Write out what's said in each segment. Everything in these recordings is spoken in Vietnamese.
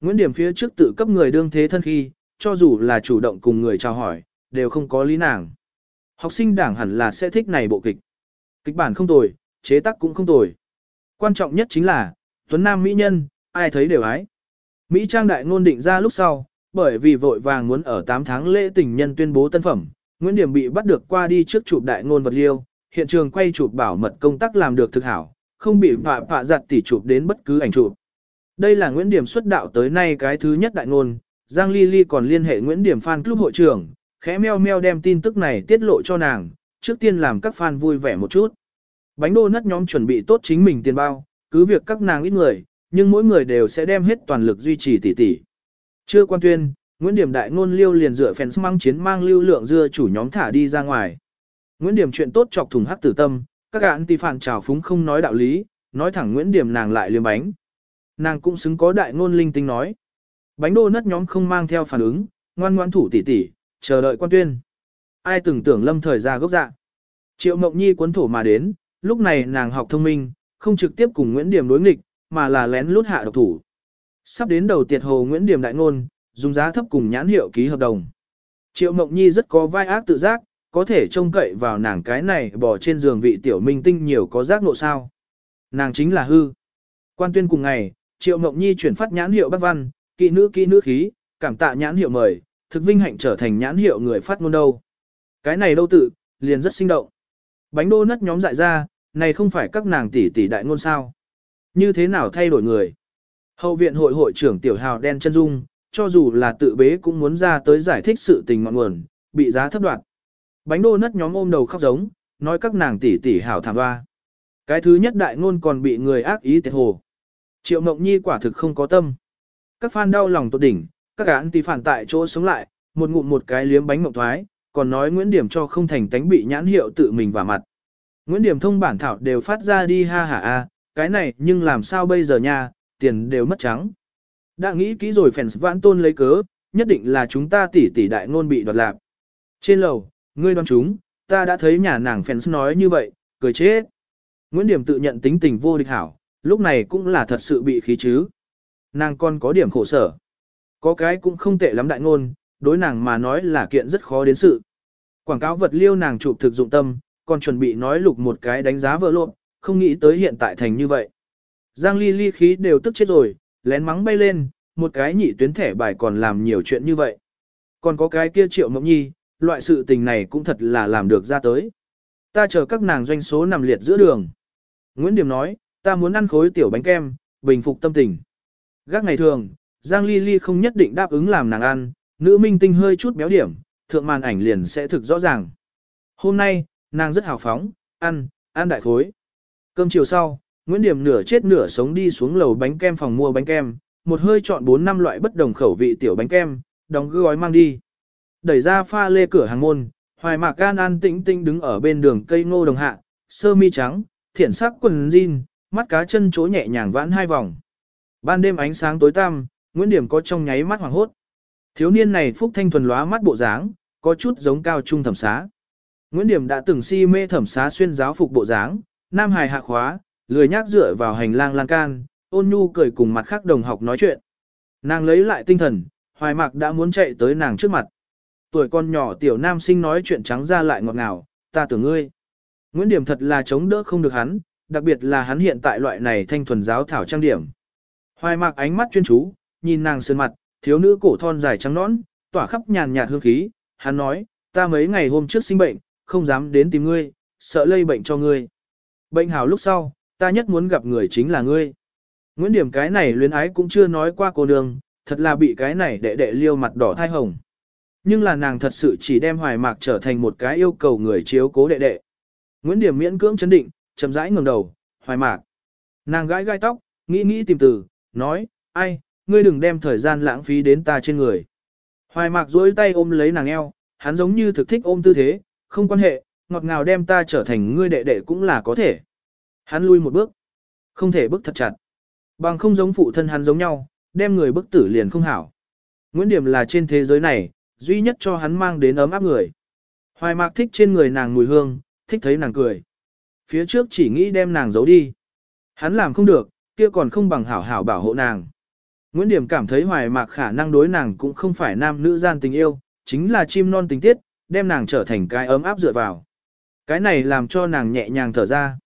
Nguyễn Điểm phía trước tự cấp người đương thế thân khi, cho dù là chủ động cùng người chào hỏi, đều không có lý nàng. Học sinh đảng hẳn là sẽ thích này bộ kịch. Kịch bản không tồi, chế tác cũng không tồi. Quan trọng nhất chính là, Tuấn Nam Mỹ Nhân, ai thấy đều ái. Mỹ Trang đại ngôn định ra lúc sau, bởi vì vội vàng muốn ở 8 tháng lễ tình nhân tuyên bố tân phẩm, Nguyễn Điểm bị bắt được qua đi trước chụp đại ngôn vật liêu, hiện trường quay chụp bảo mật công tác làm được thực hảo, không bị vạ vạ giặt tỉ chụp đến bất cứ ảnh chụp. Đây là Nguyễn Điểm xuất đạo tới nay cái thứ nhất đại ngôn, Giang Ly Ly còn liên hệ Nguyễn Điểm fan club hội trưởng, khẽ meo meo đem tin tức này tiết lộ cho nàng, trước tiên làm các fan vui vẻ một chút. Bánh đô nất nhóm chuẩn bị tốt chính mình tiền bao, cứ việc các nàng ít người, nhưng mỗi người đều sẽ đem hết toàn lực duy trì tỷ tỷ. Chưa quan tuyên, Nguyễn Điểm đại ngôn liêu liền dựa fans mang chiến mang lưu lượng dưa chủ nhóm thả đi ra ngoài. Nguyễn Điểm chuyện tốt chọc thùng hắc tử tâm, các gạn tỷ phản trào phúng không nói đạo lý, nói thẳng Nguyễn Điểm nàng lại liếm bánh. Nàng cũng xứng có đại ngôn linh tinh nói. Bánh đô nất nhóm không mang theo phản ứng, ngoan ngoan thủ tỷ tỷ, chờ đợi quan tuyên. Ai từng tưởng lâm thời ra gốc dạ. Triệu Mộng Nhi cuốn thổ mà đến, lúc này nàng học thông minh, không trực tiếp cùng Nguyễn Điểm đối nghịch, mà là lén lút hạ độc thủ. Sắp đến đầu tiệt hồ Nguyễn Điểm đại ngôn, dùng giá thấp cùng nhãn hiệu ký hợp đồng. Triệu Mộng Nhi rất có vai ác tự giác, có thể trông cậy vào nàng cái này bỏ trên giường vị tiểu minh tinh nhiều có giác nộ sao. Nàng chính là hư. Quan tuyên cùng ngày, Triệu Mộng Nhi chuyển phát nhãn hiệu Bắc Văn, kỹ nữ kỹ nữ khí, cảm tạ nhãn hiệu mời, thực vinh hạnh trở thành nhãn hiệu người phát ngôn đâu. Cái này đâu tự, liền rất sinh động. Bánh đô nất nhóm dại ra, này không phải các nàng tỷ tỷ đại ngôn sao. Như thế nào thay đổi người? Hậu viện hội hội trưởng tiểu hào đen chân dung, cho dù là tự bế cũng muốn ra tới giải thích sự tình ngọn nguồn, bị giá thấp đoạt. Bánh đô nất nhóm ôm đầu khóc giống, nói các nàng tỷ tỷ hảo thảm hoa. Cái thứ nhất đại ngôn còn bị người ác ý tiệt hồ. Triệu Mộng Nhi quả thực không có tâm. Các fan đau lòng tột đỉnh, các án tỷ phản tại chỗ sống lại, một ngụm một cái liếm bánh mộng thoái, còn nói Nguyễn Điểm cho không thành tánh bị nhãn hiệu tự mình vào mặt. Nguyễn Điểm thông bản thảo đều phát ra đi ha ha a, cái này nhưng làm sao bây giờ nha, tiền đều mất trắng. Đã nghĩ kỹ rồi fans vãn tôn lấy cớ, nhất định là chúng ta tỷ tỷ đại ngôn bị đoạt lạc. Trên lầu, ngươi đoán chúng, ta đã thấy nhà nàng fans nói như vậy, cười chết. Nguyễn Điểm tự nhận tính tình vô địch hảo, lúc này cũng là thật sự bị khí chứ. Nàng còn có điểm khổ sở. Có cái cũng không tệ lắm đại ngôn, đối nàng mà nói là kiện rất khó đến sự. Quảng cáo vật liêu nàng chụp thực dụng tâm, còn chuẩn bị nói lục một cái đánh giá vỡ lộn, không nghĩ tới hiện tại thành như vậy. Giang ly ly khí đều tức chết rồi, lén mắng bay lên, một cái nhị tuyến thẻ bài còn làm nhiều chuyện như vậy. Còn có cái kia triệu mộng nhi, loại sự tình này cũng thật là làm được ra tới. Ta chờ các nàng doanh số nằm liệt giữa đường. Nguyễn Điểm nói, ta muốn ăn khối tiểu bánh kem, bình phục tâm tình. Gác ngày thường, Giang Ly Ly không nhất định đáp ứng làm nàng ăn, nữ minh tinh hơi chút béo điểm, thượng màn ảnh liền sẽ thực rõ ràng. Hôm nay, nàng rất hào phóng, ăn, ăn đại khối. Cơm chiều sau, Nguyễn Điểm nửa chết nửa sống đi xuống lầu bánh kem phòng mua bánh kem, một hơi chọn 4 năm loại bất đồng khẩu vị tiểu bánh kem, đóng gói mang đi. Đẩy ra pha lê cửa hàng môn, Hoài Mạc Gan an tĩnh tĩnh đứng ở bên đường cây ngô đồng hạ, sơ mi trắng, thiển sắc quần jean, mắt cá chân chỗ nhẹ nhàng vãn hai vòng. Ban đêm ánh sáng tối tăm, Nguyễn Điểm có trong nháy mắt hoàng hốt. Thiếu niên này phúc thanh thuần lóa mắt bộ dáng, có chút giống cao trung thẩm xá. Nguyễn Điểm đã từng si mê thẩm xá xuyên giáo phục bộ dáng, nam hài hạ khóa, lười nhác dựa vào hành lang lan can, ôn nhu cười cùng mặt khác đồng học nói chuyện. Nàng lấy lại tinh thần, hoài mạc đã muốn chạy tới nàng trước mặt. Tuổi con nhỏ tiểu nam sinh nói chuyện trắng ra lại ngọt ngào, ta tưởng ngươi. Nguyễn Điểm thật là chống đỡ không được hắn, đặc biệt là hắn hiện tại loại này thanh thuần giáo thảo trang điểm. Hoài mạc ánh mắt chuyên chú, nhìn nàng sơn mặt, thiếu nữ cổ thon dài trắng nõn, tỏa khắp nhàn nhạt hương khí, hắn nói, ta mấy ngày hôm trước sinh bệnh, không dám đến tìm ngươi, sợ lây bệnh cho ngươi. Bệnh hảo lúc sau, ta nhất muốn gặp người chính là ngươi. Nguyễn Điểm cái này luyến ái cũng chưa nói qua cô đường thật là bị cái này đệ đệ liêu mặt đỏ thai hồng. Nhưng là nàng thật sự chỉ đem hoài mạc trở thành một cái yêu cầu người chiếu cố đệ đệ. Nguyễn Điểm miễn cưỡng chấn định, chậm rãi ngẩng đầu, hoài mạc. Nàng gãi gai tóc, nghĩ nghĩ tìm từ, nói, ai, ngươi đừng đem thời gian lãng phí đến ta trên người. Hoài mạc duỗi tay ôm lấy nàng eo, hắn giống như thực thích ôm tư thế, không quan hệ, ngọt ngào đem ta trở thành ngươi đệ đệ cũng là có thể. Hắn lui một bước, không thể bước thật chặt. Bằng không giống phụ thân hắn giống nhau, đem người bức tử liền không hảo. Nguyễn Điểm là trên thế giới này, duy nhất cho hắn mang đến ấm áp người. Hoài mạc thích trên người nàng mùi hương, thích thấy nàng cười. Phía trước chỉ nghĩ đem nàng giấu đi. Hắn làm không được, kia còn không bằng hảo hảo bảo hộ nàng. Nguyễn Điểm cảm thấy hoài mạc khả năng đối nàng cũng không phải nam nữ gian tình yêu, chính là chim non tình tiết, đem nàng trở thành cái ấm áp dựa vào. Cái này làm cho nàng nhẹ nhàng thở ra.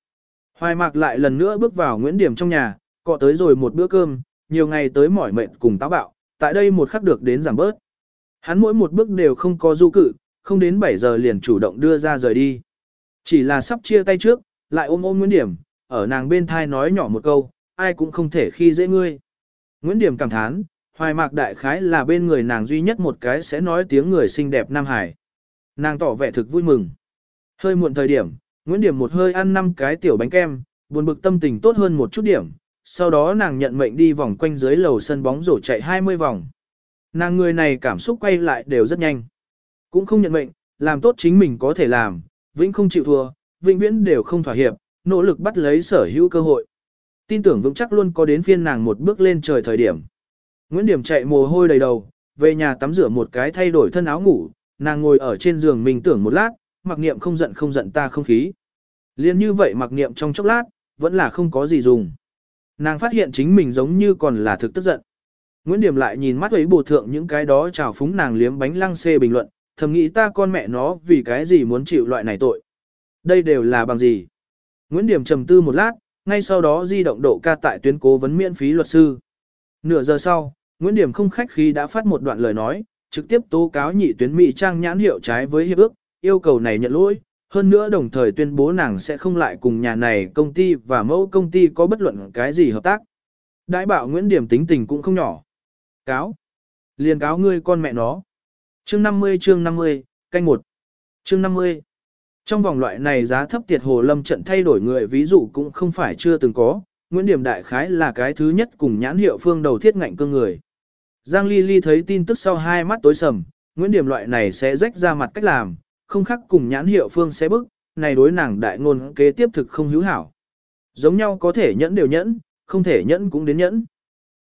Hoài mạc lại lần nữa bước vào Nguyễn Điểm trong nhà, cọ tới rồi một bữa cơm, nhiều ngày tới mỏi mệt cùng táo bạo, tại đây một khắc được đến giảm bớt. Hắn mỗi một bước đều không có du cự, không đến 7 giờ liền chủ động đưa ra rời đi. Chỉ là sắp chia tay trước, lại ôm ôm Nguyễn Điểm, ở nàng bên thai nói nhỏ một câu, ai cũng không thể khi dễ ngươi. Nguyễn Điểm cảm thán, hoài mạc đại khái là bên người nàng duy nhất một cái sẽ nói tiếng người xinh đẹp Nam Hải. Nàng tỏ vẻ thực vui mừng. Hơi muộn thời điểm, Nguyễn Điểm một hơi ăn năm cái tiểu bánh kem, buồn bực tâm tình tốt hơn một chút điểm. Sau đó nàng nhận mệnh đi vòng quanh dưới lầu sân bóng rổ chạy 20 vòng. Nàng người này cảm xúc quay lại đều rất nhanh. Cũng không nhận mệnh, làm tốt chính mình có thể làm, vĩnh không chịu thua, vĩnh viễn đều không thỏa hiệp, nỗ lực bắt lấy sở hữu cơ hội. Tin tưởng vững chắc luôn có đến phiên nàng một bước lên trời thời điểm. Nguyễn Điểm chạy mồ hôi đầy đầu, về nhà tắm rửa một cái thay đổi thân áo ngủ, nàng ngồi ở trên giường mình tưởng một lát, mặc niệm không giận không giận ta không khí. Liên như vậy mặc niệm trong chốc lát, vẫn là không có gì dùng. Nàng phát hiện chính mình giống như còn là thực tức giận. Nguyễn Điểm lại nhìn mắt ấy bổ thượng những cái đó trào phúng nàng liếm bánh lăng xê bình luận, thầm nghĩ ta con mẹ nó vì cái gì muốn chịu loại này tội. Đây đều là bằng gì. Nguyễn Điểm trầm tư một lát, ngay sau đó di động độ ca tại tuyến cố vấn miễn phí luật sư. Nửa giờ sau, Nguyễn Điểm không khách khí đã phát một đoạn lời nói, trực tiếp tố cáo nhị tuyến Mỹ trang nhãn hiệu trái với hiệp ước, yêu cầu này nhận lỗi, hơn nữa đồng thời tuyên bố nàng sẽ không lại cùng nhà này công ty và mẫu công ty có bất luận cái gì hợp tác. Đại bảo Nguyễn Điểm tính tình cũng không nhỏ. Cáo. Liền cáo ngươi con mẹ nó. Chương 50 chương 50, canh 1. Chương 50. Trong vòng loại này giá thấp tiệt hồ lâm trận thay đổi người ví dụ cũng không phải chưa từng có, Nguyễn Điểm Đại Khái là cái thứ nhất cùng nhãn hiệu phương đầu thiết ngạnh cương người. Giang Ly Ly thấy tin tức sau hai mắt tối sầm, Nguyễn Điểm loại này sẽ rách ra mặt cách làm, không khác cùng nhãn hiệu phương sẽ bức, này đối nàng đại ngôn kế tiếp thực không hữu hảo. Giống nhau có thể nhẫn đều nhẫn, không thể nhẫn cũng đến nhẫn.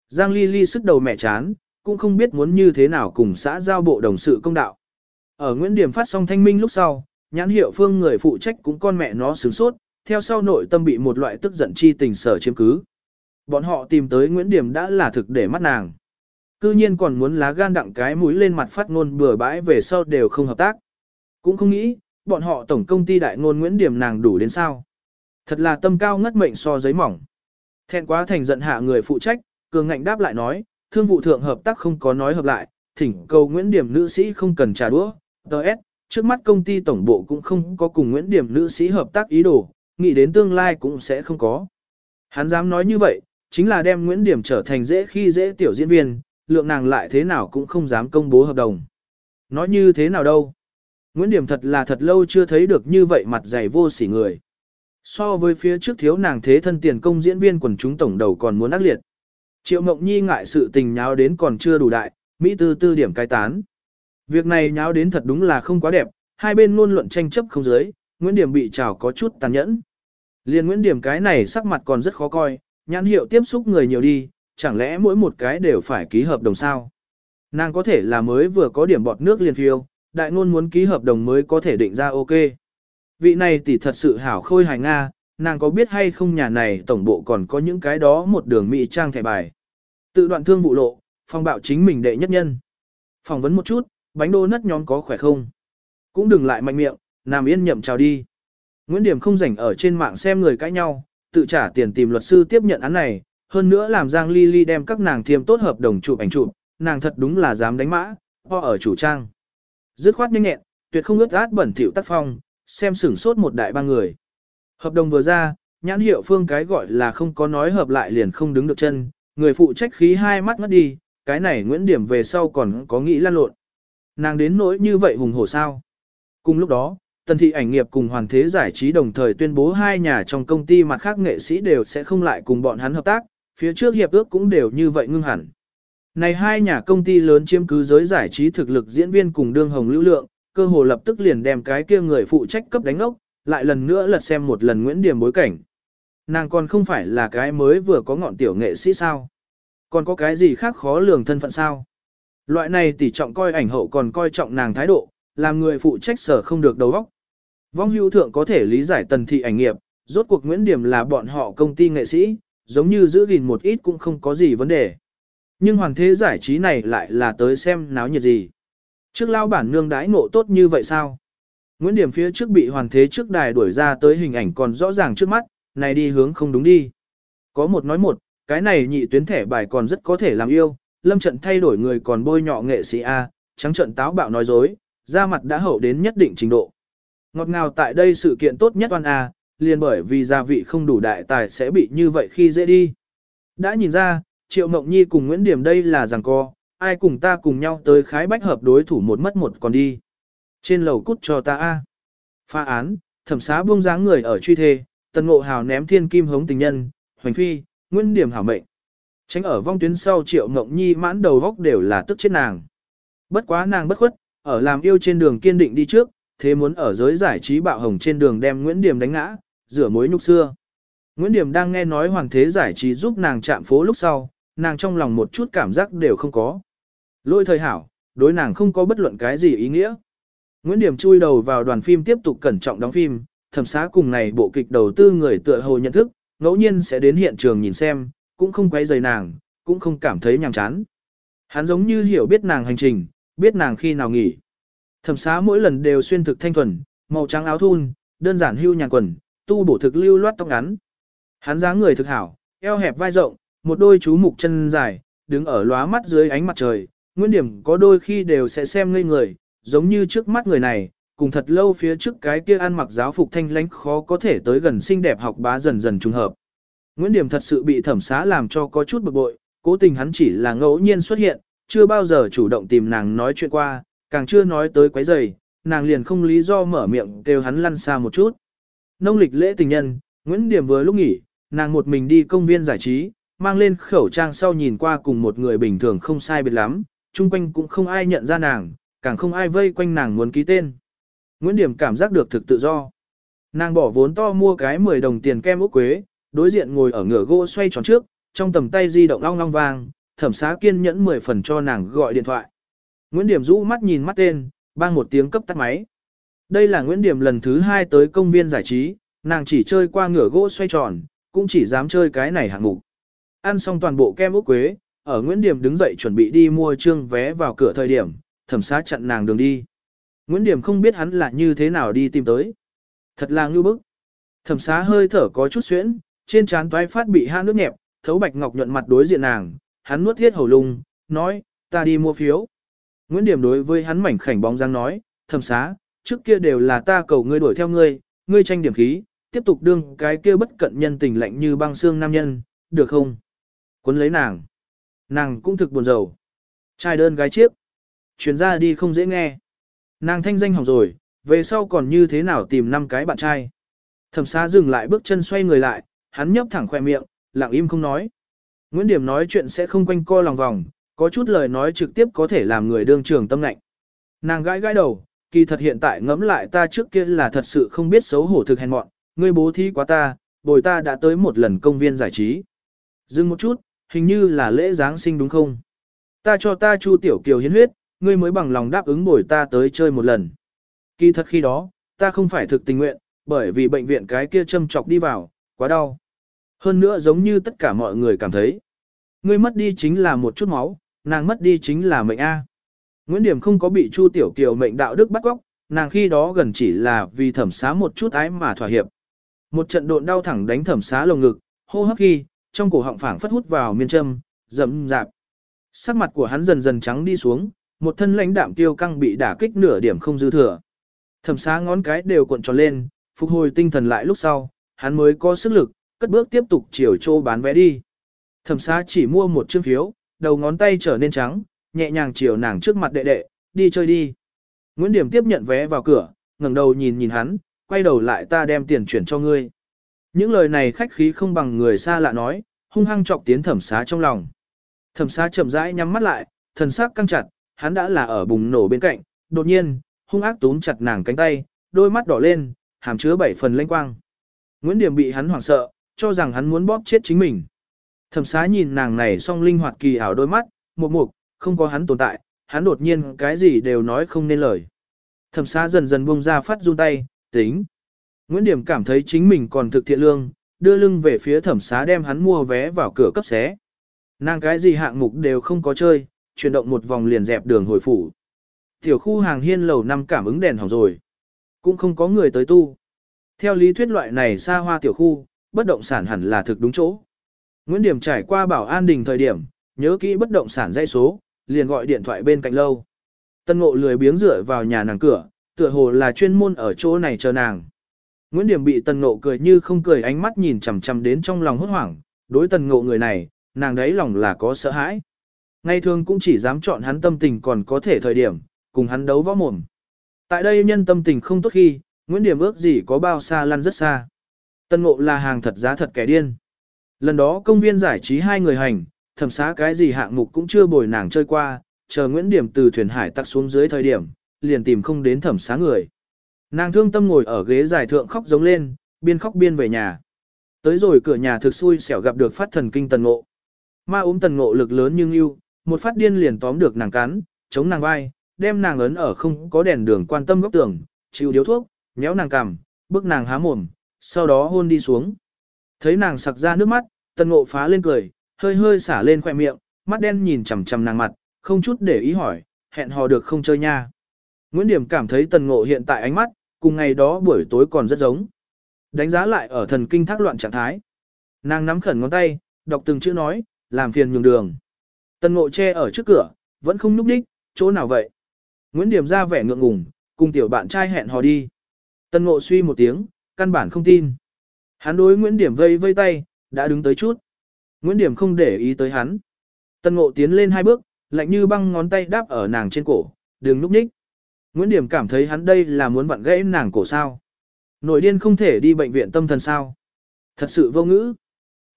Giang Ly Ly sức đầu mẹ chán, cũng không biết muốn như thế nào cùng xã giao bộ đồng sự công đạo. Ở Nguyễn Điểm phát xong thanh minh lúc sau, nhãn hiệu phương người phụ trách cũng con mẹ nó sướng sốt, theo sau nội tâm bị một loại tức giận chi tình sở chiếm cứ. Bọn họ tìm tới Nguyễn Điểm đã là thực để mắt nàng. Cư nhiên còn muốn lá gan đặng cái mũi lên mặt phát ngôn bừa bãi về sau đều không hợp tác. Cũng không nghĩ, bọn họ tổng công ty đại ngôn Nguyễn Điểm nàng đủ đến sao. Thật là tâm cao ngất mệnh so giấy mỏng. Thẹn quá thành giận hạ người phụ trách, cường ngạnh đáp lại nói, thương vụ thượng hợp tác không có nói hợp lại, thỉnh cầu Nguyễn Điểm nữ sĩ không cần trả đũa, Đợt, trước mắt công ty tổng bộ cũng không có cùng Nguyễn Điểm nữ sĩ hợp tác ý đồ, nghĩ đến tương lai cũng sẽ không có. Hắn dám nói như vậy, chính là đem Nguyễn Điểm trở thành dễ khi dễ tiểu diễn viên, lượng nàng lại thế nào cũng không dám công bố hợp đồng. Nói như thế nào đâu. Nguyễn Điểm thật là thật lâu chưa thấy được như vậy mặt dày vô sỉ người. So với phía trước thiếu nàng thế thân tiền công diễn viên quần chúng tổng đầu còn muốn ác liệt. Triệu Mộng Nhi ngại sự tình nháo đến còn chưa đủ đại, Mỹ tư tư điểm cai tán. Việc này nháo đến thật đúng là không quá đẹp, hai bên luôn luận tranh chấp không dưới, Nguyễn Điểm bị trào có chút tàn nhẫn. Liên Nguyễn Điểm cái này sắc mặt còn rất khó coi, nhãn hiệu tiếp xúc người nhiều đi, chẳng lẽ mỗi một cái đều phải ký hợp đồng sao? Nàng có thể là mới vừa có điểm bọt nước liền phiêu, đại ngôn muốn ký hợp đồng mới có thể định ra ok. Vị này tỷ thật sự hảo khôi hài Nga, nàng có biết hay không nhà này tổng bộ còn có những cái đó một đường mỹ trang thẻ bài. Tự đoạn thương vụ lộ, phong bạo chính mình đệ nhất nhân. Phỏng vấn một chút, bánh đô nất nhóm có khỏe không? Cũng đừng lại mạnh miệng, nằm yên nhậm chào đi. Nguyễn Điểm không rảnh ở trên mạng xem người cãi nhau, tự trả tiền tìm luật sư tiếp nhận án này, hơn nữa làm Giang Ly Ly đem các nàng thiêm tốt hợp đồng chụp ảnh chụp, nàng thật đúng là dám đánh mã, ho ở chủ trang. Dứt khoát nhanh nhẹn, tuyệt không ướt át bẩn thỉu tác phong, xem sửng sốt một đại ba người. Hợp đồng vừa ra, nhãn hiệu phương cái gọi là không có nói hợp lại liền không đứng được chân, người phụ trách khí hai mắt ngất đi, cái này Nguyễn Điểm về sau còn có nghĩ lan lộn. Nàng đến nỗi như vậy hùng hổ sao. Cùng lúc đó, Tần thị ảnh nghiệp cùng Hoàn Thế Giải trí đồng thời tuyên bố hai nhà trong công ty mặt khác nghệ sĩ đều sẽ không lại cùng bọn hắn hợp tác, phía trước hiệp ước cũng đều như vậy ngưng hẳn. Này hai nhà công ty lớn chiếm cứ giới giải trí thực lực diễn viên cùng đương hồng lưu lượng, cơ hồ lập tức liền đem cái kia người phụ trách cấp đánh ốc, lại lần nữa lật xem một lần Nguyễn Điểm bối cảnh. Nàng còn không phải là cái mới vừa có ngọn tiểu nghệ sĩ sao? Còn có cái gì khác khó lường thân phận sao? Loại này tỷ trọng coi ảnh hậu còn coi trọng nàng thái độ, làm người phụ trách sở không được đầu óc. Vong hữu thượng có thể lý giải tần thị ảnh nghiệp, rốt cuộc Nguyễn Điểm là bọn họ công ty nghệ sĩ, giống như giữ gìn một ít cũng không có gì vấn đề. Nhưng hoàn thế giải trí này lại là tới xem náo nhiệt gì. Trước lao bản nương đãi ngộ tốt như vậy sao? Nguyễn Điểm phía trước bị hoàn thế trước đài đuổi ra tới hình ảnh còn rõ ràng trước mắt, này đi hướng không đúng đi. Có một nói một, cái này nhị tuyến thẻ bài còn rất có thể làm yêu, lâm trận thay đổi người còn bôi nhọ nghệ sĩ A, trắng trận táo bạo nói dối, da mặt đã hậu đến nhất định trình độ. Ngọt ngào tại đây sự kiện tốt nhất oan A, liền bởi vì gia vị không đủ đại tài sẽ bị như vậy khi dễ đi. Đã nhìn ra, Triệu Mộng Nhi cùng Nguyễn Điểm đây là rằng co, ai cùng ta cùng nhau tới khái bách hợp đối thủ một mất một còn đi. Trên lầu cút cho ta A. Pha án, thẩm xá buông dáng người ở truy thê, tần ngộ hào ném thiên kim hống tình nhân, hoành phi, Nguyễn Điểm hảo mệnh. Tránh ở vong tuyến sau Triệu ngộng Nhi mãn đầu góc đều là tức chết nàng. Bất quá nàng bất khuất, ở làm yêu trên đường kiên định đi trước, thế muốn ở giới giải trí bạo hồng trên đường đem Nguyễn Điểm đánh ngã, rửa mối nhục xưa. Nguyễn Điểm đang nghe nói hoàng thế giải trí giúp nàng chạm phố lúc sau, nàng trong lòng một chút cảm giác đều không có. Lôi thời hảo, đối nàng không có bất luận cái gì ý nghĩa. Nguyễn Điểm chui đầu vào đoàn phim tiếp tục cẩn trọng đóng phim, thẩm xá cùng này bộ kịch đầu tư người tựa hồ nhận thức, ngẫu nhiên sẽ đến hiện trường nhìn xem, cũng không quay rầy nàng, cũng không cảm thấy nhàm chán. Hắn giống như hiểu biết nàng hành trình, biết nàng khi nào nghỉ. Thẩm xá mỗi lần đều xuyên thực thanh thuần, màu trắng áo thun, đơn giản hưu nhàn quần, tu bổ thực lưu loát tóc ngắn. Hắn dáng người thực hảo, eo hẹp vai rộng, một đôi chú mục chân dài, đứng ở lóa mắt dưới ánh mặt trời, nguyên điểm có đôi khi đều sẽ xem ngây người, giống như trước mắt người này, cùng thật lâu phía trước cái kia ăn mặc giáo phục thanh lãnh khó có thể tới gần xinh đẹp học bá dần dần trùng hợp. Nguyễn Điểm thật sự bị thẩm xá làm cho có chút bực bội, cố tình hắn chỉ là ngẫu nhiên xuất hiện, chưa bao giờ chủ động tìm nàng nói chuyện qua, càng chưa nói tới quấy giày, nàng liền không lý do mở miệng kêu hắn lăn xa một chút. Nông lịch lễ tình nhân, Nguyễn Điểm vừa lúc nghỉ, nàng một mình đi công viên giải trí, mang lên khẩu trang sau nhìn qua cùng một người bình thường không sai biệt lắm, chung quanh cũng không ai nhận ra nàng, càng không ai vây quanh nàng muốn ký tên. Nguyễn Điểm cảm giác được thực tự do. Nàng bỏ vốn to mua cái 10 đồng tiền kem ốc quế, đối diện ngồi ở ngửa gỗ xoay tròn trước, trong tầm tay di động long long vang, thẩm xá kiên nhẫn 10 phần cho nàng gọi điện thoại. Nguyễn Điểm rũ mắt nhìn mắt tên, bang một tiếng cấp tắt máy. Đây là Nguyễn Điểm lần thứ hai tới công viên giải trí, nàng chỉ chơi qua ngửa gỗ xoay tròn, cũng chỉ dám chơi cái này hạng mục. Ăn xong toàn bộ kem ốc quế, ở Nguyễn Điểm đứng dậy chuẩn bị đi mua trương vé vào cửa thời điểm, thẩm xá chặn nàng đường đi. Nguyễn Điểm không biết hắn là như thế nào đi tìm tới. Thật là ngư bức. Thẩm xá hơi thở có chút xuyễn, trên trán toái phát bị ha nước nhẹp, thấu bạch ngọc nhuận mặt đối diện nàng, hắn nuốt thiết hầu lung, nói, ta đi mua phiếu. Nguyễn Điểm đối với hắn mảnh khảnh bóng dáng nói, thầm xá, trước kia đều là ta cầu ngươi đuổi theo ngươi, ngươi tranh điểm khí, tiếp tục đương cái kia bất cận nhân tình lạnh như băng xương nam nhân, được không? Quấn lấy nàng. Nàng cũng thực buồn rầu. Trai đơn gái chiếc. Chuyển ra đi không dễ nghe. Nàng thanh danh hỏng rồi, về sau còn như thế nào tìm năm cái bạn trai. Thẩm xá dừng lại bước chân xoay người lại, hắn nhấp thẳng khoe miệng, lặng im không nói. Nguyễn Điểm nói chuyện sẽ không quanh co lòng vòng, có chút lời nói trực tiếp có thể làm người đương trường tâm lạnh. Nàng gãi gãi đầu, kỳ thật hiện tại ngẫm lại ta trước kia là thật sự không biết xấu hổ thực hèn mọn, ngươi bố thí quá ta, bồi ta đã tới một lần công viên giải trí. Dừng một chút, hình như là lễ Giáng sinh đúng không? Ta cho ta Chu Tiểu Kiều hiến huyết, ngươi mới bằng lòng đáp ứng bồi ta tới chơi một lần. Kỳ thật khi đó, ta không phải thực tình nguyện, bởi vì bệnh viện cái kia châm chọc đi vào, quá đau. Hơn nữa giống như tất cả mọi người cảm thấy. Ngươi mất đi chính là một chút máu, nàng mất đi chính là mệnh A. Nguyễn Điểm không có bị Chu Tiểu Kiều mệnh đạo đức bắt góc, nàng khi đó gần chỉ là vì thẩm xá một chút ái mà thỏa hiệp. Một trận độn đau thẳng đánh thẩm xá lồng ngực, hô hấp khi, trong cổ họng phảng phất hút vào miên châm, rậm rạp. Sắc mặt của hắn dần dần trắng đi xuống, một thân lãnh đạm tiêu căng bị đả kích nửa điểm không dư thừa. Thẩm xá ngón cái đều cuộn tròn lên, phục hồi tinh thần lại lúc sau, hắn mới có sức lực, cất bước tiếp tục chiều chỗ bán vé đi. Thẩm xá chỉ mua một chương phiếu, đầu ngón tay trở nên trắng, nhẹ nhàng chiều nàng trước mặt đệ đệ, đi chơi đi. Nguyễn Điểm tiếp nhận vé vào cửa, ngẩng đầu nhìn nhìn hắn, quay đầu lại ta đem tiền chuyển cho ngươi. Những lời này khách khí không bằng người xa lạ nói, hung hăng chọc tiến thẩm xá trong lòng. Thẩm xá chậm rãi nhắm mắt lại, thần sắc căng chặt, hắn đã là ở bùng nổ bên cạnh, đột nhiên, hung ác túm chặt nàng cánh tay, đôi mắt đỏ lên, hàm chứa bảy phần lanh quang. Nguyễn Điểm bị hắn hoảng sợ, cho rằng hắn muốn bóp chết chính mình. Thẩm xá nhìn nàng này song linh hoạt kỳ ảo đôi mắt, một mục, không có hắn tồn tại, hắn đột nhiên cái gì đều nói không nên lời. Thẩm xá dần dần buông ra phát run tay, tính. Nguyễn Điểm cảm thấy chính mình còn thực thiện lương, đưa lưng về phía thẩm xá đem hắn mua vé vào cửa cấp xé. Nàng cái gì hạng mục đều không có chơi, chuyển động một vòng liền dẹp đường hồi phủ. Tiểu khu hàng hiên lầu năm cảm ứng đèn hỏng rồi. Cũng không có người tới tu. Theo lý thuyết loại này xa hoa tiểu khu, bất động sản hẳn là thực đúng chỗ. Nguyễn Điểm trải qua bảo an đình thời điểm, nhớ kỹ bất động sản dây số, liền gọi điện thoại bên cạnh lâu. Tân ngộ lười biếng rửa vào nhà nàng cửa, tựa hồ là chuyên môn ở chỗ này chờ nàng. Nguyễn Điểm bị tần ngộ cười như không cười ánh mắt nhìn chằm chằm đến trong lòng hốt hoảng, đối tần ngộ người này, nàng đấy lòng là có sợ hãi. Ngày thường cũng chỉ dám chọn hắn tâm tình còn có thể thời điểm, cùng hắn đấu võ mồm. Tại đây nhân tâm tình không tốt khi, Nguyễn Điểm ước gì có bao xa lăn rất xa. Tân ngộ là hàng thật giá thật kẻ điên. Lần đó công viên giải trí hai người hành, thẩm xá cái gì hạng mục cũng chưa bồi nàng chơi qua, chờ Nguyễn Điểm từ thuyền hải tắc xuống dưới thời điểm, liền tìm không đến thẩm xá người. Nàng thương tâm ngồi ở ghế giải thượng khóc giống lên, biên khóc biên về nhà. Tới rồi cửa nhà thực xui xẻo gặp được phát thần kinh tần ngộ. Ma ốm tần ngộ lực lớn nhưng yêu, một phát điên liền tóm được nàng cắn, chống nàng vai, đem nàng ấn ở không có đèn đường quan tâm góc tường, chịu điếu thuốc, nhéo nàng cằm, bức nàng há mồm, sau đó hôn đi xuống. Thấy nàng sặc ra nước mắt, tần ngộ phá lên cười, hơi hơi xả lên khoẻ miệng, mắt đen nhìn chằm chằm nàng mặt, không chút để ý hỏi, hẹn hò được không chơi nha. Nguyễn Điểm cảm thấy tần ngộ hiện tại ánh mắt, cùng ngày đó buổi tối còn rất giống. Đánh giá lại ở thần kinh thác loạn trạng thái. Nàng nắm khẩn ngón tay, đọc từng chữ nói, làm phiền nhường đường. Tần ngộ che ở trước cửa, vẫn không núp đích, chỗ nào vậy? Nguyễn Điểm ra vẻ ngượng ngùng, cùng tiểu bạn trai hẹn hò đi. Tần ngộ suy một tiếng, căn bản không tin. Hắn đối Nguyễn Điểm vây vây tay, đã đứng tới chút. Nguyễn Điểm không để ý tới hắn. tân ngộ tiến lên hai bước, lạnh như băng ngón tay đáp ở nàng trên cổ, đừng núp ních. Nguyễn Điểm cảm thấy hắn đây là muốn vặn gãy nàng cổ sao. Nội điên không thể đi bệnh viện tâm thần sao. Thật sự vô ngữ.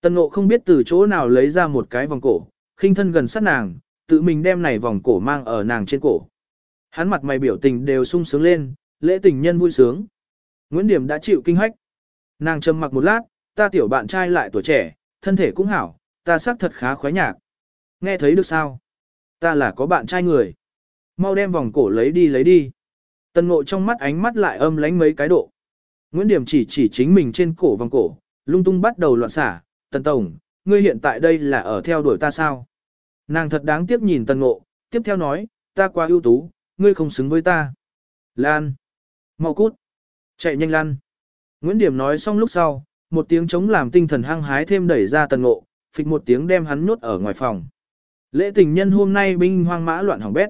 tân ngộ không biết từ chỗ nào lấy ra một cái vòng cổ, khinh thân gần sát nàng, tự mình đem này vòng cổ mang ở nàng trên cổ. Hắn mặt mày biểu tình đều sung sướng lên, lễ tình nhân vui sướng. Nguyễn Điểm đã chịu kinh hách. Nàng trầm mặc một lát, ta tiểu bạn trai lại tuổi trẻ, thân thể cũng hảo, ta xác thật khá khoái nhạc. Nghe thấy được sao? Ta là có bạn trai người. Mau đem vòng cổ lấy đi lấy đi. Tần ngộ trong mắt ánh mắt lại âm lánh mấy cái độ. Nguyễn Điểm chỉ chỉ chính mình trên cổ vòng cổ, lung tung bắt đầu loạn xả. Tần Tổng, ngươi hiện tại đây là ở theo đuổi ta sao? Nàng thật đáng tiếc nhìn tần ngộ, tiếp theo nói, ta quá ưu tú, ngươi không xứng với ta. Lan. mau cút. Chạy nhanh lan. Nguyễn Điểm nói xong lúc sau, một tiếng chống làm tinh thần hăng hái thêm đẩy ra tần ngộ, phịch một tiếng đem hắn nhốt ở ngoài phòng. Lễ tình nhân hôm nay binh hoang mã loạn hỏng bét.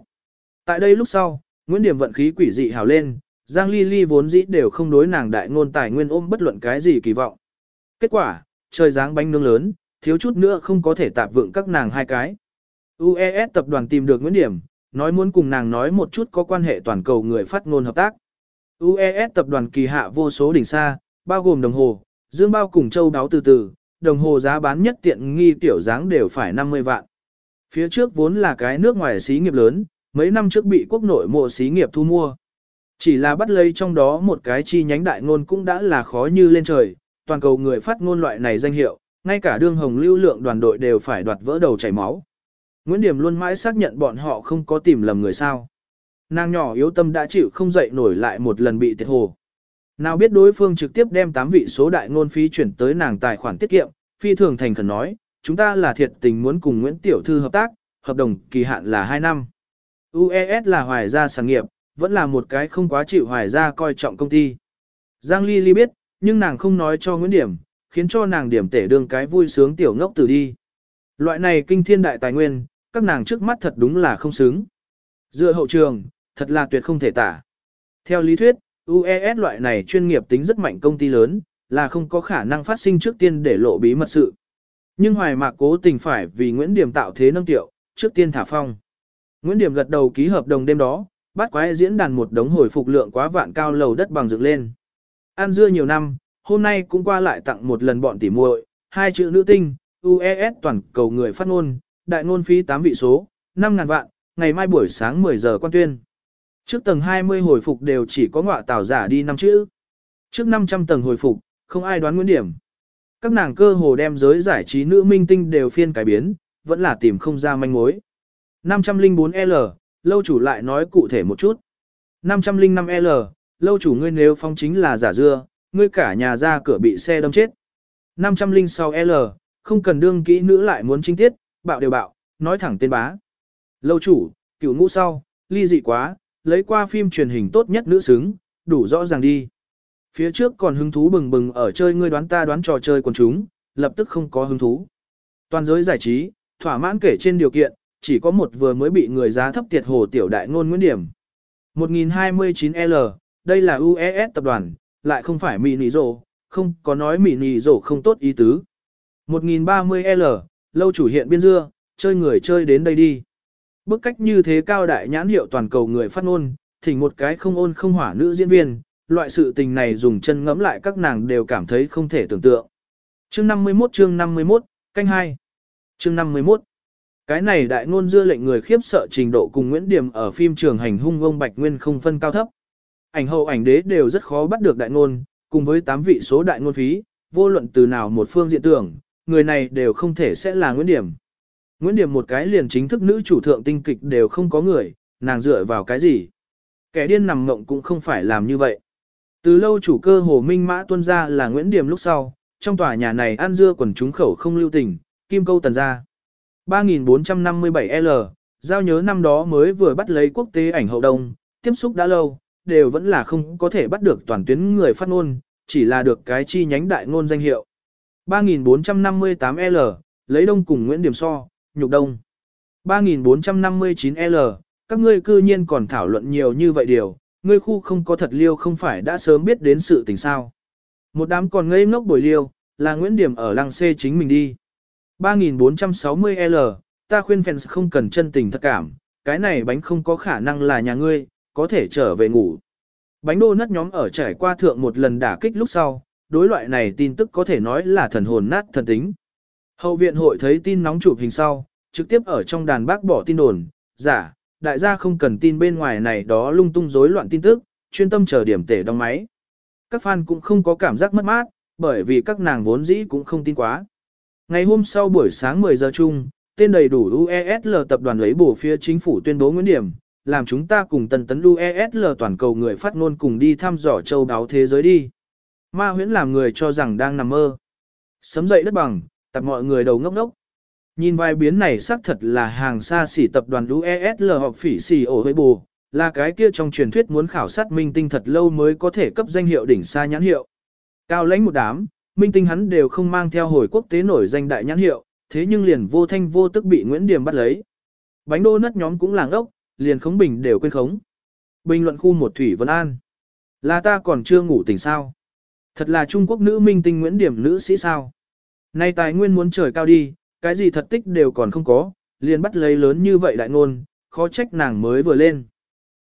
Tại đây lúc sau, Nguyễn Điểm vận khí quỷ dị hào lên, Giang Ly Ly vốn dĩ đều không đối nàng đại ngôn tài nguyên ôm bất luận cái gì kỳ vọng. Kết quả, trời dáng bánh nướng lớn, thiếu chút nữa không có thể tạp vượng các nàng hai cái. UES tập đoàn tìm được Nguyễn Điểm, nói muốn cùng nàng nói một chút có quan hệ toàn cầu người phát ngôn hợp tác. UES tập đoàn kỳ hạ vô số đỉnh xa, bao gồm đồng hồ, dương bao cùng châu đáo từ từ, đồng hồ giá bán nhất tiện nghi tiểu dáng đều phải 50 vạn. Phía trước vốn là cái nước ngoài xí nghiệp lớn, mấy năm trước bị quốc nội mộ xí nghiệp thu mua. Chỉ là bắt lấy trong đó một cái chi nhánh đại ngôn cũng đã là khó như lên trời, toàn cầu người phát ngôn loại này danh hiệu, ngay cả đương hồng lưu lượng đoàn đội đều phải đoạt vỡ đầu chảy máu. Nguyễn Điểm luôn mãi xác nhận bọn họ không có tìm lầm người sao. Nàng nhỏ yếu tâm đã chịu không dậy nổi lại một lần bị tiệt hồ. Nào biết đối phương trực tiếp đem 8 vị số đại ngôn phí chuyển tới nàng tài khoản tiết kiệm, phi thường thành khẩn nói, chúng ta là thiệt tình muốn cùng Nguyễn Tiểu Thư hợp tác, hợp đồng kỳ hạn là 2 năm. UES là hoài gia sản nghiệp, vẫn là một cái không quá chịu hoài gia coi trọng công ty. Giang Ly Ly biết, nhưng nàng không nói cho Nguyễn Điểm, khiến cho nàng điểm tể đương cái vui sướng tiểu ngốc từ đi. Loại này kinh thiên đại tài nguyên, các nàng trước mắt thật đúng là không xứng. Dựa hậu trường, thật là tuyệt không thể tả. Theo lý thuyết, UES loại này chuyên nghiệp tính rất mạnh công ty lớn, là không có khả năng phát sinh trước tiên để lộ bí mật sự. Nhưng Hoài Mạc cố tình phải vì Nguyễn Điểm tạo thế nâng tiệu, trước tiên thả phong. Nguyễn Điểm gật đầu ký hợp đồng đêm đó, bắt quái diễn đàn một đống hồi phục lượng quá vạn cao lầu đất bằng dựng lên. An dưa nhiều năm, hôm nay cũng qua lại tặng một lần bọn tỉ muội, hai chữ nữ tinh, UES toàn cầu người phát ngôn, đại ngôn phí 8 vị số, 5.000 vạn, ngày mai buổi sáng 10 giờ quan tuyên. Trước tầng 20 hồi phục đều chỉ có ngọa tảo giả đi năm chữ. Trước 500 tầng hồi phục, không ai đoán nguyên điểm. Các nàng cơ hồ đem giới giải trí nữ minh tinh đều phiên cải biến, vẫn là tìm không ra manh mối. 504L, lâu chủ lại nói cụ thể một chút. 505L, lâu chủ ngươi nếu phong chính là giả dưa, ngươi cả nhà ra cửa bị xe đâm chết. 506L, không cần đương kỹ nữ lại muốn chính tiết, bạo đều bạo, nói thẳng tên bá. Lâu chủ, cửu ngũ sau, ly dị quá, lấy qua phim truyền hình tốt nhất nữ xứng, đủ rõ ràng đi. Phía trước còn hứng thú bừng bừng ở chơi ngươi đoán ta đoán trò chơi quần chúng, lập tức không có hứng thú. Toàn giới giải trí, thỏa mãn kể trên điều kiện, chỉ có một vừa mới bị người giá thấp tiệt hồ tiểu đại ngôn nguyễn điểm. 1029L, đây là UES tập đoàn, lại không phải mini rổ, không có nói mini rổ không tốt ý tứ. 1030L, lâu chủ hiện biên dưa, chơi người chơi đến đây đi. Bức cách như thế cao đại nhãn hiệu toàn cầu người phát ngôn, thỉnh một cái không ôn không hỏa nữ diễn viên, loại sự tình này dùng chân ngẫm lại các nàng đều cảm thấy không thể tưởng tượng. Chương 51 chương 51, canh 2. Chương 51. Cái này đại ngôn dưa lệnh người khiếp sợ trình độ cùng Nguyễn Điểm ở phim trường hành hung ông Bạch Nguyên không phân cao thấp. Ảnh hậu ảnh đế đều rất khó bắt được đại ngôn, cùng với 8 vị số đại ngôn phí, vô luận từ nào một phương diện tưởng, người này đều không thể sẽ là Nguyễn Điểm. Nguyễn Điểm một cái liền chính thức nữ chủ thượng tinh kịch đều không có người, nàng dựa vào cái gì? Kẻ điên nằm ngộng cũng không phải làm như vậy. Từ lâu chủ cơ hồ minh mã tuân ra là Nguyễn Điểm lúc sau, trong tòa nhà này ăn dưa quần chúng khẩu không lưu tình, kim câu tần ra. 3457L, giao nhớ năm đó mới vừa bắt lấy quốc tế ảnh hậu đông, tiếp xúc đã lâu, đều vẫn là không có thể bắt được toàn tuyến người phát ngôn, chỉ là được cái chi nhánh đại ngôn danh hiệu. 3458L, lấy đông cùng Nguyễn Điểm so, nhục đông. 3459L, các ngươi cư nhiên còn thảo luận nhiều như vậy điều, ngươi khu không có thật liêu không phải đã sớm biết đến sự tình sao. Một đám còn ngây ngốc bồi liêu, là Nguyễn Điểm ở lăng c chính mình đi. 3460L, ta khuyên fans không cần chân tình thật cảm, cái này bánh không có khả năng là nhà ngươi, có thể trở về ngủ. Bánh đô nất nhóm ở trải qua thượng một lần đả kích lúc sau, đối loại này tin tức có thể nói là thần hồn nát thần tính. Hậu viện hội thấy tin nóng chụp hình sau, trực tiếp ở trong đàn bác bỏ tin đồn, giả, đại gia không cần tin bên ngoài này đó lung tung rối loạn tin tức, chuyên tâm chờ điểm tể đóng máy. Các fan cũng không có cảm giác mất mát, bởi vì các nàng vốn dĩ cũng không tin quá. Ngày hôm sau buổi sáng 10 giờ chung, tên đầy đủ UESL tập đoàn lấy bổ phía chính phủ tuyên bố nguyễn điểm, làm chúng ta cùng tần tấn UESL toàn cầu người phát ngôn cùng đi thăm dò châu đáo thế giới đi. Ma huyễn làm người cho rằng đang nằm mơ. Sấm dậy đất bằng, tập mọi người đầu ngốc ngốc. Nhìn vài biến này xác thật là hàng xa xỉ tập đoàn UESL hoặc phỉ xỉ ổ với bù, là cái kia trong truyền thuyết muốn khảo sát minh tinh thật lâu mới có thể cấp danh hiệu đỉnh xa nhãn hiệu. Cao lãnh một đám, minh tinh hắn đều không mang theo hồi quốc tế nổi danh đại nhãn hiệu, thế nhưng liền vô thanh vô tức bị Nguyễn điểm bắt lấy. Bánh đô nất nhóm cũng làng ốc, liền khống bình đều quên khống. Bình luận khu một Thủy Vân An. Là ta còn chưa ngủ tỉnh sao? Thật là Trung Quốc nữ minh tinh Nguyễn Điểm nữ sĩ sao? Nay tài nguyên muốn trời cao đi, cái gì thật tích đều còn không có, liền bắt lấy lớn như vậy đại ngôn, khó trách nàng mới vừa lên.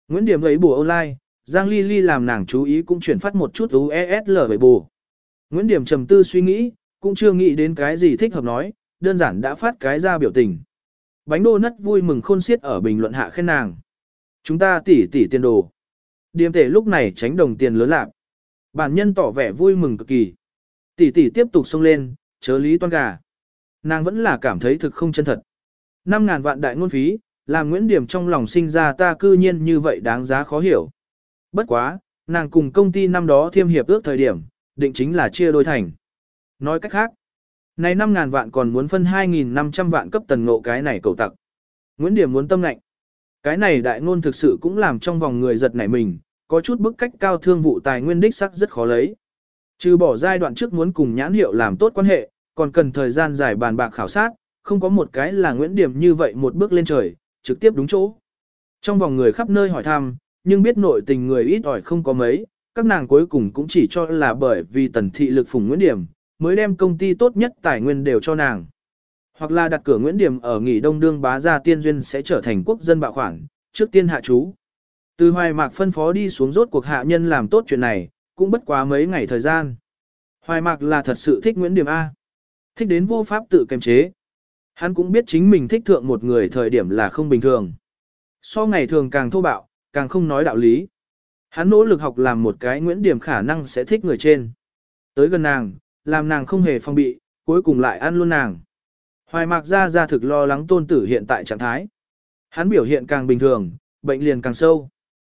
Nguyễn Điểm ấy bùa online, Giang Ly Ly làm nàng chú ý cũng chuyển phát một chút UESL về bù. Nguyễn Điểm trầm tư suy nghĩ, cũng chưa nghĩ đến cái gì thích hợp nói, đơn giản đã phát cái ra biểu tình. Bánh đô nất vui mừng khôn xiết ở bình luận hạ khen nàng. Chúng ta tỉ tỉ tiền đồ. Điềm tể lúc này tránh đồng tiền lớn lạc. Bản nhân tỏ vẻ vui mừng cực kỳ. Tỷ tỷ tiếp tục xông lên, chớ lý toan gà. Nàng vẫn là cảm thấy thực không chân thật. 5.000 vạn đại ngôn phí, làm Nguyễn Điểm trong lòng sinh ra ta cư nhiên như vậy đáng giá khó hiểu. Bất quá, nàng cùng công ty năm đó thiêm hiệp ước thời điểm, định chính là chia đôi thành. Nói cách khác, này 5.000 vạn còn muốn phân 2.500 vạn cấp tần ngộ cái này cầu tặc. Nguyễn Điểm muốn tâm lạnh. Cái này đại ngôn thực sự cũng làm trong vòng người giật nảy mình, có chút bức cách cao thương vụ tài nguyên đích sắc rất khó lấy. Trừ bỏ giai đoạn trước muốn cùng nhãn hiệu làm tốt quan hệ, còn cần thời gian dài bàn bạc khảo sát, không có một cái là Nguyễn Điểm như vậy một bước lên trời, trực tiếp đúng chỗ. Trong vòng người khắp nơi hỏi thăm, nhưng biết nội tình người ít ỏi không có mấy, các nàng cuối cùng cũng chỉ cho là bởi vì tần thị lực phùng Nguyễn Điểm, mới đem công ty tốt nhất tài nguyên đều cho nàng. Hoặc là đặt cửa Nguyễn Điểm ở nghỉ đông đương bá gia tiên duyên sẽ trở thành quốc dân bạo khoản, trước tiên hạ chú. Từ hoài mạc phân phó đi xuống rốt cuộc hạ nhân làm tốt chuyện này, cũng bất quá mấy ngày thời gian. Hoài mạc là thật sự thích Nguyễn Điểm A. Thích đến vô pháp tự kiềm chế. Hắn cũng biết chính mình thích thượng một người thời điểm là không bình thường. So ngày thường càng thô bạo, càng không nói đạo lý. Hắn nỗ lực học làm một cái Nguyễn Điểm khả năng sẽ thích người trên. Tới gần nàng, làm nàng không hề phong bị, cuối cùng lại ăn luôn nàng. Hoài mạc ra ra thực lo lắng tôn tử hiện tại trạng thái. Hắn biểu hiện càng bình thường, bệnh liền càng sâu.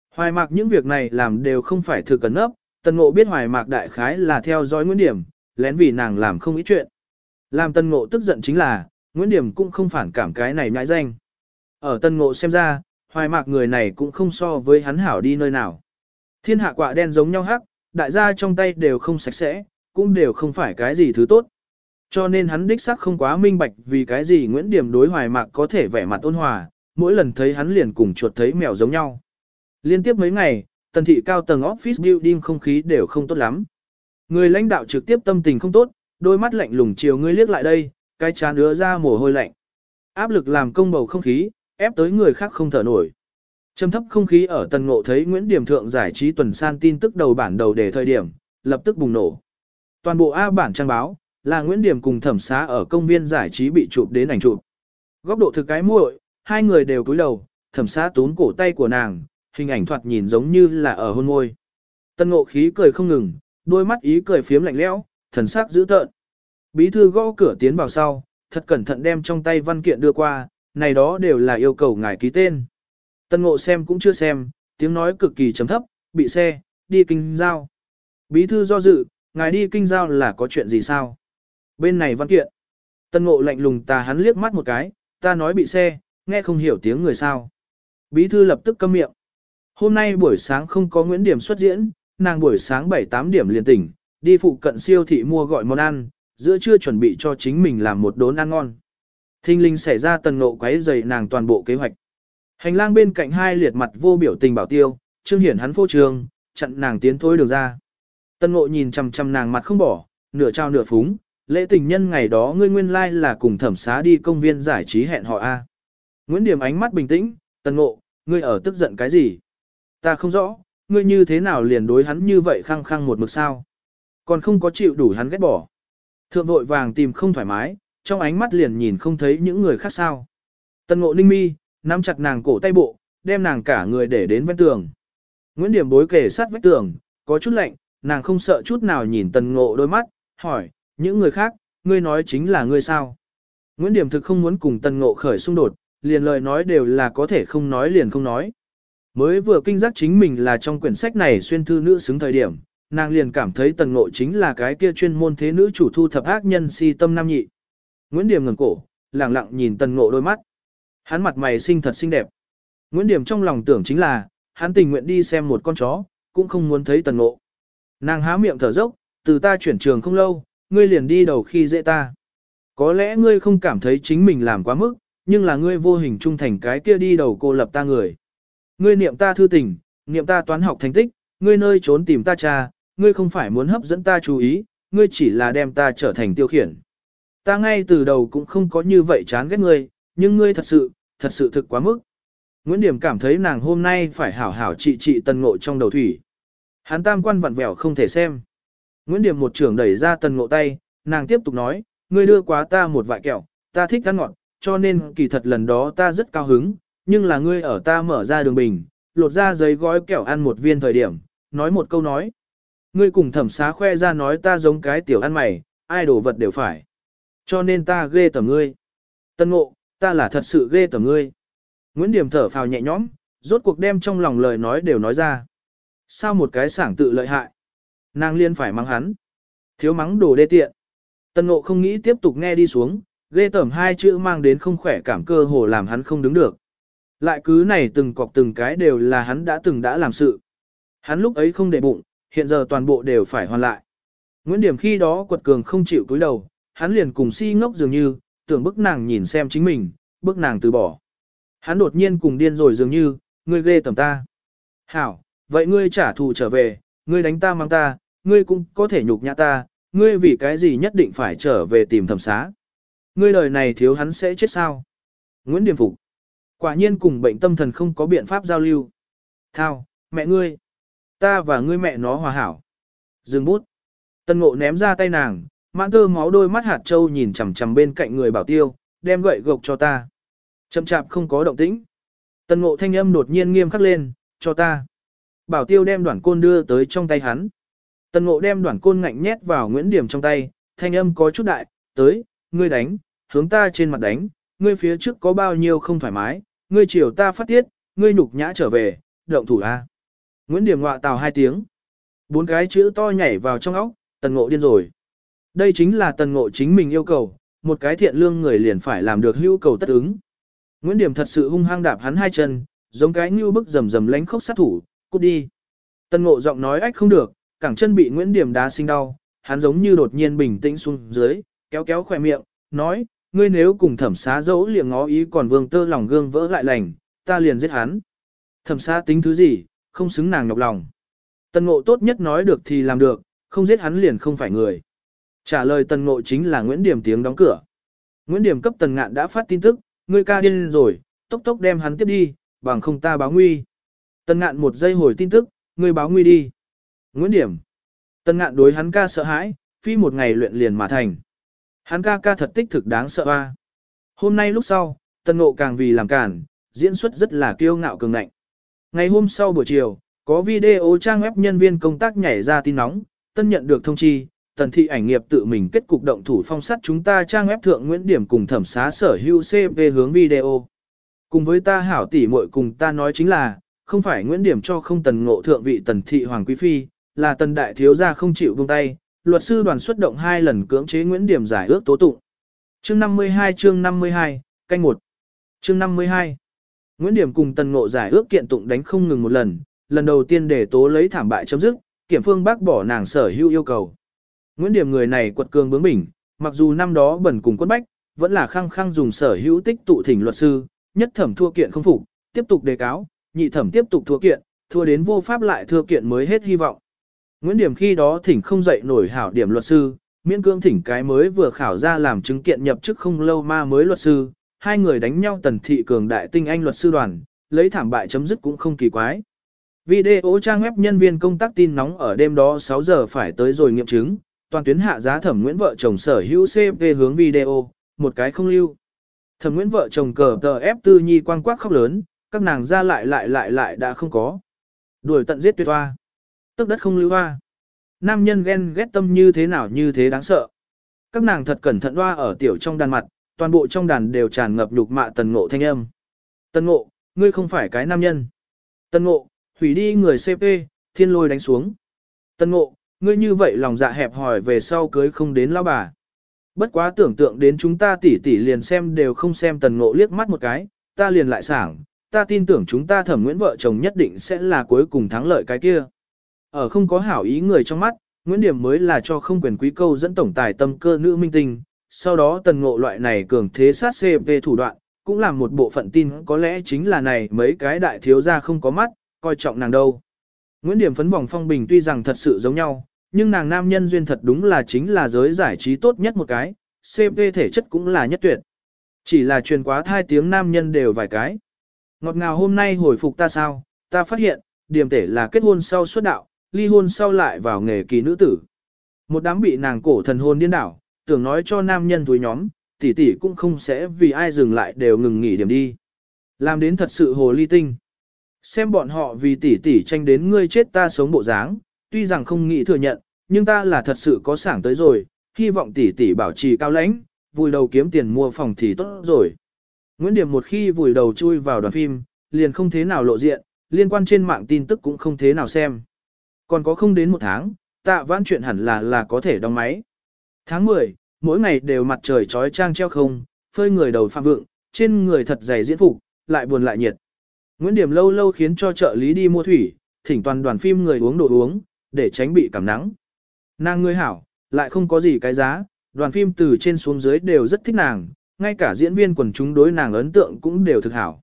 Hoài mạc những việc này làm đều không phải thực cẩn nấp, tần ngộ biết hoài mạc đại khái là theo dõi Nguyễn Điểm, lén vì nàng làm không ít chuyện. Làm Tân ngộ tức giận chính là, Nguyễn Điểm cũng không phản cảm cái này nhãi danh. Ở tân ngộ xem ra, hoài mạc người này cũng không so với hắn hảo đi nơi nào. Thiên hạ quả đen giống nhau hắc, đại gia trong tay đều không sạch sẽ, cũng đều không phải cái gì thứ tốt. Cho nên hắn đích xác không quá minh bạch vì cái gì Nguyễn Điểm đối hoài mạc có thể vẻ mặt ôn hòa, mỗi lần thấy hắn liền cùng chuột thấy mèo giống nhau. Liên tiếp mấy ngày, tần thị cao tầng office building không khí đều không tốt lắm. Người lãnh đạo trực tiếp tâm tình không tốt, đôi mắt lạnh lùng chiều ngươi liếc lại đây, cái chán đứa ra mồ hôi lạnh. Áp lực làm công bầu không khí, ép tới người khác không thở nổi. Trầm thấp không khí ở tần ngộ thấy Nguyễn Điểm Thượng giải trí tuần san tin tức đầu bản đầu để thời điểm, lập tức bùng nổ. Toàn bộ A bản trang báo, là Nguyễn Điểm cùng thẩm xá ở công viên giải trí bị chụp đến ảnh chụp. Góc độ thực cái muội, hai người đều cúi đầu, thẩm xá tún cổ tay của nàng, hình ảnh thoạt nhìn giống như là ở hôn môi. Tân ngộ khí cười không ngừng, đôi mắt ý cười phiếm lạnh lẽo, thần sắc dữ tợn. Bí thư gõ cửa tiến vào sau, thật cẩn thận đem trong tay văn kiện đưa qua, này đó đều là yêu cầu ngài ký tên. Tân ngộ xem cũng chưa xem, tiếng nói cực kỳ chấm thấp, bị xe, đi kinh giao. Bí thư do dự, ngài đi kinh giao là có chuyện gì sao? Bên này văn kiện. Tân ngộ lạnh lùng ta hắn liếc mắt một cái, ta nói bị xe, nghe không hiểu tiếng người sao. Bí thư lập tức câm miệng. Hôm nay buổi sáng không có Nguyễn Điểm xuất diễn, nàng buổi sáng 7-8 điểm liền tỉnh, đi phụ cận siêu thị mua gọi món ăn, giữa trưa chuẩn bị cho chính mình làm một đốn ăn ngon. Thinh linh xảy ra tần nộ quấy dày nàng toàn bộ kế hoạch. Hành lang bên cạnh hai liệt mặt vô biểu tình bảo tiêu, trương hiển hắn phô trường, chặn nàng tiến thôi đường ra. Tần nộ nhìn chằm chằm nàng mặt không bỏ, nửa trao nửa phúng, lễ tình nhân ngày đó ngươi nguyên lai like là cùng thẩm xá đi công viên giải trí hẹn họ A. Nguyễn Điểm ánh mắt bình tĩnh, tần nộ, ngươi ở tức giận cái gì? Ta không rõ, ngươi như thế nào liền đối hắn như vậy khăng khăng một mực sao? Còn không có chịu đủ hắn ghét bỏ. Thượng vội vàng tìm không thoải mái, trong ánh mắt liền nhìn không thấy những người khác sao. Tần ngộ ninh mi, nắm chặt nàng cổ tay bộ, đem nàng cả người để đến vách tường. Nguyễn Điểm bối kề sát vách tường, có chút lạnh, nàng không sợ chút nào nhìn tần ngộ đôi mắt, hỏi, những người khác, ngươi nói chính là ngươi sao? Nguyễn Điểm thực không muốn cùng tần ngộ khởi xung đột, liền lời nói đều là có thể không nói liền không nói. Mới vừa kinh giác chính mình là trong quyển sách này xuyên thư nữ xứng thời điểm, nàng liền cảm thấy tần ngộ chính là cái kia chuyên môn thế nữ chủ thu thập ác nhân si tâm nam nhị. Nguyễn Điểm ngẩng cổ, lẳng lặng nhìn tần ngộ đôi mắt. Hắn mặt mày xinh thật xinh đẹp. Nguyễn Điểm trong lòng tưởng chính là, hắn tình nguyện đi xem một con chó, cũng không muốn thấy tần ngộ. Nàng há miệng thở dốc, từ ta chuyển trường không lâu, ngươi liền đi đầu khi dễ ta. Có lẽ ngươi không cảm thấy chính mình làm quá mức, nhưng là ngươi vô hình trung thành cái kia đi đầu cô lập ta người. Ngươi niệm ta thư tình, niệm ta toán học thành tích, ngươi nơi trốn tìm ta cha, ngươi không phải muốn hấp dẫn ta chú ý, ngươi chỉ là đem ta trở thành tiêu khiển. Ta ngay từ đầu cũng không có như vậy chán ghét ngươi, nhưng ngươi thật sự, thật sự thực quá mức. Nguyễn Điểm cảm thấy nàng hôm nay phải hảo hảo trị trị tần ngộ trong đầu thủy. Hắn tam quan vặn vẹo không thể xem. Nguyễn Điểm một trưởng đẩy ra tần ngộ tay, nàng tiếp tục nói, ngươi đưa quá ta một vại kẹo, ta thích ăn ngọt, cho nên kỳ thật lần đó ta rất cao hứng, nhưng là ngươi ở ta mở ra đường bình, lột ra giấy gói kẹo ăn một viên thời điểm, nói một câu nói. Ngươi cùng thẩm xá khoe ra nói ta giống cái tiểu ăn mày, ai đồ vật đều phải. Cho nên ta ghê tầm ngươi. Tân ngộ, ta là thật sự ghê tầm ngươi. Nguyễn Điểm thở phào nhẹ nhõm, rốt cuộc đem trong lòng lời nói đều nói ra. Sao một cái sảng tự lợi hại? Nàng liên phải mắng hắn. Thiếu mắng đồ đê tiện. Tân ngộ không nghĩ tiếp tục nghe đi xuống, ghê tởm hai chữ mang đến không khỏe cảm cơ hồ làm hắn không đứng được. Lại cứ này từng cọc từng cái đều là hắn đã từng đã làm sự. Hắn lúc ấy không để bụng, hiện giờ toàn bộ đều phải hoàn lại. Nguyễn Điểm khi đó quật cường không chịu cúi đầu, hắn liền cùng si ngốc dường như, tưởng bức nàng nhìn xem chính mình, bức nàng từ bỏ. Hắn đột nhiên cùng điên rồi dường như, ngươi ghê tầm ta. Hảo, vậy ngươi trả thù trở về, ngươi đánh ta mang ta, ngươi cũng có thể nhục nhã ta, ngươi vì cái gì nhất định phải trở về tìm thẩm xá. Ngươi lời này thiếu hắn sẽ chết sao? Nguyễn Điềm Phục. Quả nhiên cùng bệnh tâm thần không có biện pháp giao lưu. Thao, mẹ ngươi. Ta và ngươi mẹ nó hòa hảo. Dừng bút. Tân ngộ ném ra tay nàng, mãn tơ máu đôi mắt hạt trâu nhìn chằm chằm bên cạnh người bảo tiêu, đem gậy gộc cho ta. Chậm chạp không có động tĩnh. Tân ngộ thanh âm đột nhiên nghiêm khắc lên, cho ta. Bảo tiêu đem đoạn côn đưa tới trong tay hắn. Tân ngộ đem đoạn côn ngạnh nhét vào Nguyễn Điểm trong tay, thanh âm có chút đại, tới, ngươi đánh, hướng ta trên mặt đánh, ngươi phía trước có bao nhiêu không thoải mái, ngươi chiều ta phát tiết, ngươi nhục nhã trở về, động thủ a. Nguyễn Điểm ngọa tào hai tiếng. Bốn cái chữ to nhảy vào trong óc, tần ngộ điên rồi. Đây chính là tần ngộ chính mình yêu cầu, một cái thiện lương người liền phải làm được hữu cầu tất ứng. Nguyễn Điểm thật sự hung hăng đạp hắn hai chân, giống cái như bức rầm rầm lánh khốc sát thủ, cút đi. Tần ngộ giọng nói ách không được, cẳng chân bị Nguyễn Điểm đá sinh đau, hắn giống như đột nhiên bình tĩnh xuống dưới, kéo kéo khỏe miệng, nói, ngươi nếu cùng thẩm xá dẫu liền ngó ý còn vương tơ lòng gương vỡ lại lành, ta liền giết hắn. Thẩm xá tính thứ gì, không xứng nàng nhọc lòng. Tần ngộ tốt nhất nói được thì làm được, không giết hắn liền không phải người. Trả lời tần ngộ chính là Nguyễn Điểm tiếng đóng cửa. Nguyễn Điểm cấp tần ngạn đã phát tin tức, ngươi ca điên rồi, tốc tốc đem hắn tiếp đi, bằng không ta báo nguy. Tần ngạn một giây hồi tin tức, người báo nguy đi. Nguyễn Điểm. Tần ngạn đối hắn ca sợ hãi, phi một ngày luyện liền mà thành. Hắn ca ca thật tích thực đáng sợ a. Hôm nay lúc sau, tần ngộ càng vì làm cản, diễn xuất rất là kiêu ngạo cường ngạnh. Ngày hôm sau buổi chiều, có video trang web nhân viên công tác nhảy ra tin nóng, tân nhận được thông chi, tần thị ảnh nghiệp tự mình kết cục động thủ phong sát chúng ta trang web thượng Nguyễn Điểm cùng thẩm xá sở hữu CV hướng video. Cùng với ta hảo tỷ muội cùng ta nói chính là, không phải Nguyễn Điểm cho không tần ngộ thượng vị tần thị hoàng quý phi, là tần đại thiếu gia không chịu buông tay, luật sư đoàn xuất động hai lần cưỡng chế Nguyễn Điểm giải ước tố tụng. Chương 52 chương 52, canh 1. Chương 52. Nguyễn Điểm cùng tần ngộ giải ước kiện tụng đánh không ngừng một lần, lần đầu tiên để tố lấy thảm bại chấm dứt, kiểm phương bác bỏ nàng sở hữu yêu cầu. Nguyễn Điểm người này quật cường bướng bỉnh, mặc dù năm đó bẩn cùng quân bách, vẫn là khăng khăng dùng sở hữu tích tụ thỉnh luật sư, nhất thẩm thua kiện không phục, tiếp tục đề cáo, nhị thẩm tiếp tục thua kiện, thua đến vô pháp lại thua kiện mới hết hy vọng. Nguyễn Điểm khi đó thỉnh không dậy nổi hảo điểm luật sư, miễn cương thỉnh cái mới vừa khảo ra làm chứng kiện nhập chức không lâu ma mới luật sư, hai người đánh nhau tần thị cường đại tinh anh luật sư đoàn, lấy thảm bại chấm dứt cũng không kỳ quái. Video trang web nhân viên công tác tin nóng ở đêm đó 6 giờ phải tới rồi nghiệm chứng, toàn tuyến hạ giá thẩm Nguyễn vợ chồng sở hữu CV hướng video, một cái không lưu. Thẩm Nguyễn vợ chồng cờ tờ ép tư nhi quang quắc khóc lớn, các nàng ra lại lại lại lại đã không có. Đuổi tận giết tuyệt hoa. Tức đất không lưu hoa. Nam nhân ghen ghét tâm như thế nào như thế đáng sợ. Các nàng thật cẩn thận hoa ở tiểu trong đàn mặt, toàn bộ trong đàn đều tràn ngập nhục mạ tần ngộ thanh âm. Tần ngộ, ngươi không phải cái nam nhân. Tần ngộ, hủy đi người CP, thiên lôi đánh xuống. Tần ngộ, ngươi như vậy lòng dạ hẹp hòi về sau cưới không đến lão bà. Bất quá tưởng tượng đến chúng ta tỷ tỷ liền xem đều không xem tần ngộ liếc mắt một cái, ta liền lại sảng, ta tin tưởng chúng ta thẩm Nguyễn vợ chồng nhất định sẽ là cuối cùng thắng lợi cái kia. Ở không có hảo ý người trong mắt, Nguyễn Điểm mới là cho không quyền quý câu dẫn tổng tài tâm cơ nữ minh tinh, sau đó tần ngộ loại này cường thế sát CP thủ đoạn, cũng là một bộ phận tin có lẽ chính là này mấy cái đại thiếu gia không có mắt, coi trọng nàng đâu. Nguyễn Điểm phấn vòng phong bình tuy rằng thật sự giống nhau, nhưng nàng nam nhân duyên thật đúng là chính là giới giải trí tốt nhất một cái, CP thể chất cũng là nhất tuyệt. Chỉ là truyền quá thai tiếng nam nhân đều vài cái. Ngọt ngào hôm nay hồi phục ta sao, ta phát hiện, điểm tể là kết hôn sau xuất đạo, ly hôn sau lại vào nghề kỳ nữ tử. Một đám bị nàng cổ thần hôn điên đảo, tưởng nói cho nam nhân túi nhóm, tỷ tỷ cũng không sẽ vì ai dừng lại đều ngừng nghỉ điểm đi. Làm đến thật sự hồ ly tinh. Xem bọn họ vì tỷ tỷ tranh đến ngươi chết ta sống bộ dáng, tuy rằng không nghĩ thừa nhận, nhưng ta là thật sự có sảng tới rồi, hy vọng tỷ tỷ bảo trì cao lãnh, vùi đầu kiếm tiền mua phòng thì tốt rồi. Nguyễn Điểm một khi vùi đầu chui vào đoàn phim, liền không thế nào lộ diện, liên quan trên mạng tin tức cũng không thế nào xem. Còn có không đến một tháng, tạ vãn chuyện hẳn là là có thể đóng máy. Tháng 10, mỗi ngày đều mặt trời trói trang treo không, phơi người đầu phạm vượng, trên người thật dày diễn phục, lại buồn lại nhiệt. Nguyễn Điểm lâu lâu khiến cho trợ lý đi mua thủy, thỉnh toàn đoàn phim người uống đồ uống, để tránh bị cảm nắng. Nàng người hảo, lại không có gì cái giá, đoàn phim từ trên xuống dưới đều rất thích nàng, ngay cả diễn viên quần chúng đối nàng ấn tượng cũng đều thực hảo.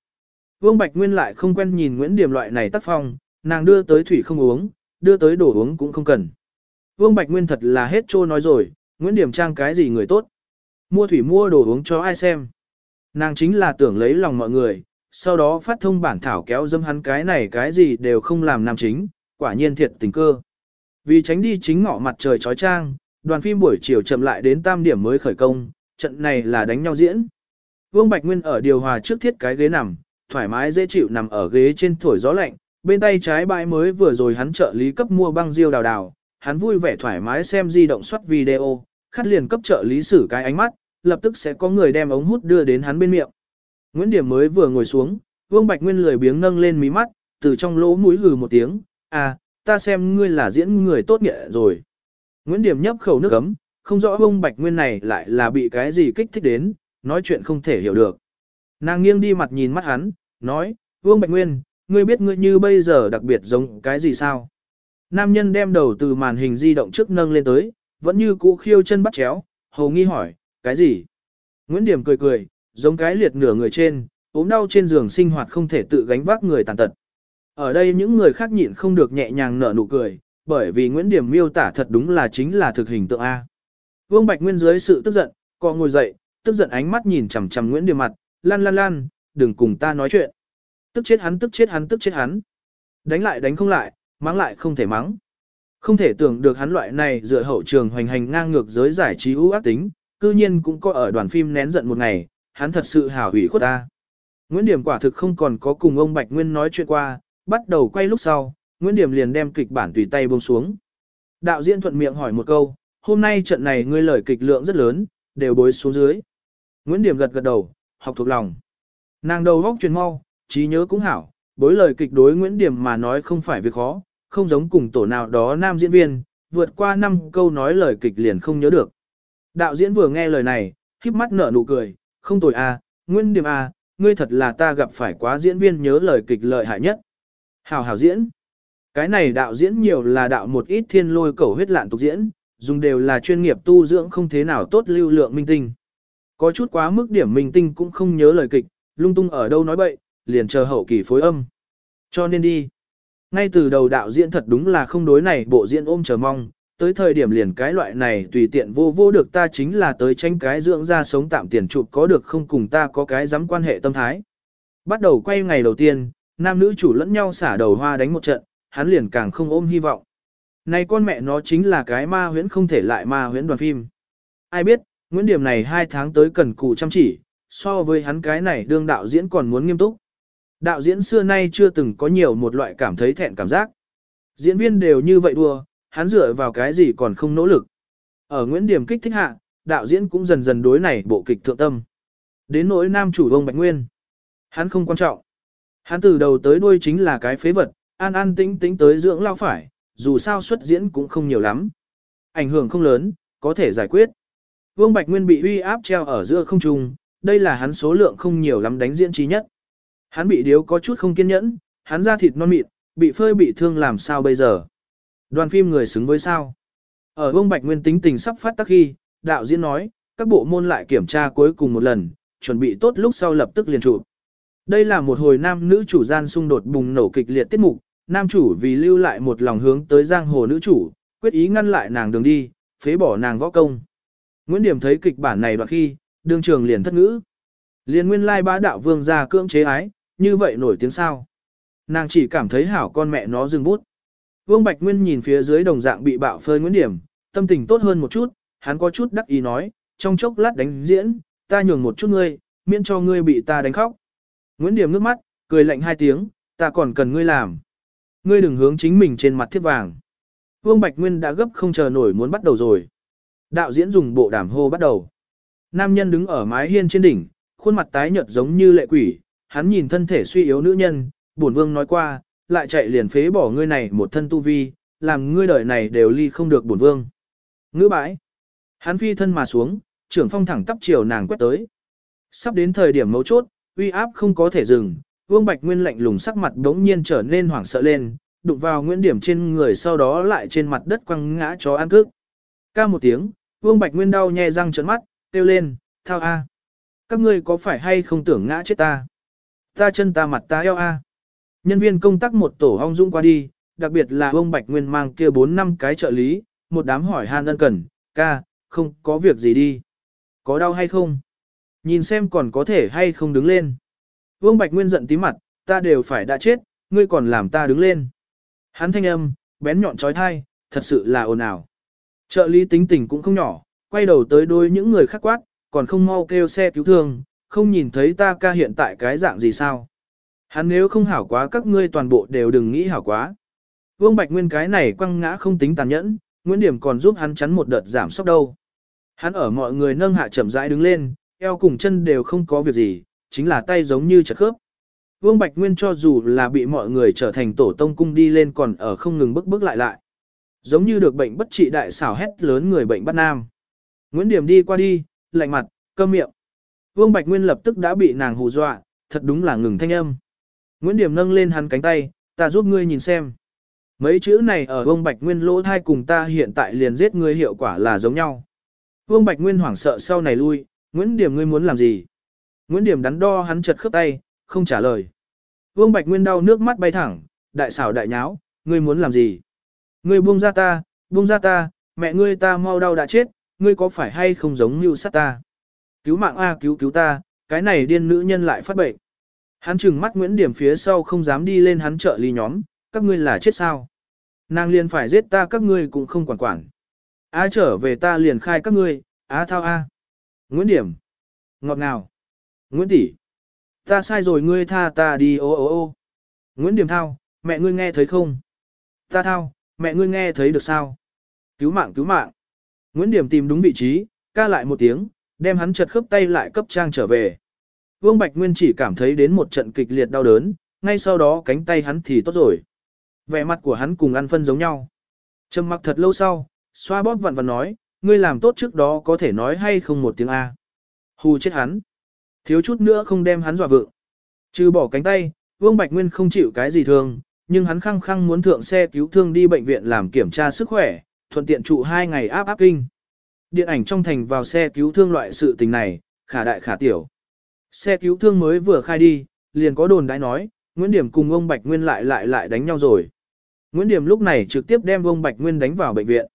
Vương Bạch Nguyên lại không quen nhìn Nguyễn Điểm loại này tác phong, nàng đưa tới thủy không uống, đưa tới đồ uống cũng không cần. Vương Bạch Nguyên thật là hết trô nói rồi, Nguyễn Điểm trang cái gì người tốt. Mua thủy mua đồ uống cho ai xem. Nàng chính là tưởng lấy lòng mọi người, sau đó phát thông bản thảo kéo dâm hắn cái này cái gì đều không làm nam chính, quả nhiên thiệt tình cơ. Vì tránh đi chính ngọ mặt trời trói trang, đoàn phim buổi chiều chậm lại đến tam điểm mới khởi công, trận này là đánh nhau diễn. Vương Bạch Nguyên ở điều hòa trước thiết cái ghế nằm, thoải mái dễ chịu nằm ở ghế trên thổi gió lạnh, bên tay trái bãi mới vừa rồi hắn trợ lý cấp mua băng diêu đào đào, hắn vui vẻ thoải mái xem di động soát video, khát liền cấp trợ lý xử cái ánh mắt, lập tức sẽ có người đem ống hút đưa đến hắn bên miệng. Nguyễn Điểm mới vừa ngồi xuống, Vương Bạch Nguyên lười biếng nâng lên mí mắt, từ trong lỗ mũi hừ một tiếng, à, ta xem ngươi là diễn người tốt nghệ rồi. Nguyễn Điểm nhấp khẩu nước ấm, không rõ Vương Bạch Nguyên này lại là bị cái gì kích thích đến, nói chuyện không thể hiểu được. Nàng nghiêng đi mặt nhìn mắt hắn, nói, Vương Bạch Nguyên, ngươi biết ngươi như bây giờ đặc biệt giống cái gì sao? Nam nhân đem đầu từ màn hình di động trước nâng lên tới, vẫn như cũ khiêu chân bắt chéo, hầu nghi hỏi, cái gì? Nguyễn Điểm cười cười, giống cái liệt nửa người trên, ốm đau trên giường sinh hoạt không thể tự gánh vác người tàn tật. Ở đây những người khác nhịn không được nhẹ nhàng nở nụ cười, bởi vì Nguyễn Điểm miêu tả thật đúng là chính là thực hình tượng A. Vương Bạch Nguyên dưới sự tức giận, co ngồi dậy, tức giận ánh mắt nhìn chằm chằm Nguyễn Điểm mặt, lan lan lan, đừng cùng ta nói chuyện. Tức chết hắn tức chết hắn tức chết hắn. Đánh lại đánh không lại, mắng lại không thể mắng. Không thể tưởng được hắn loại này dựa hậu trường hoành hành ngang ngược giới giải trí ưu ác tính, cư nhiên cũng có ở đoàn phim nén giận một ngày, hắn thật sự hảo hủy khuất ta. Nguyễn Điểm quả thực không còn có cùng ông Bạch Nguyên nói chuyện qua, bắt đầu quay lúc sau, Nguyễn Điểm liền đem kịch bản tùy tay buông xuống. Đạo diễn thuận miệng hỏi một câu, hôm nay trận này ngươi lời kịch lượng rất lớn, đều bối xuống dưới. Nguyễn Điểm gật gật đầu, học thuộc lòng. Nàng đầu góc truyền mau, trí nhớ cũng hảo, bối lời kịch đối Nguyễn Điểm mà nói không phải việc khó, không giống cùng tổ nào đó nam diễn viên, vượt qua năm câu nói lời kịch liền không nhớ được. Đạo diễn vừa nghe lời này, khiếp mắt nở nụ cười, không tồi à, nguyên Điểm à, ngươi thật là ta gặp phải quá diễn viên nhớ lời kịch lợi hại nhất. hào hào diễn. Cái này đạo diễn nhiều là đạo một ít thiên lôi cầu huyết lạn tục diễn, dùng đều là chuyên nghiệp tu dưỡng không thế nào tốt lưu lượng minh tinh. Có chút quá mức điểm minh tinh cũng không nhớ lời kịch, lung tung ở đâu nói bậy, liền chờ hậu kỳ phối âm. Cho nên đi. Ngay từ đầu đạo diễn thật đúng là không đối này bộ diễn ôm chờ mong, tới thời điểm liền cái loại này tùy tiện vô vô được ta chính là tới tranh cái dưỡng ra sống tạm tiền chụp có được không cùng ta có cái dám quan hệ tâm thái. Bắt đầu quay ngày đầu tiên, nam nữ chủ lẫn nhau xả đầu hoa đánh một trận, hắn liền càng không ôm hy vọng. Này con mẹ nó chính là cái ma huyễn không thể lại ma huyễn đoàn phim. Ai biết, Nguyễn Điểm này hai tháng tới cần cù chăm chỉ, so với hắn cái này đương đạo diễn còn muốn nghiêm túc. Đạo diễn xưa nay chưa từng có nhiều một loại cảm thấy thẹn cảm giác. Diễn viên đều như vậy đua, hắn dựa vào cái gì còn không nỗ lực. Ở Nguyễn Điểm kích thích hạ, đạo diễn cũng dần dần đối này bộ kịch thượng tâm. Đến nỗi nam chủ ông Bạch Nguyên. Hắn không quan trọng. Hắn từ đầu tới đuôi chính là cái phế vật, an an tĩnh tĩnh tới dưỡng lao phải, dù sao xuất diễn cũng không nhiều lắm. Ảnh hưởng không lớn, có thể giải quyết. Vương Bạch Nguyên bị uy áp treo ở giữa không trung, đây là hắn số lượng không nhiều lắm đánh diễn trí nhất. Hắn bị điếu có chút không kiên nhẫn, hắn ra thịt non mịn, bị phơi bị thương làm sao bây giờ. Đoàn phim người xứng với sao. Ở Vương Bạch Nguyên tính tình sắp phát tắc khi, đạo diễn nói, các bộ môn lại kiểm tra cuối cùng một lần, chuẩn bị tốt lúc sau lập tức liền chụp. Đây là một hồi nam nữ chủ gian xung đột bùng nổ kịch liệt tiết mục, nam chủ vì lưu lại một lòng hướng tới giang hồ nữ chủ, quyết ý ngăn lại nàng đường đi, phế bỏ nàng võ công. Nguyễn Điểm thấy kịch bản này đoạn khi, đương trường liền thất ngữ. Liên nguyên lai bá đạo vương gia cưỡng chế ái, như vậy nổi tiếng sao. Nàng chỉ cảm thấy hảo con mẹ nó dừng bút. Vương Bạch Nguyên nhìn phía dưới đồng dạng bị bạo phơi Nguyễn Điểm, tâm tình tốt hơn một chút, hắn có chút đắc ý nói, trong chốc lát đánh diễn, ta nhường một chút ngươi, miễn cho ngươi bị ta đánh khóc. Nguyễn Điểm nước mắt, cười lạnh hai tiếng, ta còn cần ngươi làm. Ngươi đừng hướng chính mình trên mặt thiết vàng. Vương Bạch Nguyên đã gấp không chờ nổi muốn bắt đầu rồi. Đạo diễn dùng bộ đàm hô bắt đầu. Nam nhân đứng ở mái hiên trên đỉnh, khuôn mặt tái nhợt giống như lệ quỷ, hắn nhìn thân thể suy yếu nữ nhân, bổn vương nói qua, lại chạy liền phế bỏ ngươi này một thân tu vi, làm ngươi đời này đều ly không được bổn vương. Ngữ bãi. Hắn phi thân mà xuống, trưởng phong thẳng tắp chiều nàng quét tới. Sắp đến thời điểm mấu chốt, uy áp không có thể dừng, Vương Bạch Nguyên lạnh lùng sắc mặt đống nhiên trở nên hoảng sợ lên, đụng vào Nguyễn Điểm trên người sau đó lại trên mặt đất quăng ngã chó ăn cước. Ca một tiếng, Vương Bạch Nguyên đau nhè răng trợn mắt, kêu lên, thao a. Các ngươi có phải hay không tưởng ngã chết ta? Ta chân ta mặt ta eo a. Nhân viên công tác một tổ hong dung qua đi, đặc biệt là ông Bạch Nguyên mang kia bốn năm cái trợ lý, một đám hỏi han ân cần, ca, không có việc gì đi. Có đau hay không? Nhìn xem còn có thể hay không đứng lên. Vương Bạch Nguyên giận tí mặt, ta đều phải đã chết, ngươi còn làm ta đứng lên. Hắn thanh âm, bén nhọn trói thai, thật sự là ồn ào. Trợ lý tính tình cũng không nhỏ, quay đầu tới đôi những người khác quát, còn không mau kêu xe cứu thương, không nhìn thấy ta ca hiện tại cái dạng gì sao. Hắn nếu không hảo quá các ngươi toàn bộ đều đừng nghĩ hảo quá. Vương Bạch Nguyên cái này quăng ngã không tính tàn nhẫn, Nguyễn Điểm còn giúp hắn chắn một đợt giảm sốc đâu. Hắn ở mọi người nâng hạ chậm rãi đứng lên, eo cùng chân đều không có việc gì, chính là tay giống như chật khớp. Vương Bạch Nguyên cho dù là bị mọi người trở thành tổ tông cung đi lên còn ở không ngừng bước bước lại lại. Giống như được bệnh bất trị đại xảo hét lớn người bệnh bắt nam. Nguyễn Điểm đi qua đi, lạnh mặt, câm miệng. Vương Bạch Nguyên lập tức đã bị nàng hù dọa, thật đúng là ngừng thanh âm. Nguyễn Điểm nâng lên hắn cánh tay, ta giúp ngươi nhìn xem. Mấy chữ này ở Vương Bạch Nguyên lỗ thai cùng ta hiện tại liền giết ngươi hiệu quả là giống nhau. Vương Bạch Nguyên hoảng sợ sau này lui, Nguyễn Điểm ngươi muốn làm gì? Nguyễn Điểm đắn đo hắn chật khớp tay, không trả lời. Vương Bạch Nguyên đau nước mắt bay thẳng, đại xảo đại nháo, ngươi muốn làm gì? Ngươi buông ra ta, buông ra ta, mẹ ngươi ta mau đau đã chết, ngươi có phải hay không giống như sát ta? Cứu mạng A cứu cứu ta, cái này điên nữ nhân lại phát bệnh. Hắn trừng mắt Nguyễn Điểm phía sau không dám đi lên hắn trợ ly nhóm, các ngươi là chết sao? Nàng liền phải giết ta các ngươi cũng không quản quản. A trở về ta liền khai các ngươi, A thao A. Nguyễn Điểm. Ngọt ngào. Nguyễn tỷ, Ta sai rồi ngươi tha ta đi ô ô ô. Nguyễn Điểm thao, mẹ ngươi nghe thấy không? Ta thao, mẹ ngươi nghe thấy được sao? Cứu mạng cứu mạng. Nguyễn Điểm tìm đúng vị trí, ca lại một tiếng, đem hắn chật khớp tay lại cấp trang trở về. Vương Bạch Nguyên chỉ cảm thấy đến một trận kịch liệt đau đớn, ngay sau đó cánh tay hắn thì tốt rồi. Vẻ mặt của hắn cùng ăn phân giống nhau. Trầm mặc thật lâu sau, xoa bóp vặn vặn nói, ngươi làm tốt trước đó có thể nói hay không một tiếng A. Hù chết hắn. Thiếu chút nữa không đem hắn dọa vượng. Trừ bỏ cánh tay, Vương Bạch Nguyên không chịu cái gì thương, nhưng hắn khăng khăng muốn thượng xe cứu thương đi bệnh viện làm kiểm tra sức khỏe, thuận tiện trụ hai ngày áp áp kinh. Điện ảnh trong thành vào xe cứu thương loại sự tình này, khả đại khả tiểu. Xe cứu thương mới vừa khai đi, liền có đồn đãi nói, Nguyễn Điểm cùng ông Bạch Nguyên lại lại lại đánh nhau rồi. Nguyễn Điểm lúc này trực tiếp đem ông Bạch Nguyên đánh vào bệnh viện.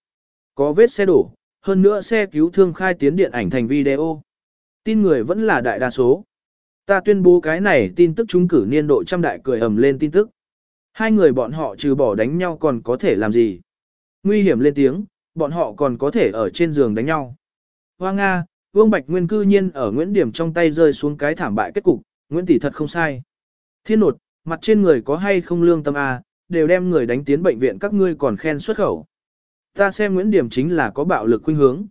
Có vết xe đổ, hơn nữa xe cứu thương khai tiến điện ảnh thành video. Tin người vẫn là đại đa số. Ta tuyên bố cái này tin tức trúng cử niên độ trăm đại cười ầm lên tin tức. Hai người bọn họ trừ bỏ đánh nhau còn có thể làm gì? Nguy hiểm lên tiếng, bọn họ còn có thể ở trên giường đánh nhau. Hoa Nga, Vương Bạch Nguyên cư nhiên ở Nguyễn Điểm trong tay rơi xuống cái thảm bại kết cục, Nguyễn Tỷ thật không sai. Thiên nột, mặt trên người có hay không lương tâm A, đều đem người đánh tiến bệnh viện các ngươi còn khen xuất khẩu. Ta xem Nguyễn Điểm chính là có bạo lực khuynh hướng.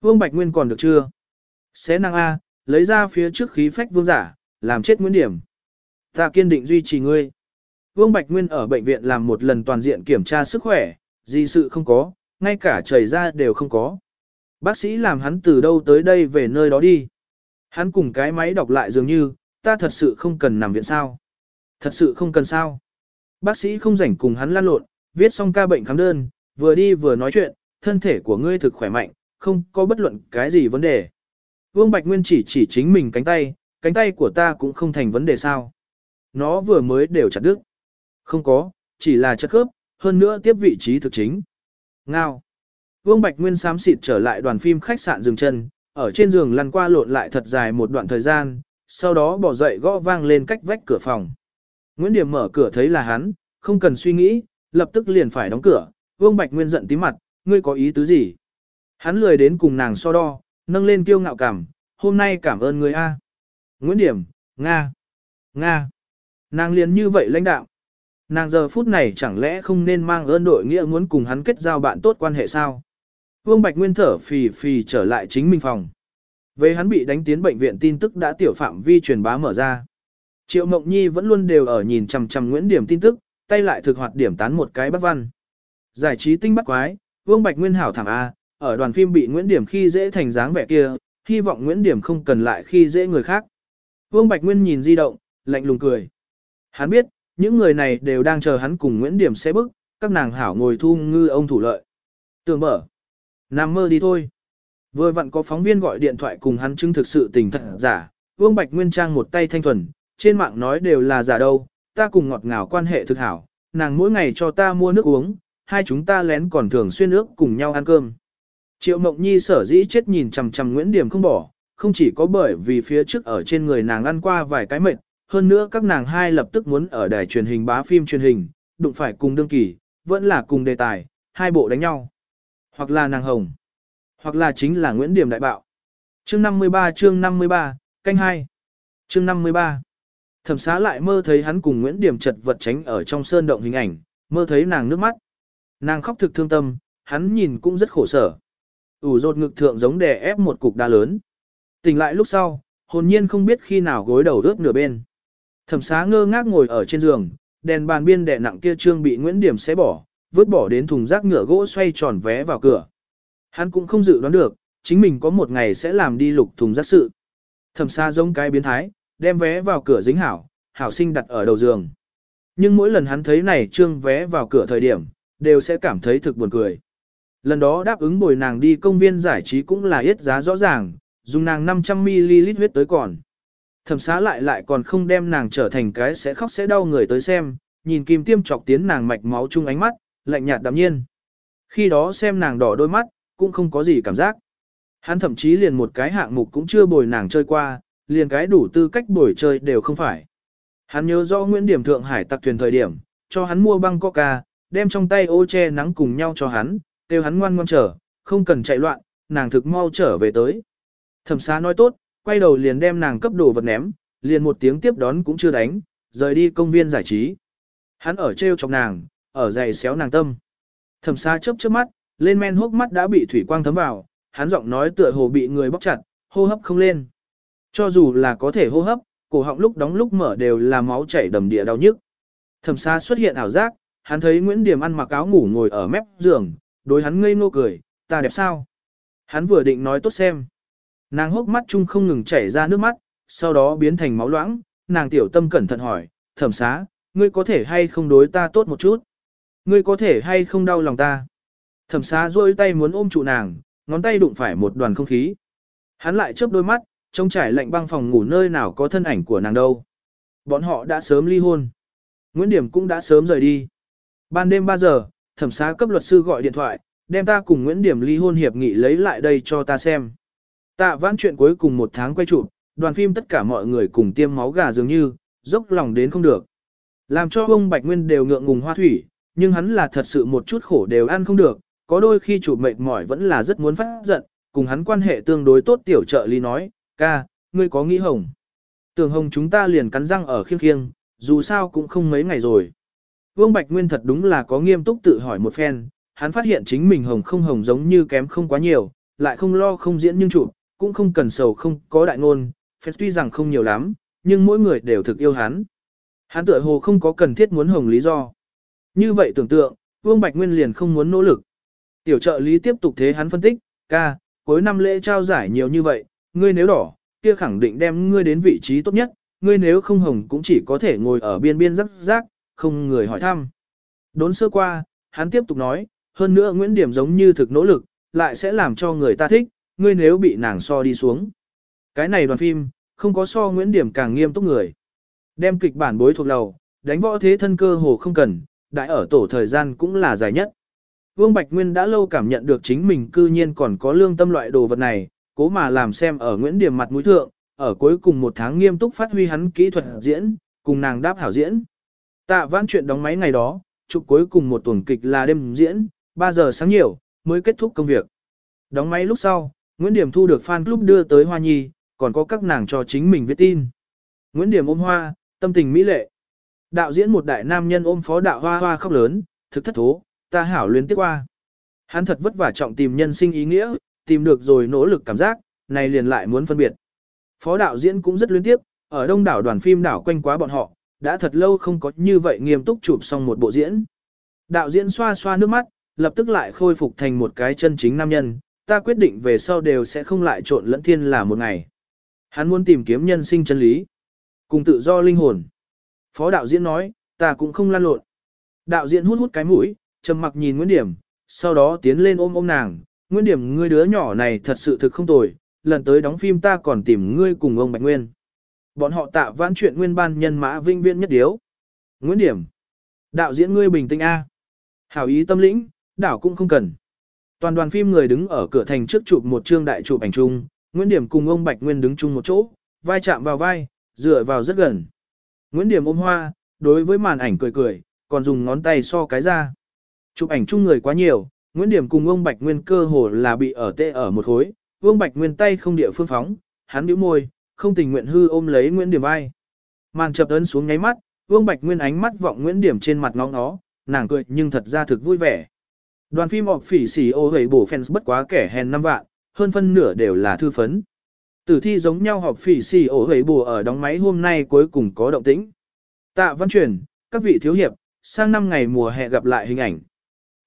Vương Bạch Nguyên còn được chưa? Xé năng A, lấy ra phía trước khí phách vương giả, làm chết Nguyễn Điểm. Ta kiên định duy trì ngươi. Vương Bạch Nguyên ở bệnh viện làm một lần toàn diện kiểm tra sức khỏe, gì sự không có, ngay cả chảy ra đều không có. Bác sĩ làm hắn từ đâu tới đây về nơi đó đi. Hắn cùng cái máy đọc lại dường như, ta thật sự không cần nằm viện sao. Thật sự không cần sao. Bác sĩ không rảnh cùng hắn lan lộn, viết xong ca bệnh khám đơn, vừa đi vừa nói chuyện, thân thể của ngươi thực khỏe mạnh, không có bất luận cái gì vấn đề. Vương Bạch Nguyên chỉ chỉ chính mình cánh tay, cánh tay của ta cũng không thành vấn đề sao. Nó vừa mới đều chặt đứt. Không có, chỉ là chất khớp, hơn nữa tiếp vị trí thực chính. Ngao. Vương Bạch Nguyên xám xịt trở lại đoàn phim khách sạn dừng chân, ở trên giường lăn qua lộn lại thật dài một đoạn thời gian, sau đó bỏ dậy gõ vang lên cách vách cửa phòng. Nguyễn Điểm mở cửa thấy là hắn, không cần suy nghĩ, lập tức liền phải đóng cửa, Vương Bạch Nguyên giận tí mặt, ngươi có ý tứ gì? Hắn lười đến cùng nàng so đo, nâng lên kiêu ngạo cảm, hôm nay cảm ơn ngươi A. Nguyễn Điểm, Nga, Nga. Nàng liền như vậy lãnh đạo. Nàng giờ phút này chẳng lẽ không nên mang ơn đội nghĩa muốn cùng hắn kết giao bạn tốt quan hệ sao? Vương Bạch Nguyên thở phì phì trở lại chính mình phòng. Về hắn bị đánh tiến bệnh viện tin tức đã tiểu phạm vi truyền bá mở ra. Triệu Mộng Nhi vẫn luôn đều ở nhìn chằm chằm Nguyễn Điểm tin tức, tay lại thực hoạt điểm tán một cái bắt văn. Giải trí tinh bắt quái, Vương Bạch Nguyên hảo thảm A, ở đoàn phim bị Nguyễn Điểm khi dễ thành dáng vẻ kia, hy vọng Nguyễn Điểm không cần lại khi dễ người khác. Vương Bạch Nguyên nhìn di động, lạnh lùng cười. Hắn biết, những người này đều đang chờ hắn cùng Nguyễn Điểm sẽ bức, các nàng hảo ngồi thu ngư ông thủ lợi. Tường mở. Nằm mơ đi thôi. Vừa vặn có phóng viên gọi điện thoại cùng hắn chứng thực sự tình thật giả, Vương Bạch Nguyên Trang một tay thanh thuần, trên mạng nói đều là giả đâu, ta cùng ngọt ngào quan hệ thực hảo, nàng mỗi ngày cho ta mua nước uống, hai chúng ta lén còn thường xuyên ước cùng nhau ăn cơm. Triệu Mộng Nhi sở dĩ chết nhìn chằm chằm Nguyễn Điểm không bỏ, không chỉ có bởi vì phía trước ở trên người nàng ăn qua vài cái mệt, hơn nữa các nàng hai lập tức muốn ở đài truyền hình bá phim truyền hình, đụng phải cùng đương kỳ, vẫn là cùng đề tài, hai bộ đánh nhau. Hoặc là nàng hồng, hoặc là chính là Nguyễn Điểm đại bạo. Chương 53 chương 53, canh 2. Chương 53. Thẩm xá lại mơ thấy hắn cùng Nguyễn Điểm chật vật tránh ở trong sơn động hình ảnh, mơ thấy nàng nước mắt. Nàng khóc thực thương tâm, hắn nhìn cũng rất khổ sở. ủ rột ngực thượng giống đè ép một cục đá lớn. Tỉnh lại lúc sau, hồn nhiên không biết khi nào gối đầu rớt nửa bên. Thẩm xá ngơ ngác ngồi ở trên giường, đèn bàn biên đè nặng kia trương bị Nguyễn Điểm xé bỏ, vứt bỏ đến thùng rác nhựa gỗ xoay tròn vé vào cửa. Hắn cũng không dự đoán được, chính mình có một ngày sẽ làm đi lục thùng rác sự. Thẩm xa giống cái biến thái, đem vé vào cửa dính hảo, hảo sinh đặt ở đầu giường. Nhưng mỗi lần hắn thấy này trương vé vào cửa thời điểm, đều sẽ cảm thấy thực buồn cười. Lần đó đáp ứng bồi nàng đi công viên giải trí cũng là ít giá rõ ràng, dùng nàng 500ml huyết tới còn. Thẩm xá lại lại còn không đem nàng trở thành cái sẽ khóc sẽ đau người tới xem, nhìn kim tiêm chọc tiến nàng mạch máu chung ánh mắt, lạnh nhạt đạm nhiên. Khi đó xem nàng đỏ đôi mắt, cũng không có gì cảm giác. Hắn thậm chí liền một cái hạng mục cũng chưa bồi nàng chơi qua, liền cái đủ tư cách bồi chơi đều không phải. Hắn nhớ rõ Nguyễn Điểm Thượng Hải tặc thuyền thời điểm, cho hắn mua băng coca, đem trong tay ô che nắng cùng nhau cho hắn, kêu hắn ngoan ngoan trở, không cần chạy loạn, nàng thực mau trở về tới. Thẩm xá nói tốt, quay đầu liền đem nàng cấp đồ vật ném, liền một tiếng tiếp đón cũng chưa đánh, rời đi công viên giải trí. Hắn ở treo chọc nàng, ở dày xéo nàng tâm. Thẩm Sa chớp chớp mắt, lên men hốc mắt đã bị thủy quang thấm vào, hắn giọng nói tựa hồ bị người bóc chặt, hô hấp không lên. Cho dù là có thể hô hấp, cổ họng lúc đóng lúc mở đều là máu chảy đầm địa đau nhức. Thẩm xa xuất hiện ảo giác, hắn thấy Nguyễn Điểm ăn mặc áo ngủ ngồi ở mép giường, đối hắn ngây ngô cười, ta đẹp sao? Hắn vừa định nói tốt xem. Nàng hốc mắt chung không ngừng chảy ra nước mắt, sau đó biến thành máu loãng, nàng tiểu tâm cẩn thận hỏi, thẩm xá, ngươi có thể hay không đối ta tốt một chút? Ngươi có thể hay không đau lòng ta? Thẩm xá rôi tay muốn ôm trụ nàng, ngón tay đụng phải một đoàn không khí. Hắn lại chớp đôi mắt, trông trải lạnh băng phòng ngủ nơi nào có thân ảnh của nàng đâu. Bọn họ đã sớm ly hôn. Nguyễn Điểm cũng đã sớm rời đi. Ban đêm 3 giờ, thẩm xá cấp luật sư gọi điện thoại, đem ta cùng Nguyễn Điểm ly hôn hiệp nghị lấy lại đây cho ta xem. Tạ vãn chuyện cuối cùng một tháng quay chụp, đoàn phim tất cả mọi người cùng tiêm máu gà dường như, dốc lòng đến không được. Làm cho ông Bạch Nguyên đều ngượng ngùng hoa thủy, nhưng hắn là thật sự một chút khổ đều ăn không được, có đôi khi chụp mệt mỏi vẫn là rất muốn phát giận, cùng hắn quan hệ tương đối tốt tiểu trợ lý nói, ca, ngươi có nghĩ hồng. Tưởng hồng chúng ta liền cắn răng ở khiêng khiêng, dù sao cũng không mấy ngày rồi. Vương Bạch Nguyên thật đúng là có nghiêm túc tự hỏi một phen, hắn phát hiện chính mình hồng không hồng giống như kém không quá nhiều, lại không lo không diễn nhưng chụp, cũng không cần sầu không có đại ngôn, phép tuy rằng không nhiều lắm, nhưng mỗi người đều thực yêu hắn. Hắn tựa hồ không có cần thiết muốn hồng lý do. Như vậy tưởng tượng, Vương Bạch Nguyên liền không muốn nỗ lực. Tiểu trợ lý tiếp tục thế hắn phân tích, ca, cuối năm lễ trao giải nhiều như vậy, ngươi nếu đỏ, kia khẳng định đem ngươi đến vị trí tốt nhất, ngươi nếu không hồng cũng chỉ có thể ngồi ở biên biên rắc rác, không người hỏi thăm. Đốn sơ qua, hắn tiếp tục nói, hơn nữa Nguyễn Điểm giống như thực nỗ lực, lại sẽ làm cho người ta thích, ngươi nếu bị nàng so đi xuống. Cái này đoàn phim, không có so Nguyễn Điểm càng nghiêm túc người. Đem kịch bản bối thuộc lầu, đánh võ thế thân cơ hồ không cần, đại ở tổ thời gian cũng là dài nhất. Vương Bạch Nguyên đã lâu cảm nhận được chính mình cư nhiên còn có lương tâm loại đồ vật này, cố mà làm xem ở Nguyễn Điểm mặt mũi thượng, ở cuối cùng một tháng nghiêm túc phát huy hắn kỹ thuật diễn, cùng nàng đáp hảo diễn. Tạ vãn chuyện đóng máy ngày đó, chụp cuối cùng một tuần kịch là đêm diễn, 3 giờ sáng nhiều, mới kết thúc công việc. Đóng máy lúc sau, Nguyễn Điểm thu được fan club đưa tới Hoa Nhi, còn có các nàng cho chính mình viết tin. Nguyễn Điểm ôm hoa, tâm tình mỹ lệ. Đạo diễn một đại nam nhân ôm phó đạo hoa hoa khóc lớn, thực thất thố, ta hảo luyến tiếp qua. Hắn thật vất vả trọng tìm nhân sinh ý nghĩa, tìm được rồi nỗ lực cảm giác, này liền lại muốn phân biệt. Phó đạo diễn cũng rất luyến tiếp, ở đông đảo đoàn phim đảo quanh quá bọn họ, đã thật lâu không có như vậy nghiêm túc chụp xong một bộ diễn. Đạo diễn xoa xoa nước mắt, lập tức lại khôi phục thành một cái chân chính nam nhân, ta quyết định về sau đều sẽ không lại trộn lẫn thiên là một ngày. Hắn muốn tìm kiếm nhân sinh chân lý, cùng tự do linh hồn. Phó đạo diễn nói, ta cũng không lan lộn. Đạo diễn hút hút cái mũi, trầm mặc nhìn Nguyễn Điểm, sau đó tiến lên ôm ôm nàng, Nguyễn Điểm ngươi đứa nhỏ này thật sự thực không tồi, lần tới đóng phim ta còn tìm ngươi cùng ông Bạch Nguyên. Bọn họ tạ vãn chuyện nguyên ban nhân mã vinh viên nhất điếu. Nguyễn Điểm, đạo diễn ngươi bình tĩnh A. Hảo ý tâm lĩnh, đảo cũng không cần. Toàn đoàn phim người đứng ở cửa thành trước chụp một chương đại chụp ảnh chung, Nguyễn Điểm cùng ông Bạch Nguyên đứng chung một chỗ, vai chạm vào vai, dựa vào rất gần. Nguyễn Điểm ôm hoa, đối với màn ảnh cười cười, còn dùng ngón tay so cái ra. Chụp ảnh chung người quá nhiều, Nguyễn Điểm cùng ông Bạch Nguyên cơ hồ là bị ở tê ở một khối, ông Bạch Nguyên tay không địa phương phóng, hắn bĩu môi, không tình nguyện hư ôm lấy Nguyễn Điểm vai. Màn chập ấn xuống nháy mắt, Vương Bạch Nguyên ánh mắt vọng Nguyễn Điểm trên mặt ngóng nó, nàng cười nhưng thật ra thực vui vẻ. Đoàn phim họp phỉ xỉ ô hầy bổ fans bất quá kẻ hèn năm vạn, hơn phân nửa đều là thư phấn. Tử thi giống nhau họp phỉ xỉ ô hầy bổ ở đóng máy hôm nay cuối cùng có động tĩnh. Tạ văn truyền, các vị thiếu hiệp, sang năm ngày mùa hè gặp lại hình ảnh.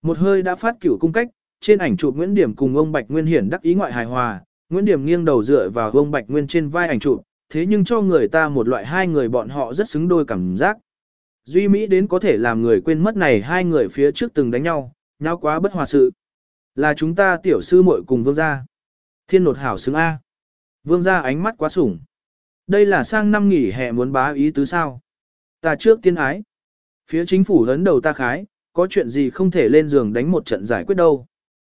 Một hơi đã phát cửu cung cách, trên ảnh chụp Nguyễn Điểm cùng ông Bạch Nguyên hiển đắc ý ngoại hài hòa, Nguyễn Điểm nghiêng đầu dựa vào ông Bạch Nguyên trên vai ảnh chụp, thế nhưng cho người ta một loại hai người bọn họ rất xứng đôi cảm giác. Duy Mỹ đến có thể làm người quên mất này hai người phía trước từng đánh nhau, nháo quá bất hòa sự. Là chúng ta tiểu sư muội cùng vương gia. Thiên nột hảo xứng A. Vương gia ánh mắt quá sủng. Đây là sang năm nghỉ hè muốn bá ý tứ sao. Ta trước tiên ái. Phía chính phủ lớn đầu ta khái, có chuyện gì không thể lên giường đánh một trận giải quyết đâu.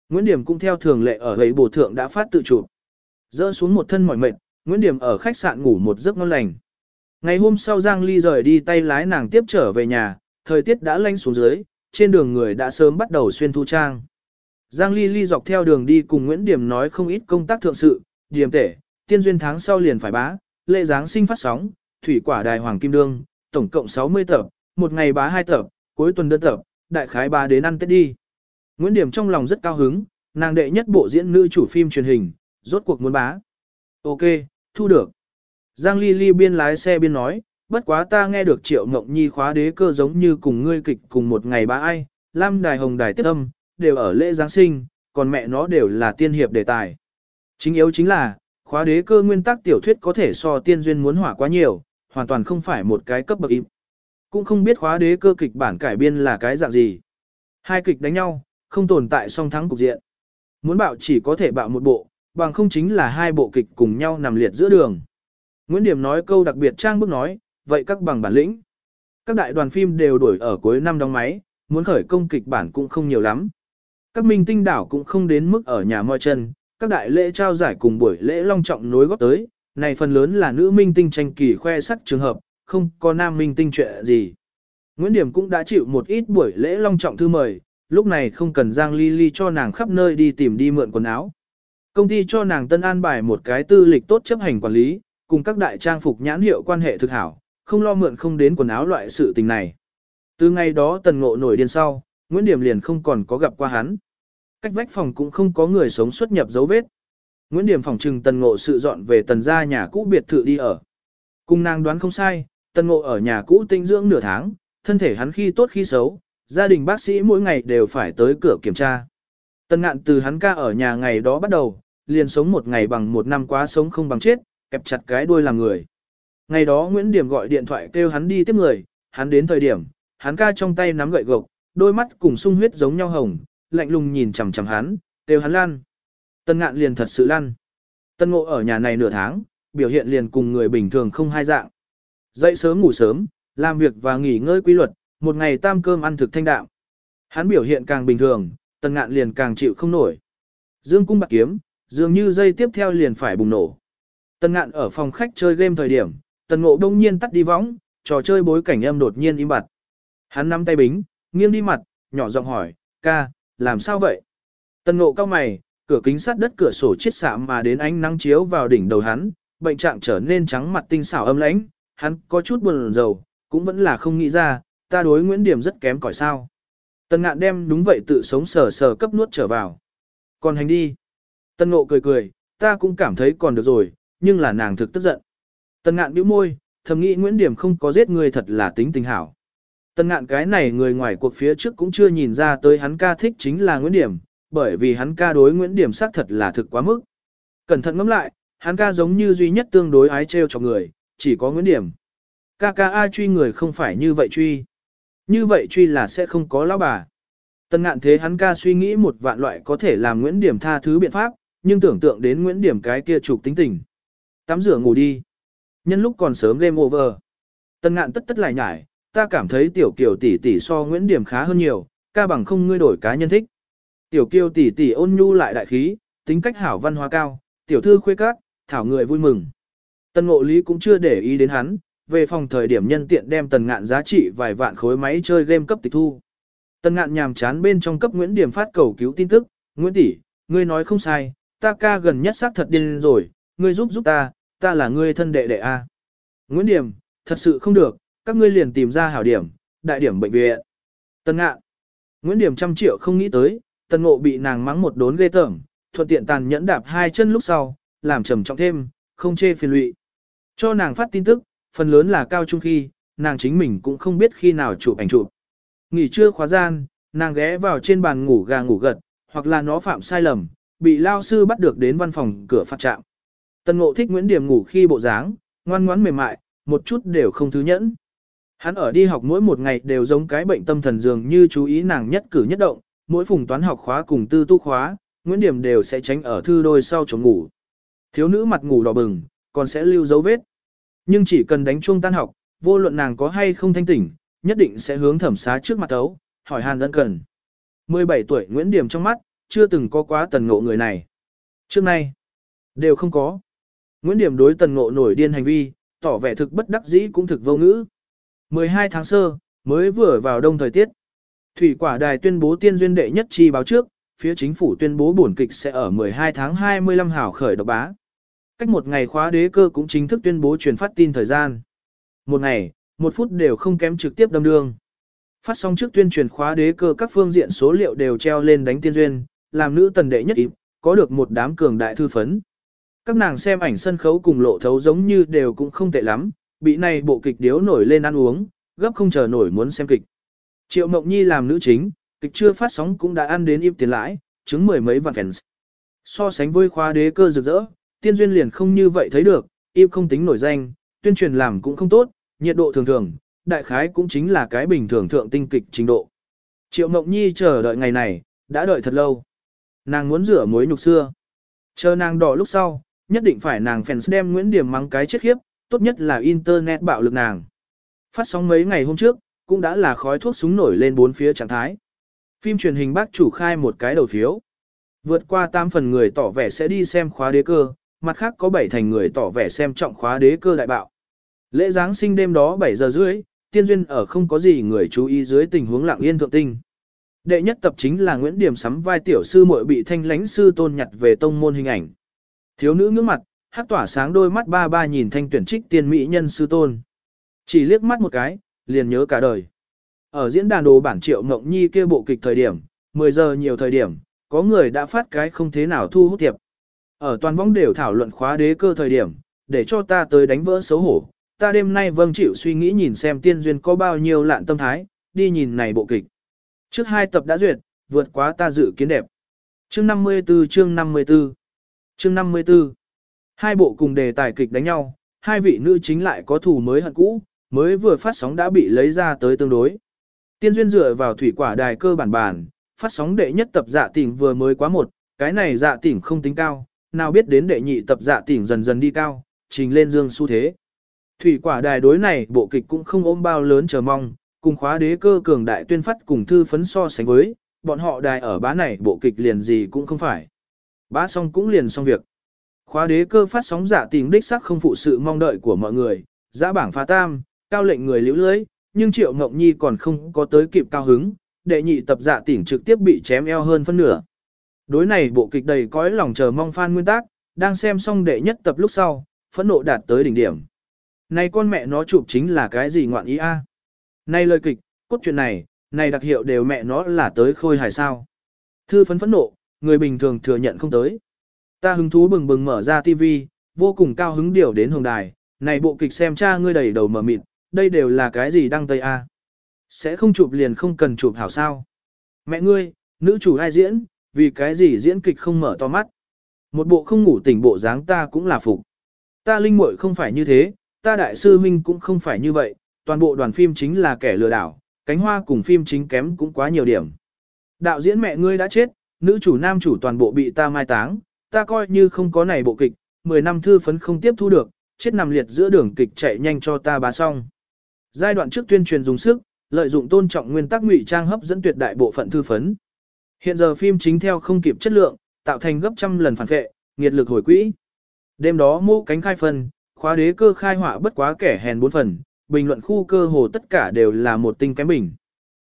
Nguyễn Điểm cũng theo thường lệ ở gầy bổ thượng đã phát tự chụp. Dỡ xuống một thân mỏi mệt, Nguyễn Điểm ở khách sạn ngủ một giấc ngon lành. Ngày hôm sau Giang Ly rời đi tay lái nàng tiếp trở về nhà, thời tiết đã lạnh xuống dưới, trên đường người đã sớm bắt đầu xuyên thu trang. Giang Ly Ly dọc theo đường đi cùng Nguyễn Điểm nói không ít công tác thượng sự, điểm tể, tiên duyên tháng sau liền phải bá, lễ giáng sinh phát sóng, thủy quả đài hoàng kim đương, tổng cộng 60 tập, một ngày bá hai tập, cuối tuần đơn tập, đại khái bá đến ăn tết đi. Nguyễn Điểm trong lòng rất cao hứng, nàng đệ nhất bộ diễn nữ chủ phim truyền hình, rốt cuộc muốn bá. Ok, thu được. Giang Ly Ly biên lái xe biên nói, bất quá ta nghe được triệu ngộng nhi khóa đế cơ giống như cùng ngươi kịch cùng một ngày bá ai, Lam Đài Hồng Đài Tiếp Âm, đều ở lễ Giáng sinh, còn mẹ nó đều là tiên hiệp đề tài. Chính yếu chính là, khóa đế cơ nguyên tắc tiểu thuyết có thể so tiên duyên muốn hỏa quá nhiều, hoàn toàn không phải một cái cấp bậc im. Cũng không biết khóa đế cơ kịch bản cải biên là cái dạng gì. Hai kịch đánh nhau, không tồn tại song thắng cục diện. Muốn bạo chỉ có thể bạo một bộ, bằng không chính là hai bộ kịch cùng nhau nằm liệt giữa đường. Nguyễn Điểm nói câu đặc biệt trang bức nói, vậy các bằng bản lĩnh. Các đại đoàn phim đều đổi ở cuối năm đóng máy, muốn khởi công kịch bản cũng không nhiều lắm. Các minh tinh đảo cũng không đến mức ở nhà moi chân, các đại lễ trao giải cùng buổi lễ long trọng nối góp tới, này phần lớn là nữ minh tinh tranh kỳ khoe sắc trường hợp, không có nam minh tinh chuyện gì. Nguyễn Điểm cũng đã chịu một ít buổi lễ long trọng thư mời, lúc này không cần Giang Ly Ly cho nàng khắp nơi đi tìm đi mượn quần áo. Công ty cho nàng tân an bài một cái tư lịch tốt chấp hành quản lý, cùng các đại trang phục nhãn hiệu quan hệ thực hảo, không lo mượn không đến quần áo loại sự tình này. Từ ngày đó tần ngộ nổi điên sau, Nguyễn Điểm liền không còn có gặp qua hắn. Cách vách phòng cũng không có người sống xuất nhập dấu vết. Nguyễn Điểm phòng trừng tần ngộ sự dọn về tần gia nhà cũ biệt thự đi ở. Cùng nàng đoán không sai, tần ngộ ở nhà cũ tinh dưỡng nửa tháng, thân thể hắn khi tốt khi xấu, gia đình bác sĩ mỗi ngày đều phải tới cửa kiểm tra. Tần ngạn từ hắn ca ở nhà ngày đó bắt đầu, liền sống một ngày bằng một năm quá sống không bằng chết, kẹp chặt cái đuôi làm người. Ngày đó Nguyễn Điểm gọi điện thoại kêu hắn đi tiếp người, hắn đến thời điểm, hắn ca trong tay nắm gậy gộc, đôi mắt cùng sung huyết giống nhau hồng, lạnh lùng nhìn chằm chằm hắn, kêu hắn lăn Tân ngạn liền thật sự lăn. Tân ngộ ở nhà này nửa tháng, biểu hiện liền cùng người bình thường không hai dạng. Dậy sớm ngủ sớm, làm việc và nghỉ ngơi quy luật, một ngày tam cơm ăn thực thanh đạm. Hắn biểu hiện càng bình thường, tân ngạn liền càng chịu không nổi. Dương cung bạc kiếm, dường như dây tiếp theo liền phải bùng nổ. Tân ngạn ở phòng khách chơi game thời điểm, tần ngộ đông nhiên tắt đi võng, trò chơi bối cảnh âm đột nhiên im bặt. Hắn nắm tay bính, nghiêng đi mặt, nhỏ giọng hỏi, ca, làm sao vậy? Tần ngộ cao mày, cửa kính sắt đất cửa sổ chiết xạ mà đến ánh nắng chiếu vào đỉnh đầu hắn, bệnh trạng trở nên trắng mặt tinh xảo âm lãnh, hắn có chút buồn rầu, cũng vẫn là không nghĩ ra, ta đối Nguyễn Điểm rất kém cỏi sao. Tần ngạn đem đúng vậy tự sống sờ sờ cấp nuốt trở vào. Còn hành đi. Tần ngộ cười cười, ta cũng cảm thấy còn được rồi, nhưng là nàng thực tức giận. Tần ngạn bĩu môi, thầm nghĩ Nguyễn Điểm không có giết người thật là tính tình hảo. Tần ngạn cái này người ngoài cuộc phía trước cũng chưa nhìn ra tới hắn ca thích chính là Nguyễn Điểm, bởi vì hắn ca đối Nguyễn Điểm xác thật là thực quá mức. Cẩn thận ngẫm lại, hắn ca giống như duy nhất tương đối ái trêu cho người, chỉ có Nguyễn Điểm. Ca ca ai truy người không phải như vậy truy. Như vậy truy là sẽ không có lão bà. Tần ngạn thế hắn ca suy nghĩ một vạn loại có thể làm Nguyễn Điểm tha thứ biện pháp, nhưng tưởng tượng đến Nguyễn Điểm cái kia trục tính tình. Tắm rửa ngủ đi. Nhân lúc còn sớm game over. Tần ngạn tất tất lại nhải, ta cảm thấy tiểu kiều tỷ tỷ so Nguyễn Điểm khá hơn nhiều, ca bằng không ngươi đổi cá nhân thích. Tiểu kiều tỷ tỷ ôn nhu lại đại khí, tính cách hảo văn hóa cao, tiểu thư khuê các, thảo người vui mừng. Tần ngộ lý cũng chưa để ý đến hắn, về phòng thời điểm nhân tiện đem tần ngạn giá trị vài vạn khối máy chơi game cấp tịch thu. Tần ngạn nhàm chán bên trong cấp Nguyễn Điểm phát cầu cứu tin tức, Nguyễn tỷ, ngươi nói không sai, ta ca gần nhất xác thật điên rồi, ngươi giúp giúp ta, ta là ngươi thân đệ đệ A. Nguyễn Điểm, thật sự không được, các ngươi liền tìm ra hảo điểm, đại điểm bệnh viện. tân ngạn, Nguyễn Điểm trăm triệu không nghĩ tới, tân ngộ bị nàng mắng một đốn ghê tởm, thuận tiện tàn nhẫn đạp hai chân lúc sau, làm trầm trọng thêm, không chê phiền lụy. Cho nàng phát tin tức, phần lớn là cao trung khi, nàng chính mình cũng không biết khi nào chụp ảnh chụp. Nghỉ trưa khóa gian, nàng ghé vào trên bàn ngủ gà ngủ gật, hoặc là nó phạm sai lầm, bị lao sư bắt được đến văn phòng cửa phạt trạm. Tần ngộ thích Nguyễn Điểm ngủ khi bộ dáng, ngoan ngoãn mềm mại, một chút đều không thứ nhẫn. Hắn ở đi học mỗi một ngày đều giống cái bệnh tâm thần dường như chú ý nàng nhất cử nhất động, mỗi phùng toán học khóa cùng tư tu khóa, Nguyễn Điểm đều sẽ tránh ở thư đôi sau chống ngủ. Thiếu nữ mặt ngủ đỏ bừng, còn sẽ lưu dấu vết. Nhưng chỉ cần đánh chuông tan học, vô luận nàng có hay không thanh tỉnh, nhất định sẽ hướng thẩm xá trước mặt ấu, hỏi hàn ân cần. 17 tuổi Nguyễn Điểm trong mắt, chưa từng có quá tần ngộ người này. Trước nay, đều không có. Nguyễn Điểm đối tần ngộ nổi điên hành vi, tỏ vẻ thực bất đắc dĩ cũng thực vô ngữ. 12 tháng sơ, mới vừa vào đông thời tiết. Thủy quả đài tuyên bố tiên duyên đệ nhất chi báo trước, phía chính phủ tuyên bố bổn kịch sẽ ở 12 tháng 25 hảo khởi độc bá. Cách một ngày khóa đế cơ cũng chính thức tuyên bố truyền phát tin thời gian. Một ngày, một phút đều không kém trực tiếp đâm đương. Phát sóng trước tuyên truyền khóa đế cơ các phương diện số liệu đều treo lên đánh tiên duyên, làm nữ tần đệ nhất ý, có được một đám cường đại thư phấn. Các nàng xem ảnh sân khấu cùng lộ thấu giống như đều cũng không tệ lắm, bị này bộ kịch điếu nổi lên ăn uống, gấp không chờ nổi muốn xem kịch. Triệu Mộng Nhi làm nữ chính, kịch chưa phát sóng cũng đã ăn đến im tiền lãi, chứng mười mấy vạn fans. So sánh với khoa đế cơ rực rỡ, tiên duyên liền không như vậy thấy được, im không tính nổi danh, tuyên truyền làm cũng không tốt, nhiệt độ thường thường, đại khái cũng chính là cái bình thường thượng tinh kịch trình độ. Triệu Mộng Nhi chờ đợi ngày này, đã đợi thật lâu. Nàng muốn rửa mối nhục xưa. Chờ nàng đỏ lúc sau, nhất định phải nàng fans đem Nguyễn Điểm mắng cái chết khiếp, tốt nhất là internet bạo lực nàng. Phát sóng mấy ngày hôm trước, cũng đã là khói thuốc súng nổi lên bốn phía trạng thái. Phim truyền hình bác chủ khai một cái đầu phiếu. Vượt qua 8 phần người tỏ vẻ sẽ đi xem khóa đế cơ, mặt khác có 7 thành người tỏ vẻ xem trọng khóa đế cơ đại bạo. Lễ Giáng sinh đêm đó 7 giờ rưỡi, tiên duyên ở không có gì người chú ý dưới tình huống lặng yên thượng tinh. Đệ nhất tập chính là Nguyễn Điểm sắm vai tiểu sư muội bị thanh lãnh sư tôn nhặt về tông môn hình ảnh. Thiếu nữ ngước mặt, hát tỏa sáng đôi mắt ba ba nhìn thanh tuyển trích tiên mỹ nhân sư tôn. Chỉ liếc mắt một cái, liền nhớ cả đời. Ở diễn đàn đồ bản triệu ngộng nhi kia bộ kịch thời điểm, 10 giờ nhiều thời điểm, có người đã phát cái không thế nào thu hút thiệp. Ở toàn vong đều thảo luận khóa đế cơ thời điểm, để cho ta tới đánh vỡ xấu hổ. Ta đêm nay vâng chịu suy nghĩ nhìn xem tiên duyên có bao nhiêu lạn tâm thái, đi nhìn này bộ kịch. Trước hai tập đã duyệt, vượt quá ta dự kiến đẹp. Chương 54 chương 54 Chương 54 Hai bộ cùng đề tài kịch đánh nhau, hai vị nữ chính lại có thù mới hận cũ, mới vừa phát sóng đã bị lấy ra tới tương đối. Tiên duyên dựa vào thủy quả đài cơ bản bản, phát sóng đệ nhất tập dạ tỉnh vừa mới quá một, cái này dạ tỉnh không tính cao, nào biết đến đệ nhị tập dạ tỉnh dần dần đi cao, trình lên dương xu thế. Thủy quả đài đối này bộ kịch cũng không ôm bao lớn chờ mong, cùng khóa đế cơ cường đại tuyên phát cùng thư phấn so sánh với, bọn họ đài ở bá này bộ kịch liền gì cũng không phải. Bá xong cũng liền xong việc. Khóa đế cơ phát sóng giả tình đích sắc không phụ sự mong đợi của mọi người, giã bảng phá tam, cao lệnh người liễu lưới, nhưng Triệu Ngọc Nhi còn không có tới kịp cao hứng, đệ nhị tập giả tỉnh trực tiếp bị chém eo hơn phân nửa. Đối này bộ kịch đầy cõi lòng chờ mong fan nguyên tác, đang xem xong đệ nhất tập lúc sau, phẫn nộ đạt tới đỉnh điểm. Này con mẹ nó chụp chính là cái gì ngoạn ý a? À? Này lời kịch, cốt truyện này, này đặc hiệu đều mẹ nó là tới khôi hài sao. Thư phấn phẫn nộ, người bình thường thừa nhận không tới. Ta hứng thú bừng bừng mở ra TV, vô cùng cao hứng điều đến hồng đài, này bộ kịch xem cha ngươi đầy đầu mở mịt, đây đều là cái gì đăng tây a? Sẽ không chụp liền không cần chụp hảo sao? Mẹ ngươi, nữ chủ ai diễn, vì cái gì diễn kịch không mở to mắt? Một bộ không ngủ tỉnh bộ dáng ta cũng là phục. Ta linh muội không phải như thế, ta đại sư huynh cũng không phải như vậy, toàn bộ đoàn phim chính là kẻ lừa đảo, cánh hoa cùng phim chính kém cũng quá nhiều điểm. Đạo diễn mẹ ngươi đã chết, nữ chủ nam chủ toàn bộ bị ta mai táng, ta coi như không có này bộ kịch, 10 năm thư phấn không tiếp thu được, chết nằm liệt giữa đường kịch chạy nhanh cho ta bá xong. Giai đoạn trước tuyên truyền dùng sức, lợi dụng tôn trọng nguyên tắc ngụy trang hấp dẫn tuyệt đại bộ phận thư phấn. Hiện giờ phim chính theo không kịp chất lượng, tạo thành gấp trăm lần phản vệ, nghiệt lực hồi quỹ. Đêm đó mô cánh khai phần, khóa đế cơ khai họa bất quá kẻ hèn bốn phần, bình luận khu cơ hồ tất cả đều là một tinh kém bình.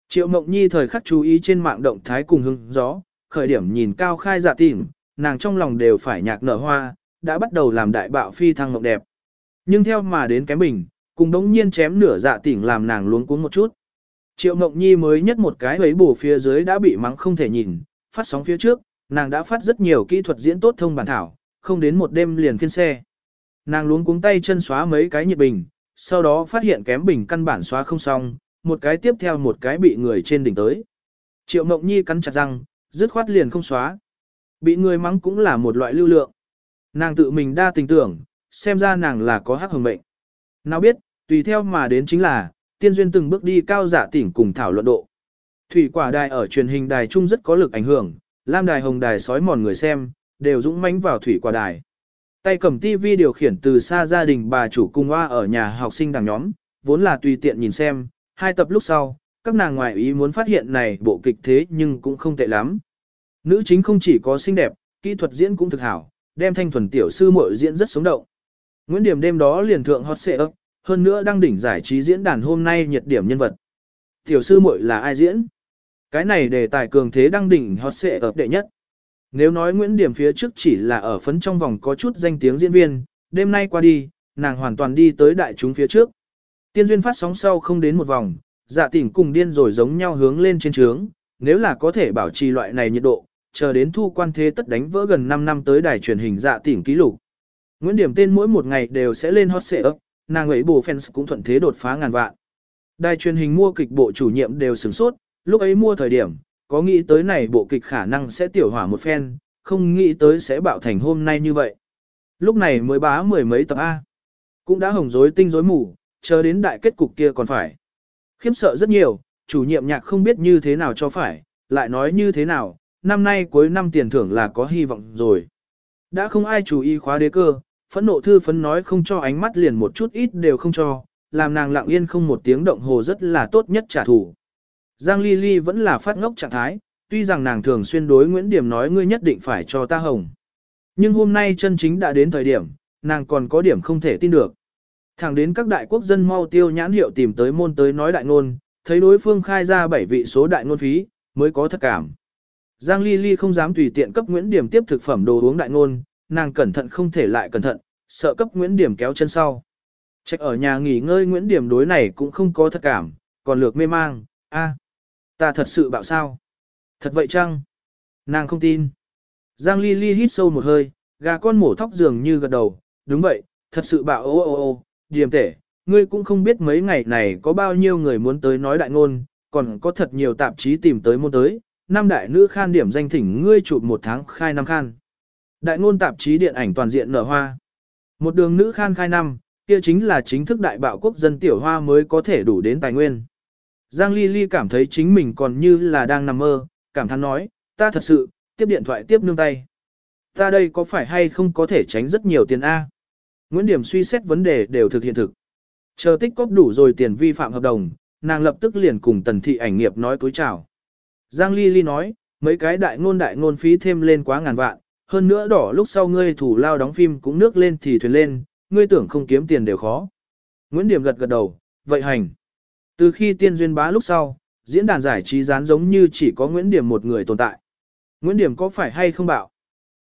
Triệu Mộng Nhi thời khắc chú ý trên mạng động thái cùng hứng gió, khởi điểm nhìn cao khai dạ tìm, nàng trong lòng đều phải nhạc nở hoa, đã bắt đầu làm đại bạo phi thăng ngọc đẹp. Nhưng theo mà đến cái bình, cùng đống nhiên chém nửa dạ tỉnh làm nàng luống cuống một chút. Triệu Ngọc Nhi mới nhất một cái ấy bổ phía dưới đã bị mắng không thể nhìn, phát sóng phía trước, nàng đã phát rất nhiều kỹ thuật diễn tốt thông bản thảo, không đến một đêm liền phiên xe. Nàng luống cuống tay chân xóa mấy cái nhiệt bình, sau đó phát hiện kém bình căn bản xóa không xong, một cái tiếp theo một cái bị người trên đỉnh tới. Triệu Ngọc Nhi cắn chặt răng, dứt khoát liền không xóa. Bị người mắng cũng là một loại lưu lượng. Nàng tự mình đa tình tưởng, xem ra nàng là có hắc hồng mệnh. Nào biết, tùy theo mà đến chính là, tiên duyên từng bước đi cao giả tỉnh cùng thảo luận độ. Thủy quả đài ở truyền hình đài trung rất có lực ảnh hưởng, lam đài hồng đài sói mòn người xem, đều dũng mãnh vào thủy quả đài. Tay cầm tivi điều khiển từ xa gia đình bà chủ cung hoa ở nhà học sinh đằng nhóm, vốn là tùy tiện nhìn xem, hai tập lúc sau, các nàng ngoại ý muốn phát hiện này bộ kịch thế nhưng cũng không tệ lắm. Nữ chính không chỉ có xinh đẹp, kỹ thuật diễn cũng thực hảo, đem thanh thuần tiểu sư muội diễn rất sống động. Nguyễn Điểm đêm đó liền thượng hot xệ ấp, hơn nữa đăng đỉnh giải trí diễn đàn hôm nay nhiệt điểm nhân vật. Tiểu sư muội là ai diễn? Cái này đề tài cường thế đăng đỉnh hot xệ ấp đệ nhất. Nếu nói Nguyễn Điểm phía trước chỉ là ở phấn trong vòng có chút danh tiếng diễn viên, đêm nay qua đi, nàng hoàn toàn đi tới đại chúng phía trước. Tiên duyên phát sóng sau không đến một vòng, dạ tỉnh cùng điên rồi giống nhau hướng lên trên trướng, nếu là có thể bảo trì loại này nhiệt độ, chờ đến thu quan thế tất đánh vỡ gần 5 năm tới đài truyền hình dạ tỉnh ký lục. Nguyễn Điểm tên mỗi một ngày đều sẽ lên hot ấp, nàng ấy bù fans cũng thuận thế đột phá ngàn vạn. Đài truyền hình mua kịch bộ chủ nhiệm đều sửng sốt, lúc ấy mua thời điểm, có nghĩ tới này bộ kịch khả năng sẽ tiểu hỏa một phen, không nghĩ tới sẽ bạo thành hôm nay như vậy. Lúc này mới bá mười mấy tập A. Cũng đã hồng rối tinh rối mù, chờ đến đại kết cục kia còn phải. Khiếp sợ rất nhiều, chủ nhiệm nhạc không biết như thế nào cho phải, lại nói như thế nào, năm nay cuối năm tiền thưởng là có hy vọng rồi. Đã không ai chú ý khóa đế cơ, phẫn nộ thư phấn nói không cho ánh mắt liền một chút ít đều không cho, làm nàng lặng yên không một tiếng động hồ rất là tốt nhất trả thù. Giang Ly Ly vẫn là phát ngốc trạng thái, tuy rằng nàng thường xuyên đối Nguyễn Điểm nói ngươi nhất định phải cho ta hồng. Nhưng hôm nay chân chính đã đến thời điểm, nàng còn có điểm không thể tin được. Thẳng đến các đại quốc dân mau tiêu nhãn hiệu tìm tới môn tới nói đại ngôn, thấy đối phương khai ra bảy vị số đại ngôn phí, mới có thật cảm. Giang Ly Ly không dám tùy tiện cấp Nguyễn Điểm tiếp thực phẩm đồ uống đại ngôn, nàng cẩn thận không thể lại cẩn thận, sợ cấp Nguyễn Điểm kéo chân sau. Trách ở nhà nghỉ ngơi Nguyễn Điểm đối này cũng không có thật cảm, còn lược mê mang, a, ta thật sự bạo sao? Thật vậy chăng? Nàng không tin. Giang Ly Ly hít sâu một hơi, gà con mổ thóc dường như gật đầu, đúng vậy, thật sự bạo ô ô ô, điểm tể, ngươi cũng không biết mấy ngày này có bao nhiêu người muốn tới nói đại ngôn, còn có thật nhiều tạp chí tìm tới môn tới, năm đại nữ khan điểm danh thỉnh ngươi chụp một tháng khai năm khan. Đại ngôn tạp chí điện ảnh toàn diện nở hoa. Một đường nữ khan khai năm, kia chính là chính thức đại bạo quốc dân tiểu hoa mới có thể đủ đến tài nguyên. Giang Ly Ly cảm thấy chính mình còn như là đang nằm mơ, cảm thán nói, ta thật sự, tiếp điện thoại tiếp nương tay. Ta đây có phải hay không có thể tránh rất nhiều tiền A? Nguyễn Điểm suy xét vấn đề đều thực hiện thực. Chờ tích cóp đủ rồi tiền vi phạm hợp đồng, nàng lập tức liền cùng tần thị ảnh nghiệp nói cối chào. Giang Ly Ly nói, mấy cái đại ngôn đại ngôn phí thêm lên quá ngàn vạn, hơn nữa đỏ lúc sau ngươi thủ lao đóng phim cũng nước lên thì thuyền lên, ngươi tưởng không kiếm tiền đều khó. Nguyễn Điểm gật gật đầu, vậy hành. Từ khi tiên duyên bá lúc sau, diễn đàn giải trí dán giống như chỉ có Nguyễn Điểm một người tồn tại. Nguyễn Điểm có phải hay không bạo?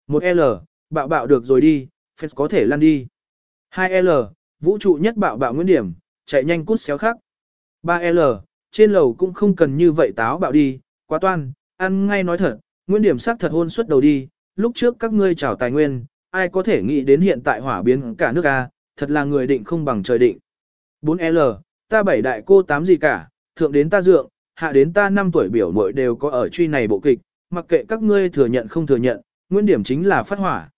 Một L, bạo bạo được rồi đi, phép có thể lăn đi. 2L, vũ trụ nhất bạo bạo nguyên Điểm, chạy nhanh cút xéo khác. 3L, trên lầu cũng không cần như vậy táo bạo đi, quá toan, ăn ngay nói thật, nguyên Điểm xác thật hôn suất đầu đi, lúc trước các ngươi trào tài nguyên, ai có thể nghĩ đến hiện tại hỏa biến cả nước A, thật là người định không bằng trời định. 4L, ta bảy đại cô tám gì cả, thượng đến ta dượng, hạ đến ta năm tuổi biểu muội đều có ở truy này bộ kịch, mặc kệ các ngươi thừa nhận không thừa nhận, nguyên điểm chính là phát hỏa.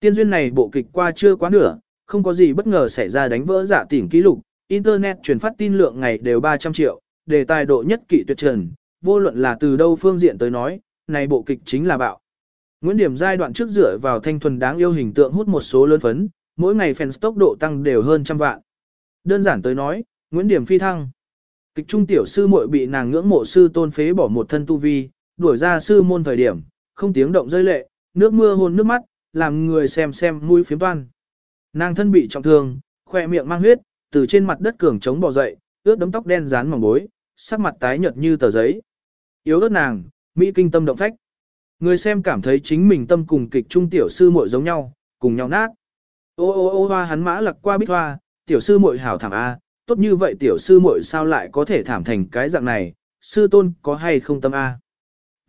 Tiên duyên này bộ kịch qua chưa quá nửa, không có gì bất ngờ xảy ra đánh vỡ giả tỉnh ký lục, Internet truyền phát tin lượng ngày đều 300 triệu, đề tài độ nhất kỵ tuyệt trần, vô luận là từ đâu phương diện tới nói, này bộ kịch chính là bạo. Nguyễn Điểm giai đoạn trước dựa vào thanh thuần đáng yêu hình tượng hút một số lớn phấn, mỗi ngày fans tốc độ tăng đều hơn trăm vạn. Đơn giản tới nói, Nguyễn Điểm phi thăng. Kịch trung tiểu sư muội bị nàng ngưỡng mộ sư tôn phế bỏ một thân tu vi, đuổi ra sư môn thời điểm, không tiếng động rơi lệ, nước mưa hôn nước mắt, làm người xem xem mũi phiếm toan. Nàng thân bị trọng thương, khoe miệng mang huyết, từ trên mặt đất cường chống bò dậy, ướt đấm tóc đen dán mỏng bối, sắc mặt tái nhợt như tờ giấy. Yếu ớt nàng, mỹ kinh tâm động phách. Người xem cảm thấy chính mình tâm cùng kịch trung tiểu sư muội giống nhau, cùng nhau nát. Ô ô ô hoa hắn mã lặc qua bít hoa, tiểu sư muội hảo thảm a, tốt như vậy tiểu sư muội sao lại có thể thảm thành cái dạng này, sư tôn có hay không tâm a?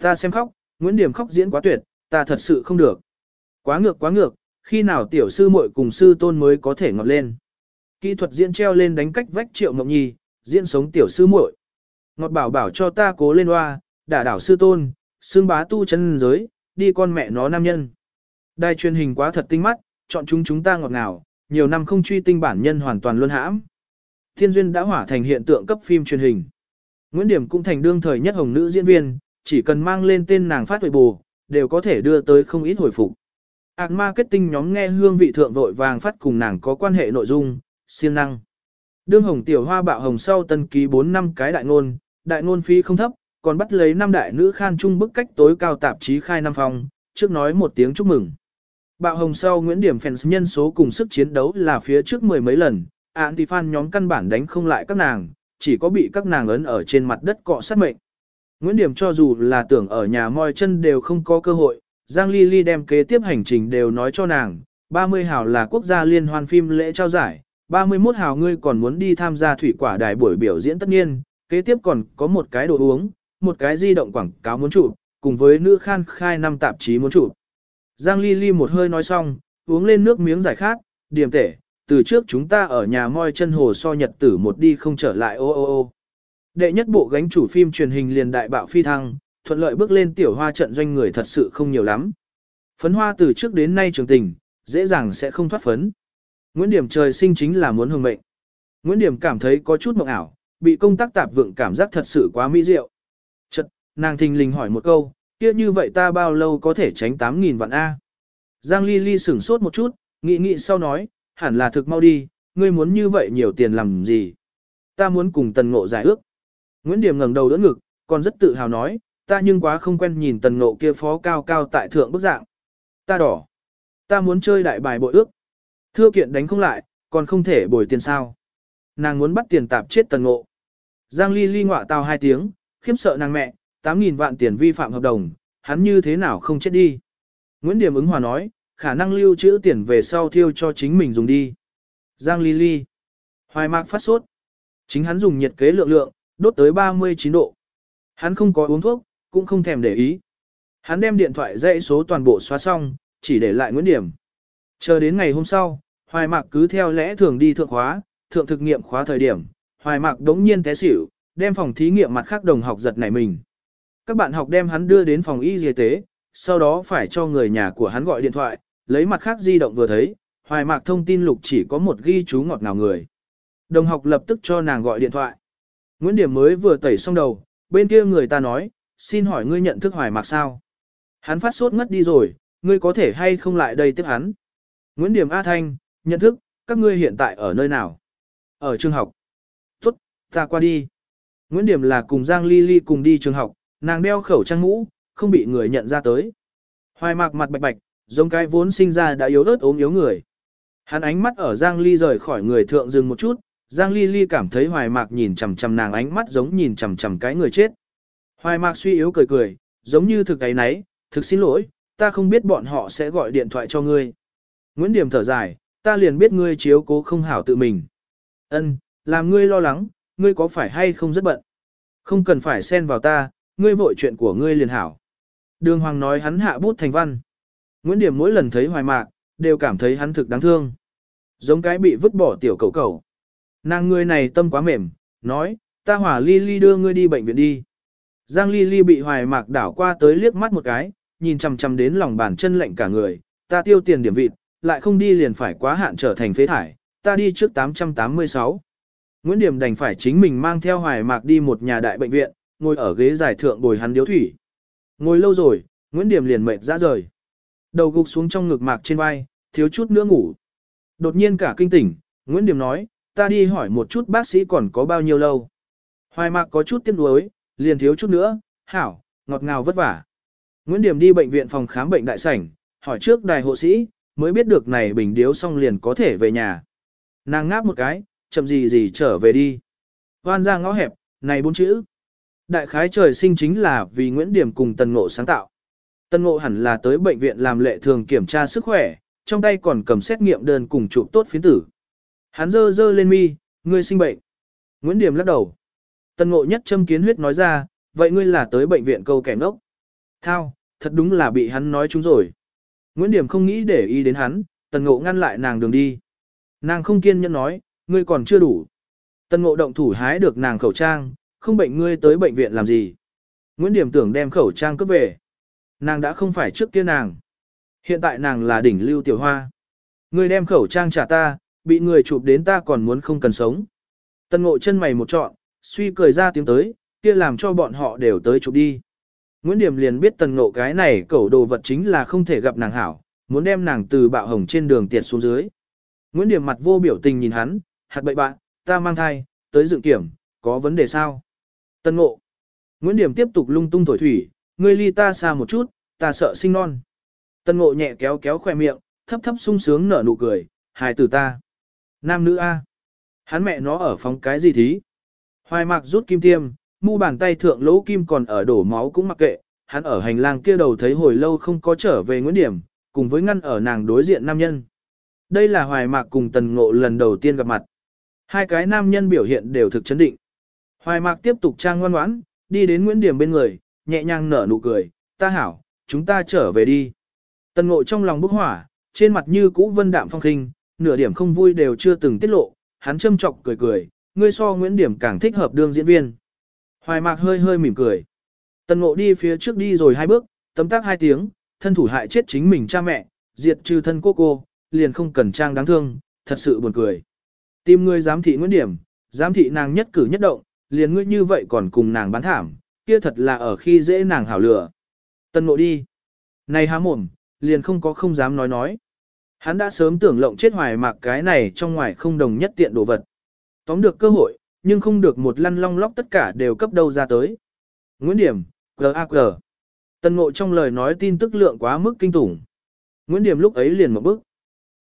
Ta xem khóc, Nguyễn Điểm khóc diễn quá tuyệt, ta thật sự không được. Quá ngược quá ngược, khi nào tiểu sư muội cùng sư tôn mới có thể ngọt lên. Kỹ thuật diễn treo lên đánh cách vách triệu mộng nhi, diễn sống tiểu sư muội. Ngọt bảo bảo cho ta cố lên hoa, đả đảo sư tôn, xương bá tu chân giới, đi con mẹ nó nam nhân. Đài truyền hình quá thật tinh mắt, chọn chúng chúng ta ngọt ngào, nhiều năm không truy tinh bản nhân hoàn toàn luân hãm. Thiên duyên đã hỏa thành hiện tượng cấp phim truyền hình. Nguyễn Điểm cũng thành đương thời nhất hồng nữ diễn viên, chỉ cần mang lên tên nàng phát huệ bù, đều có thể đưa tới không ít hồi phục. Ác marketing nhóm nghe hương vị thượng vội vàng phát cùng nàng có quan hệ nội dung, siêng năng. Đương hồng tiểu hoa bạo hồng sau tân ký 4 năm cái đại ngôn, đại ngôn phí không thấp, còn bắt lấy năm đại nữ khan trung bức cách tối cao tạp chí khai năm phòng, trước nói một tiếng chúc mừng. Bạo hồng sau Nguyễn Điểm fans nhân số cùng sức chiến đấu là phía trước mười mấy lần, anti-fan nhóm căn bản đánh không lại các nàng, chỉ có bị các nàng ấn ở trên mặt đất cọ sát mệnh. Nguyễn Điểm cho dù là tưởng ở nhà moi chân đều không có cơ hội, Giang Ly Ly đem kế tiếp hành trình đều nói cho nàng, 30 hào là quốc gia liên hoan phim lễ trao giải, 31 hào ngươi còn muốn đi tham gia thủy quả đài buổi biểu diễn tất nhiên, kế tiếp còn có một cái đồ uống, một cái di động quảng cáo muốn chụp, cùng với nữ khan khai năm tạp chí muốn chụp. Giang Ly Ly một hơi nói xong, uống lên nước miếng giải khát, điểm tể, từ trước chúng ta ở nhà moi chân hồ so nhật tử một đi không trở lại ô ô ô. Đệ nhất bộ gánh chủ phim truyền hình liền đại bạo phi thăng, thuận lợi bước lên tiểu hoa trận doanh người thật sự không nhiều lắm. Phấn hoa từ trước đến nay trường tình, dễ dàng sẽ không thoát phấn. Nguyễn Điểm trời sinh chính là muốn hưởng mệnh. Nguyễn Điểm cảm thấy có chút mộng ảo, bị công tác tạp vượng cảm giác thật sự quá mỹ diệu. Chật, nàng thình lình hỏi một câu, kia như vậy ta bao lâu có thể tránh 8.000 vạn A? Giang Ly Ly sửng sốt một chút, nghĩ nghĩ sau nói, hẳn là thực mau đi, ngươi muốn như vậy nhiều tiền làm gì? Ta muốn cùng tần ngộ giải ước. Nguyễn Điểm ngẩng đầu đỡ ngực, còn rất tự hào nói, ta nhưng quá không quen nhìn tần ngộ kia phó cao cao tại thượng bức dạng. Ta đỏ. Ta muốn chơi đại bài bội ước. Thưa kiện đánh không lại, còn không thể bồi tiền sao. Nàng muốn bắt tiền tạp chết tần ngộ. Giang Ly Ly ngọa tao hai tiếng, khiếp sợ nàng mẹ, 8.000 vạn tiền vi phạm hợp đồng, hắn như thế nào không chết đi. Nguyễn Điểm ứng hòa nói, khả năng lưu trữ tiền về sau thiêu cho chính mình dùng đi. Giang Ly Ly. Hoài mạc phát sốt. Chính hắn dùng nhiệt kế lượng lượng, đốt tới 39 độ. Hắn không có uống thuốc, cũng không thèm để ý. Hắn đem điện thoại dãy số toàn bộ xóa xong, chỉ để lại Nguyễn Điểm. Chờ đến ngày hôm sau, Hoài Mạc cứ theo lẽ thường đi thượng khóa, thượng thực nghiệm khóa thời điểm, Hoài Mạc đống nhiên té xỉu, đem phòng thí nghiệm mặt khác đồng học giật nảy mình. Các bạn học đem hắn đưa đến phòng y y tế, sau đó phải cho người nhà của hắn gọi điện thoại, lấy mặt khác di động vừa thấy, Hoài Mạc thông tin lục chỉ có một ghi chú ngọt ngào người. Đồng học lập tức cho nàng gọi điện thoại. Nguyễn Điểm mới vừa tẩy xong đầu, bên kia người ta nói, xin hỏi ngươi nhận thức Hoài Mạc sao? Hắn phát sốt ngất đi rồi, ngươi có thể hay không lại đây tiếp hắn? Nguyễn Điểm A Thanh, nhận thức, các ngươi hiện tại ở nơi nào? Ở trường học. Tốt, ta qua đi. Nguyễn Điểm là cùng Giang Ly Ly cùng đi trường học, nàng đeo khẩu trang mũ, không bị người nhận ra tới. Hoài mạc mặt bạch bạch, giống cái vốn sinh ra đã yếu ớt ốm yếu người. Hắn ánh mắt ở Giang Ly rời khỏi người thượng dừng một chút, Giang Ly Ly cảm thấy hoài mạc nhìn chằm chằm nàng ánh mắt giống nhìn chằm chằm cái người chết. Hoài mạc suy yếu cười cười, giống như thực cái nấy, thực xin lỗi, ta không biết bọn họ sẽ gọi điện thoại cho ngươi. Nguyễn Điểm thở dài, ta liền biết ngươi chiếu cố không hảo tự mình. Ân, làm ngươi lo lắng, ngươi có phải hay không rất bận. Không cần phải xen vào ta, ngươi vội chuyện của ngươi liền hảo. Đường Hoàng nói hắn hạ bút thành văn. Nguyễn Điểm mỗi lần thấy hoài mạc, đều cảm thấy hắn thực đáng thương. Giống cái bị vứt bỏ tiểu cầu cầu. Nàng ngươi này tâm quá mềm, nói, ta hỏa ly ly đưa ngươi đi bệnh viện đi. Giang ly ly bị hoài mạc đảo qua tới liếc mắt một cái, nhìn chằm chằm đến lòng bàn chân lạnh cả người, ta tiêu tiền điểm vịt, lại không đi liền phải quá hạn trở thành phế thải, ta đi trước 886. Nguyễn Điểm đành phải chính mình mang theo hoài mạc đi một nhà đại bệnh viện, ngồi ở ghế giải thượng bồi hắn điếu thủy. Ngồi lâu rồi, Nguyễn Điểm liền mệt ra rời. Đầu gục xuống trong ngực mạc trên vai, thiếu chút nữa ngủ. Đột nhiên cả kinh tỉnh, Nguyễn Điểm nói, ta đi hỏi một chút bác sĩ còn có bao nhiêu lâu. Hoài mạc có chút tiếc nuối, liền thiếu chút nữa, hảo, ngọt ngào vất vả. Nguyễn Điểm đi bệnh viện phòng khám bệnh đại sảnh, hỏi trước đài hộ sĩ, mới biết được này bình điếu xong liền có thể về nhà. Nàng ngáp một cái, chậm gì gì trở về đi. Hoan ra ngõ hẹp, này bốn chữ. Đại khái trời sinh chính là vì Nguyễn Điểm cùng Tần Ngộ sáng tạo. Tần Ngộ hẳn là tới bệnh viện làm lệ thường kiểm tra sức khỏe, trong tay còn cầm xét nghiệm đơn cùng chụp tốt phiến tử. Hắn dơ dơ lên mi, ngươi sinh bệnh. Nguyễn Điểm lắc đầu. Tần Ngộ nhất châm kiến huyết nói ra, vậy ngươi là tới bệnh viện câu kẻ ngốc. Thao, thật đúng là bị hắn nói chúng rồi. Nguyễn Điểm không nghĩ để ý đến hắn, Tần Ngộ ngăn lại nàng đường đi. Nàng không kiên nhẫn nói, ngươi còn chưa đủ. Tần Ngộ động thủ hái được nàng khẩu trang, không bệnh ngươi tới bệnh viện làm gì. Nguyễn Điểm tưởng đem khẩu trang cướp về. Nàng đã không phải trước kia nàng. Hiện tại nàng là đỉnh lưu tiểu hoa. Ngươi đem khẩu trang trả ta, bị người chụp đến ta còn muốn không cần sống. Tân ngộ chân mày một trọn, suy cười ra tiếng tới, kia làm cho bọn họ đều tới chụp đi. Nguyễn Điểm liền biết tần ngộ cái này cẩu đồ vật chính là không thể gặp nàng hảo, muốn đem nàng từ bạo hồng trên đường tiệt xuống dưới. Nguyễn Điểm mặt vô biểu tình nhìn hắn, hạt bậy bạn, ta mang thai, tới dựng kiểm, có vấn đề sao? Tân ngộ. Nguyễn Điểm tiếp tục lung tung thổi thủy, ngươi ly ta xa một chút, ta sợ sinh non. Tân ngộ nhẹ kéo kéo khoe miệng, thấp thấp sung sướng nở nụ cười, hài tử ta. Nam nữ A. Hắn mẹ nó ở phòng cái gì thí? Hoài mạc rút kim tiêm, mu bàn tay thượng lỗ kim còn ở đổ máu cũng mặc kệ, hắn ở hành lang kia đầu thấy hồi lâu không có trở về Nguyễn Điểm, cùng với ngăn ở nàng đối diện nam nhân. Đây là hoài mạc cùng tần ngộ lần đầu tiên gặp mặt. Hai cái nam nhân biểu hiện đều thực chấn định. Hoài mạc tiếp tục trang ngoan ngoãn, đi đến Nguyễn Điểm bên người, nhẹ nhàng nở nụ cười, ta hảo, chúng ta trở về đi. Tần ngộ trong lòng bốc hỏa, trên mặt như cũ vân đạm phong khinh, nửa điểm không vui đều chưa từng tiết lộ, hắn châm chọc cười cười, ngươi so Nguyễn Điểm càng thích hợp đương diễn viên. Hoài mạc hơi hơi mỉm cười. Tần ngộ đi phía trước đi rồi hai bước, tấm tác hai tiếng, thân thủ hại chết chính mình cha mẹ, diệt trừ thân cô cô, liền không cần trang đáng thương, thật sự buồn cười. Tìm ngươi giám thị Nguyễn Điểm, giám thị nàng nhất cử nhất động, liền ngươi như vậy còn cùng nàng bán thảm, kia thật là ở khi dễ nàng hảo lửa. Tần ngộ đi. Này há mồm, liền không có không dám nói nói. Hắn đã sớm tưởng lộng chết hoài mạc cái này trong ngoài không đồng nhất tiện đồ vật. Tóm được cơ hội, nhưng không được một lăn long lóc tất cả đều cấp đâu ra tới. Nguyễn Điểm, G.A.G. Tân ngộ trong lời nói tin tức lượng quá mức kinh tủng. Nguyễn Điểm lúc ấy liền một bước.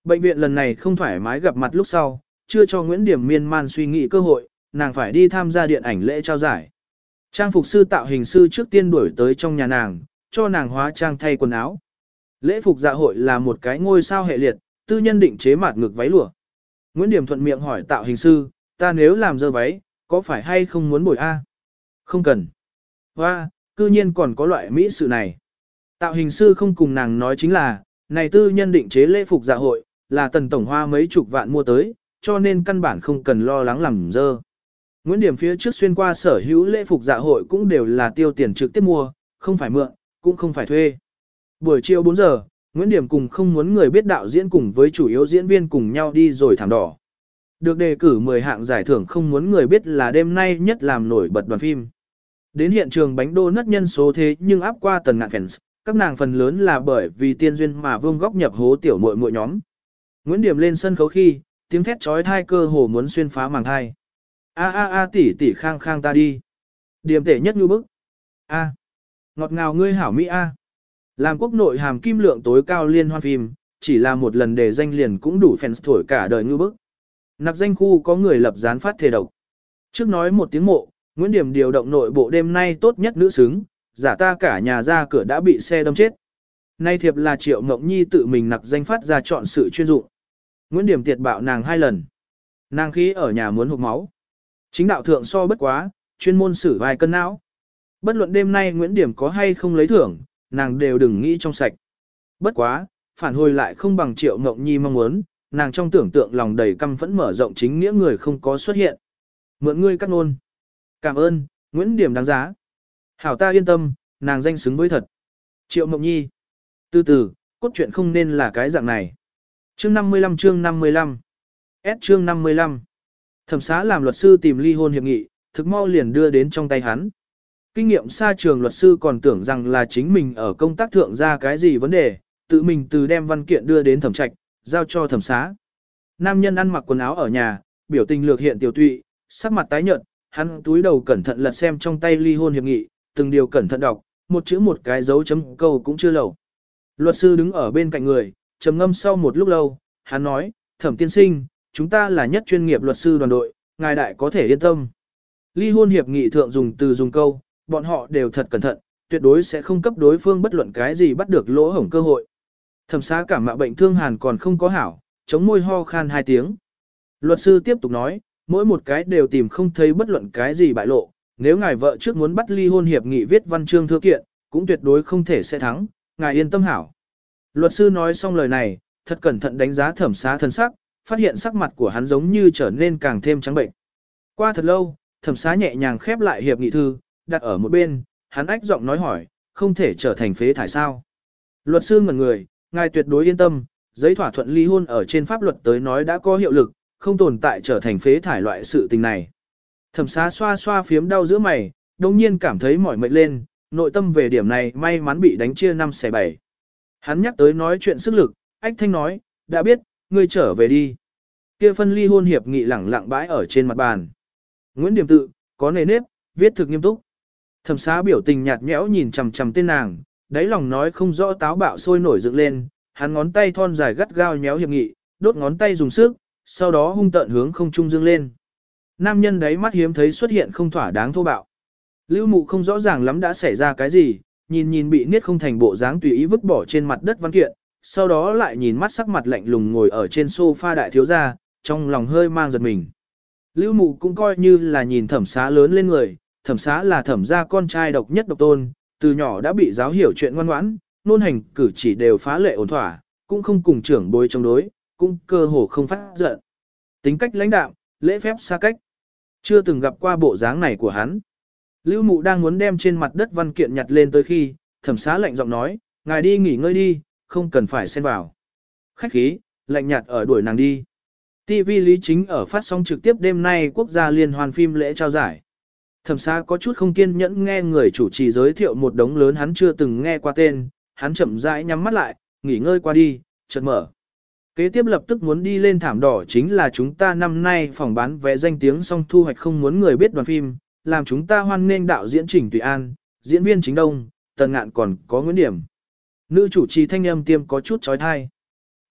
Bệnh viện lần này không thoải mái gặp mặt lúc sau, chưa cho Nguyễn Điểm miên man suy nghĩ cơ hội, nàng phải đi tham gia điện ảnh lễ trao giải. Trang phục sư tạo hình sư trước tiên đuổi tới trong nhà nàng, cho nàng hóa trang thay quần áo. Lễ phục dạ hội là một cái ngôi sao hệ liệt, tư nhân định chế mạt ngực váy lụa. Nguyễn Điểm thuận miệng hỏi tạo hình sư, ta nếu làm dơ váy, có phải hay không muốn bồi A? Không cần. Hoa, cư nhiên còn có loại mỹ sự này. Tạo hình sư không cùng nàng nói chính là, này tư nhân định chế lễ phục dạ hội, là tần tổng hoa mấy chục vạn mua tới, cho nên căn bản không cần lo lắng làm dơ. Nguyễn Điểm phía trước xuyên qua sở hữu lễ phục dạ hội cũng đều là tiêu tiền trực tiếp mua, không phải mượn, cũng không phải thuê. Buổi chiều 4 giờ, Nguyễn Điểm cùng không muốn người biết đạo diễn cùng với chủ yếu diễn viên cùng nhau đi rồi thảm đỏ. Được đề cử 10 hạng giải thưởng không muốn người biết là đêm nay nhất làm nổi bật đoàn phim. Đến hiện trường bánh đô nất nhân số thế nhưng áp qua tần ngạn fans, các nàng phần lớn là bởi vì tiên duyên mà vương góc nhập hố tiểu muội muội nhóm. Nguyễn Điểm lên sân khấu khi, tiếng thét trói thai cơ hồ muốn xuyên phá màng thai. A a a tỷ tỷ khang khang ta đi. Điểm tệ nhất như bức. A. Ngọt ngào ngươi hảo Mỹ A. Làm quốc nội hàm kim lượng tối cao liên hoan phim, chỉ là một lần để danh liền cũng đủ fans thổi cả đời như bức. Nặc danh khu có người lập gián phát thề độc. Trước nói một tiếng mộ, Nguyễn Điểm điều động nội bộ đêm nay tốt nhất nữ xứng, giả ta cả nhà ra cửa đã bị xe đâm chết. Nay thiệp là Triệu Ngộng Nhi tự mình nặc danh phát ra chọn sự chuyên dụng. Nguyễn Điểm tiệt bạo nàng hai lần. Nàng khí ở nhà muốn hụt máu. Chính đạo thượng so bất quá, chuyên môn xử vài cân não. Bất luận đêm nay Nguyễn Điểm có hay không lấy thưởng, nàng đều đừng nghĩ trong sạch. Bất quá, phản hồi lại không bằng Triệu Ngộng Nhi mong muốn, nàng trong tưởng tượng lòng đầy căm phẫn mở rộng chính nghĩa người không có xuất hiện. Mượn ngươi cắt nôn. Cảm ơn, Nguyễn Điểm đáng giá. Hảo ta yên tâm, nàng danh xứng với thật. Triệu Mộng Nhi. Từ từ, cốt truyện không nên là cái dạng này. Chương 55 chương 55. S chương 55. Thẩm xá làm luật sư tìm ly hôn hiệp nghị, thực mau liền đưa đến trong tay hắn. Kinh nghiệm xa trường luật sư còn tưởng rằng là chính mình ở công tác thượng ra cái gì vấn đề, tự mình từ đem văn kiện đưa đến thẩm trạch, giao cho thẩm xá. Nam nhân ăn mặc quần áo ở nhà, biểu tình lược hiện tiểu tụy, sắc mặt tái nhợt, hắn túi đầu cẩn thận lật xem trong tay ly hôn hiệp nghị, từng điều cẩn thận đọc, một chữ một cái dấu chấm câu cũng chưa lầu. Luật sư đứng ở bên cạnh người, trầm ngâm sau một lúc lâu, hắn nói, thẩm tiên sinh, chúng ta là nhất chuyên nghiệp luật sư đoàn đội, ngài đại có thể yên tâm. Ly hôn hiệp nghị thượng dùng từ dùng câu, bọn họ đều thật cẩn thận, tuyệt đối sẽ không cấp đối phương bất luận cái gì bắt được lỗ hổng cơ hội. Thẩm xá cảm mạo bệnh thương hàn còn không có hảo, chống môi ho khan hai tiếng. Luật sư tiếp tục nói, mỗi một cái đều tìm không thấy bất luận cái gì bại lộ, nếu ngài vợ trước muốn bắt ly hôn hiệp nghị viết văn chương thư kiện, cũng tuyệt đối không thể sẽ thắng, ngài yên tâm hảo. Luật sư nói xong lời này, thật cẩn thận đánh giá thẩm xá thân sắc, phát hiện sắc mặt của hắn giống như trở nên càng thêm trắng bệnh. Qua thật lâu, thẩm xá nhẹ nhàng khép lại hiệp nghị thư, đặt ở một bên, hắn ách giọng nói hỏi, không thể trở thành phế thải sao. Luật sư ngẩn người, ngài tuyệt đối yên tâm, giấy thỏa thuận ly hôn ở trên pháp luật tới nói đã có hiệu lực, không tồn tại trở thành phế thải loại sự tình này. Thẩm xá xoa xoa phiếm đau giữa mày, đồng nhiên cảm thấy mỏi mệt lên, nội tâm về điểm này may mắn bị đánh chia năm xẻ bảy. Hắn nhắc tới nói chuyện sức lực, ách thanh nói, đã biết, ngươi trở về đi. Kia phân ly hôn hiệp nghị lẳng lặng bãi ở trên mặt bàn. Nguyễn Điểm tự, có nề nếp, viết thực nghiêm túc. Thẩm xá biểu tình nhạt nhẽo nhìn chằm chằm tên nàng, đáy lòng nói không rõ táo bạo sôi nổi dựng lên, hắn ngón tay thon dài gắt gao nhéo hiệp nghị, đốt ngón tay dùng sức, sau đó hung tợn hướng không trung dương lên. Nam nhân đấy mắt hiếm thấy xuất hiện không thỏa đáng thô bạo. Lưu mụ không rõ ràng lắm đã xảy ra cái gì, nhìn nhìn bị niết không thành bộ dáng tùy ý vứt bỏ trên mặt đất văn kiện, sau đó lại nhìn mắt sắc mặt lạnh lùng ngồi ở trên sofa đại thiếu gia, trong lòng hơi mang giật mình. Lưu mụ cũng coi như là nhìn thẩm xá lớn lên người, thẩm xá là thẩm gia con trai độc nhất độc tôn, từ nhỏ đã bị giáo hiểu chuyện ngoan ngoãn, nôn hành cử chỉ đều phá lệ ổn thỏa, cũng không cùng trưởng bối chống đối, cũng cơ hồ không phát giận. Tính cách lãnh đạm, lễ phép xa cách. Chưa từng gặp qua bộ dáng này của hắn. Lưu mụ đang muốn đem trên mặt đất văn kiện nhặt lên tới khi, thẩm xá lạnh giọng nói, ngài đi nghỉ ngơi đi, không cần phải xen vào. Khách khí, lạnh nhạt ở đuổi nàng đi. TV Lý Chính ở phát sóng trực tiếp đêm nay quốc gia liên hoàn phim lễ trao giải. Thẩm xa có chút không kiên nhẫn nghe người chủ trì giới thiệu một đống lớn hắn chưa từng nghe qua tên, hắn chậm rãi nhắm mắt lại, nghỉ ngơi qua đi, chợt mở. Kế tiếp lập tức muốn đi lên thảm đỏ chính là chúng ta năm nay phòng bán vé danh tiếng song thu hoạch không muốn người biết đoàn phim, làm chúng ta hoan nghênh đạo diễn Trình Tùy An, diễn viên chính đông, tần ngạn còn có Nguyễn Điểm. Nữ chủ trì thanh âm tiêm có chút trói thai.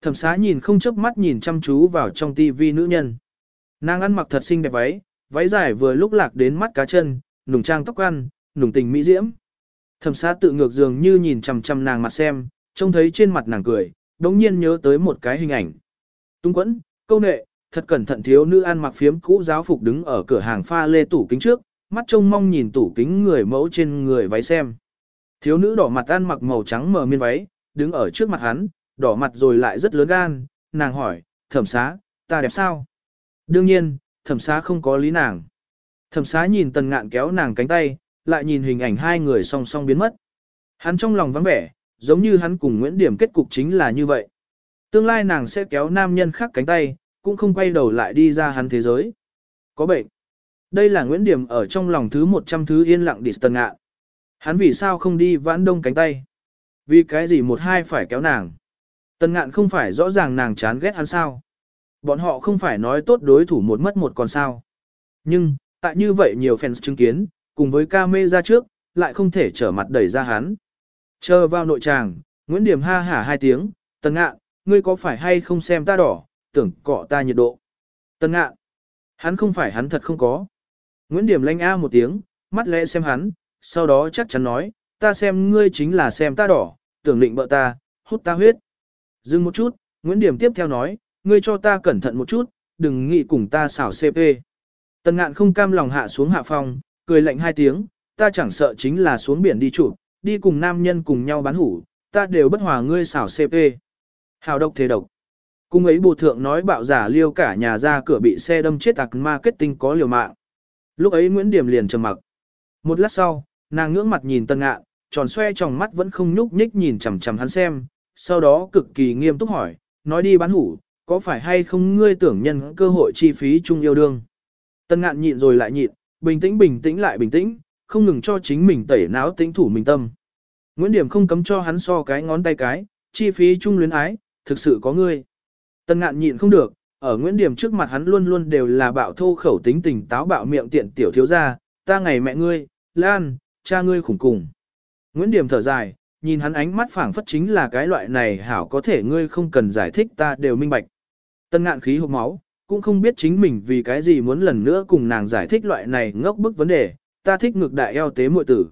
Thẩm xá nhìn không chớp mắt nhìn chăm chú vào trong tivi nữ nhân. Nàng ăn mặc thật xinh đẹp váy, váy dài vừa lúc lạc đến mắt cá chân, nùng trang tóc ăn, nùng tình mỹ diễm. Thẩm xá tự ngược dường như nhìn chằm chằm nàng mặt xem, trông thấy trên mặt nàng cười, đống nhiên nhớ tới một cái hình ảnh. Tung quẫn, câu nệ, thật cẩn thận thiếu nữ ăn mặc phiếm cũ giáo phục đứng ở cửa hàng pha lê tủ kính trước, mắt trông mong nhìn tủ kính người mẫu trên người váy xem. Thiếu nữ đỏ mặt ăn mặc màu trắng mờ miên váy, đứng ở trước mặt hắn, đỏ mặt rồi lại rất lớn gan, nàng hỏi, thẩm xá, ta đẹp sao? Đương nhiên, thẩm xá không có lý nàng. Thẩm xá nhìn tần ngạn kéo nàng cánh tay, lại nhìn hình ảnh hai người song song biến mất. Hắn trong lòng vắng vẻ, giống như hắn cùng Nguyễn Điểm kết cục chính là như vậy. Tương lai nàng sẽ kéo nam nhân khác cánh tay, cũng không quay đầu lại đi ra hắn thế giới. Có bệnh. Đây là Nguyễn Điểm ở trong lòng thứ 100 thứ yên lặng đi tần ngạn. Hắn vì sao không đi vãn đông cánh tay? Vì cái gì một hai phải kéo nàng? Tần ngạn không phải rõ ràng nàng chán ghét hắn sao? Bọn họ không phải nói tốt đối thủ một mất một còn sao? Nhưng, tại như vậy nhiều fans chứng kiến, cùng với ca mê ra trước, lại không thể trở mặt đẩy ra hắn. Chờ vào nội tràng, Nguyễn Điểm ha hả hai tiếng, tần ngạn, ngươi có phải hay không xem ta đỏ, tưởng cọ ta nhiệt độ. Tần ngạn, hắn không phải hắn thật không có. Nguyễn Điểm lanh a một tiếng, mắt lẽ xem hắn, sau đó chắc chắn nói, ta xem ngươi chính là xem ta đỏ, tưởng định bợ ta, hút ta huyết. Dừng một chút, Nguyễn Điểm tiếp theo nói, ngươi cho ta cẩn thận một chút, đừng nghĩ cùng ta xảo CP. Tần ngạn không cam lòng hạ xuống hạ phòng, cười lạnh hai tiếng, ta chẳng sợ chính là xuống biển đi chụp, đi cùng nam nhân cùng nhau bán hủ, ta đều bất hòa ngươi xảo CP. Hào độc thế độc. Cung ấy bộ thượng nói bạo giả liêu cả nhà ra cửa bị xe đâm chết tạc marketing có liều mạng. Lúc ấy Nguyễn Điểm liền trầm mặc. Một lát sau, nàng ngưỡng mặt nhìn Tân Ngạn, tròn xoe trong mắt vẫn không nhúc nhích nhìn chằm chằm hắn xem, sau đó cực kỳ nghiêm túc hỏi, nói đi bán hủ, có phải hay không ngươi tưởng nhân cơ hội chi phí chung yêu đương. Tân Ngạn nhịn rồi lại nhịn, bình tĩnh bình tĩnh lại bình tĩnh, không ngừng cho chính mình tẩy não tĩnh thủ mình tâm. Nguyễn Điểm không cấm cho hắn so cái ngón tay cái, chi phí chung luyến ái, thực sự có ngươi. Tân Ngạn nhịn không được, ở Nguyễn Điểm trước mặt hắn luôn luôn đều là bạo thô khẩu tính tình táo bạo miệng tiện tiểu thiếu gia, ta ngày mẹ ngươi, Lan, cha ngươi khủng cùng. Nguyễn Điểm thở dài, nhìn hắn ánh mắt phảng phất chính là cái loại này hảo có thể ngươi không cần giải thích ta đều minh bạch. Tân ngạn khí hộp máu, cũng không biết chính mình vì cái gì muốn lần nữa cùng nàng giải thích loại này ngốc bức vấn đề, ta thích ngược đại eo tế muội tử.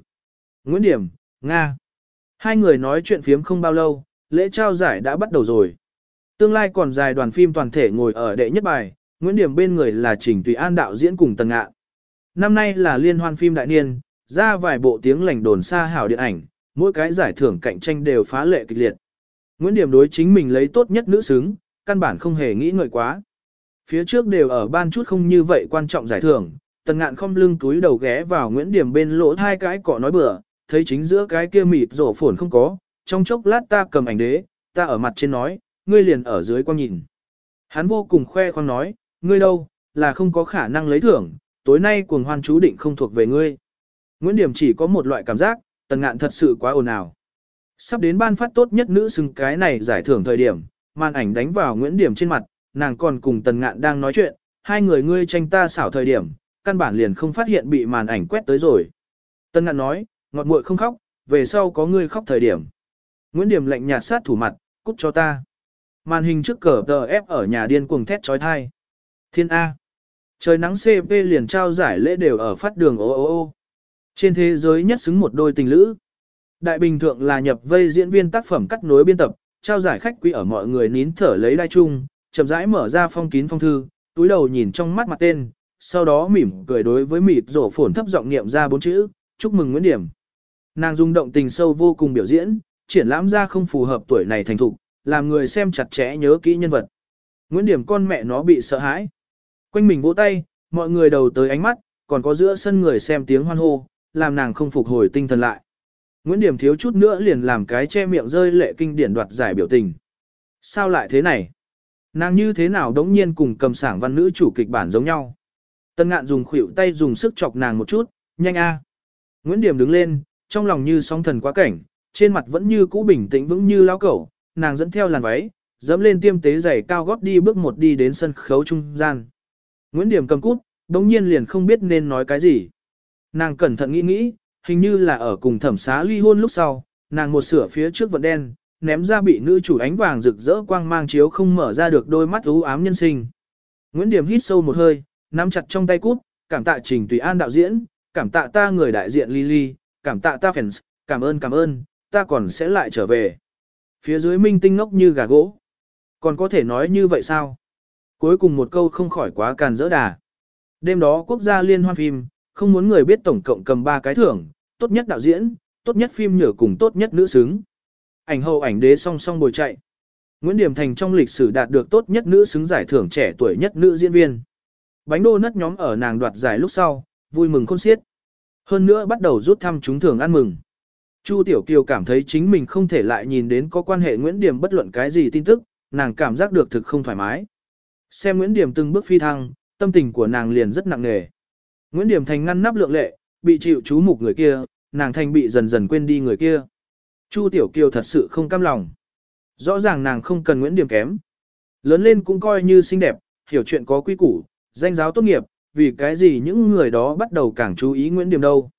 Nguyễn Điểm, Nga. Hai người nói chuyện phiếm không bao lâu, lễ trao giải đã bắt đầu rồi. Tương lai còn dài đoàn phim toàn thể ngồi ở đệ nhất bài, Nguyễn Điểm bên người là Trình Tùy An đạo diễn cùng Tần Ngạn. Năm nay là liên hoan phim đại niên, ra vài bộ tiếng lành đồn xa hảo điện ảnh, mỗi cái giải thưởng cạnh tranh đều phá lệ kịch liệt. Nguyễn Điểm đối chính mình lấy tốt nhất nữ xứng, căn bản không hề nghĩ ngợi quá. Phía trước đều ở ban chút không như vậy quan trọng giải thưởng, tần ngạn không lưng túi đầu ghé vào Nguyễn Điểm bên lỗ hai cái cọ nói bừa, thấy chính giữa cái kia mịt rổ phồn không có, trong chốc lát ta cầm ảnh đế, ta ở mặt trên nói, ngươi liền ở dưới quan nhìn. Hắn vô cùng khoe khoang nói, ngươi đâu, là không có khả năng lấy thưởng, tối nay cuồng hoan chú định không thuộc về ngươi. Nguyễn Điểm chỉ có một loại cảm giác, tần ngạn thật sự quá ồn ào. Sắp đến ban phát tốt nhất nữ xứng cái này giải thưởng thời điểm, màn ảnh đánh vào Nguyễn Điểm trên mặt, nàng còn cùng tần ngạn đang nói chuyện, hai người ngươi tranh ta xảo thời điểm, căn bản liền không phát hiện bị màn ảnh quét tới rồi. Tần ngạn nói, ngọt muội không khóc, về sau có ngươi khóc thời điểm. Nguyễn Điểm lạnh nhạt sát thủ mặt, cút cho ta. Màn hình trước cờ tờ ép ở nhà điên cuồng thét trói thai. Thiên A. Trời nắng CP liền trao giải lễ đều ở phát đường ô ô ô. Trên thế giới nhất xứng một đôi tình lữ. Đại bình thượng là nhập vây diễn viên tác phẩm cắt nối biên tập, trao giải khách quý ở mọi người nín thở lấy đai chung, chậm rãi mở ra phong kín phong thư, túi đầu nhìn trong mắt mặt tên, sau đó mỉm cười đối với mịt rổ phồn thấp giọng niệm ra bốn chữ, chúc mừng Nguyễn Điểm. Nàng rung động tình sâu vô cùng biểu diễn, triển lãm ra không phù hợp tuổi này thành thục, làm người xem chặt chẽ nhớ kỹ nhân vật. Nguyễn Điểm con mẹ nó bị sợ hãi. Quanh mình vỗ tay, mọi người đầu tới ánh mắt, còn có giữa sân người xem tiếng hoan hô, làm nàng không phục hồi tinh thần lại. Nguyễn Điểm thiếu chút nữa liền làm cái che miệng rơi lệ kinh điển đoạt giải biểu tình. Sao lại thế này? Nàng như thế nào đống nhiên cùng cầm sảng văn nữ chủ kịch bản giống nhau? Tân ngạn dùng khuỷu tay dùng sức chọc nàng một chút, nhanh a. Nguyễn Điểm đứng lên, trong lòng như sóng thần quá cảnh, trên mặt vẫn như cũ bình tĩnh vững như lao cẩu, nàng dẫn theo làn váy, dẫm lên tiêm tế giày cao gót đi bước một đi đến sân khấu trung gian. Nguyễn Điểm cầm cút, đống nhiên liền không biết nên nói cái gì. Nàng cẩn thận nghĩ nghĩ, hình như là ở cùng thẩm xá ly hôn lúc sau, nàng một sửa phía trước vật đen, ném ra bị nữ chủ ánh vàng rực rỡ quang mang chiếu không mở ra được đôi mắt u ám nhân sinh. Nguyễn Điểm hít sâu một hơi, nắm chặt trong tay cút, cảm tạ Trình Tùy An đạo diễn, cảm tạ ta người đại diện Lily, cảm tạ ta fans, cảm ơn cảm ơn, ta còn sẽ lại trở về. Phía dưới minh tinh ngốc như gà gỗ. Còn có thể nói như vậy sao? Cuối cùng một câu không khỏi quá càn dỡ đà. Đêm đó quốc gia liên hoan phim, không muốn người biết tổng cộng cầm 3 cái thưởng, tốt nhất đạo diễn, tốt nhất phim nhở cùng tốt nhất nữ xứng. Ảnh hậu ảnh đế song song bồi chạy. Nguyễn Điểm Thành trong lịch sử đạt được tốt nhất nữ xứng giải thưởng trẻ tuổi nhất nữ diễn viên. Bánh đô nất nhóm ở nàng đoạt giải lúc sau, vui mừng khôn xiết. Hơn nữa bắt đầu rút thăm chúng thưởng ăn mừng. Chu Tiểu Kiều cảm thấy chính mình không thể lại nhìn đến có quan hệ Nguyễn Điểm bất luận cái gì tin tức, nàng cảm giác được thực không thoải mái. Xem Nguyễn Điểm từng bước phi thăng, tâm tình của nàng liền rất nặng nề. Nguyễn Điểm thành ngăn nắp lượng lệ, bị chịu chú mục người kia, nàng thành bị dần dần quên đi người kia. Chu Tiểu Kiều thật sự không cam lòng. Rõ ràng nàng không cần Nguyễn Điểm kém. Lớn lên cũng coi như xinh đẹp, hiểu chuyện có quy củ, danh giáo tốt nghiệp, vì cái gì những người đó bắt đầu càng chú ý Nguyễn Điểm đâu.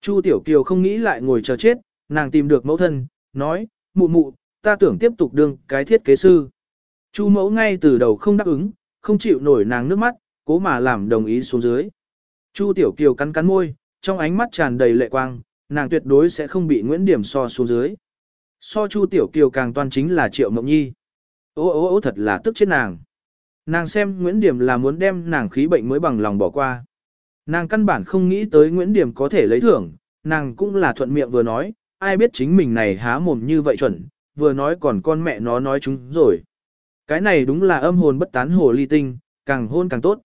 Chu Tiểu Kiều không nghĩ lại ngồi chờ chết, nàng tìm được mẫu thân, nói, mụ mụ, ta tưởng tiếp tục đương cái thiết kế sư. Chu mẫu ngay từ đầu không đáp ứng, không chịu nổi nàng nước mắt, cố mà làm đồng ý xuống dưới. Chu Tiểu Kiều cắn cắn môi, trong ánh mắt tràn đầy lệ quang, nàng tuyệt đối sẽ không bị Nguyễn Điểm so xuống dưới. So Chu Tiểu Kiều càng toàn chính là Triệu Mộng Nhi. Ô ô ô thật là tức chết nàng. Nàng xem Nguyễn Điểm là muốn đem nàng khí bệnh mới bằng lòng bỏ qua. Nàng căn bản không nghĩ tới Nguyễn Điểm có thể lấy thưởng, nàng cũng là thuận miệng vừa nói, ai biết chính mình này há mồm như vậy chuẩn, vừa nói còn con mẹ nó nói chúng rồi. Cái này đúng là âm hồn bất tán hồ ly tinh, càng hôn càng tốt.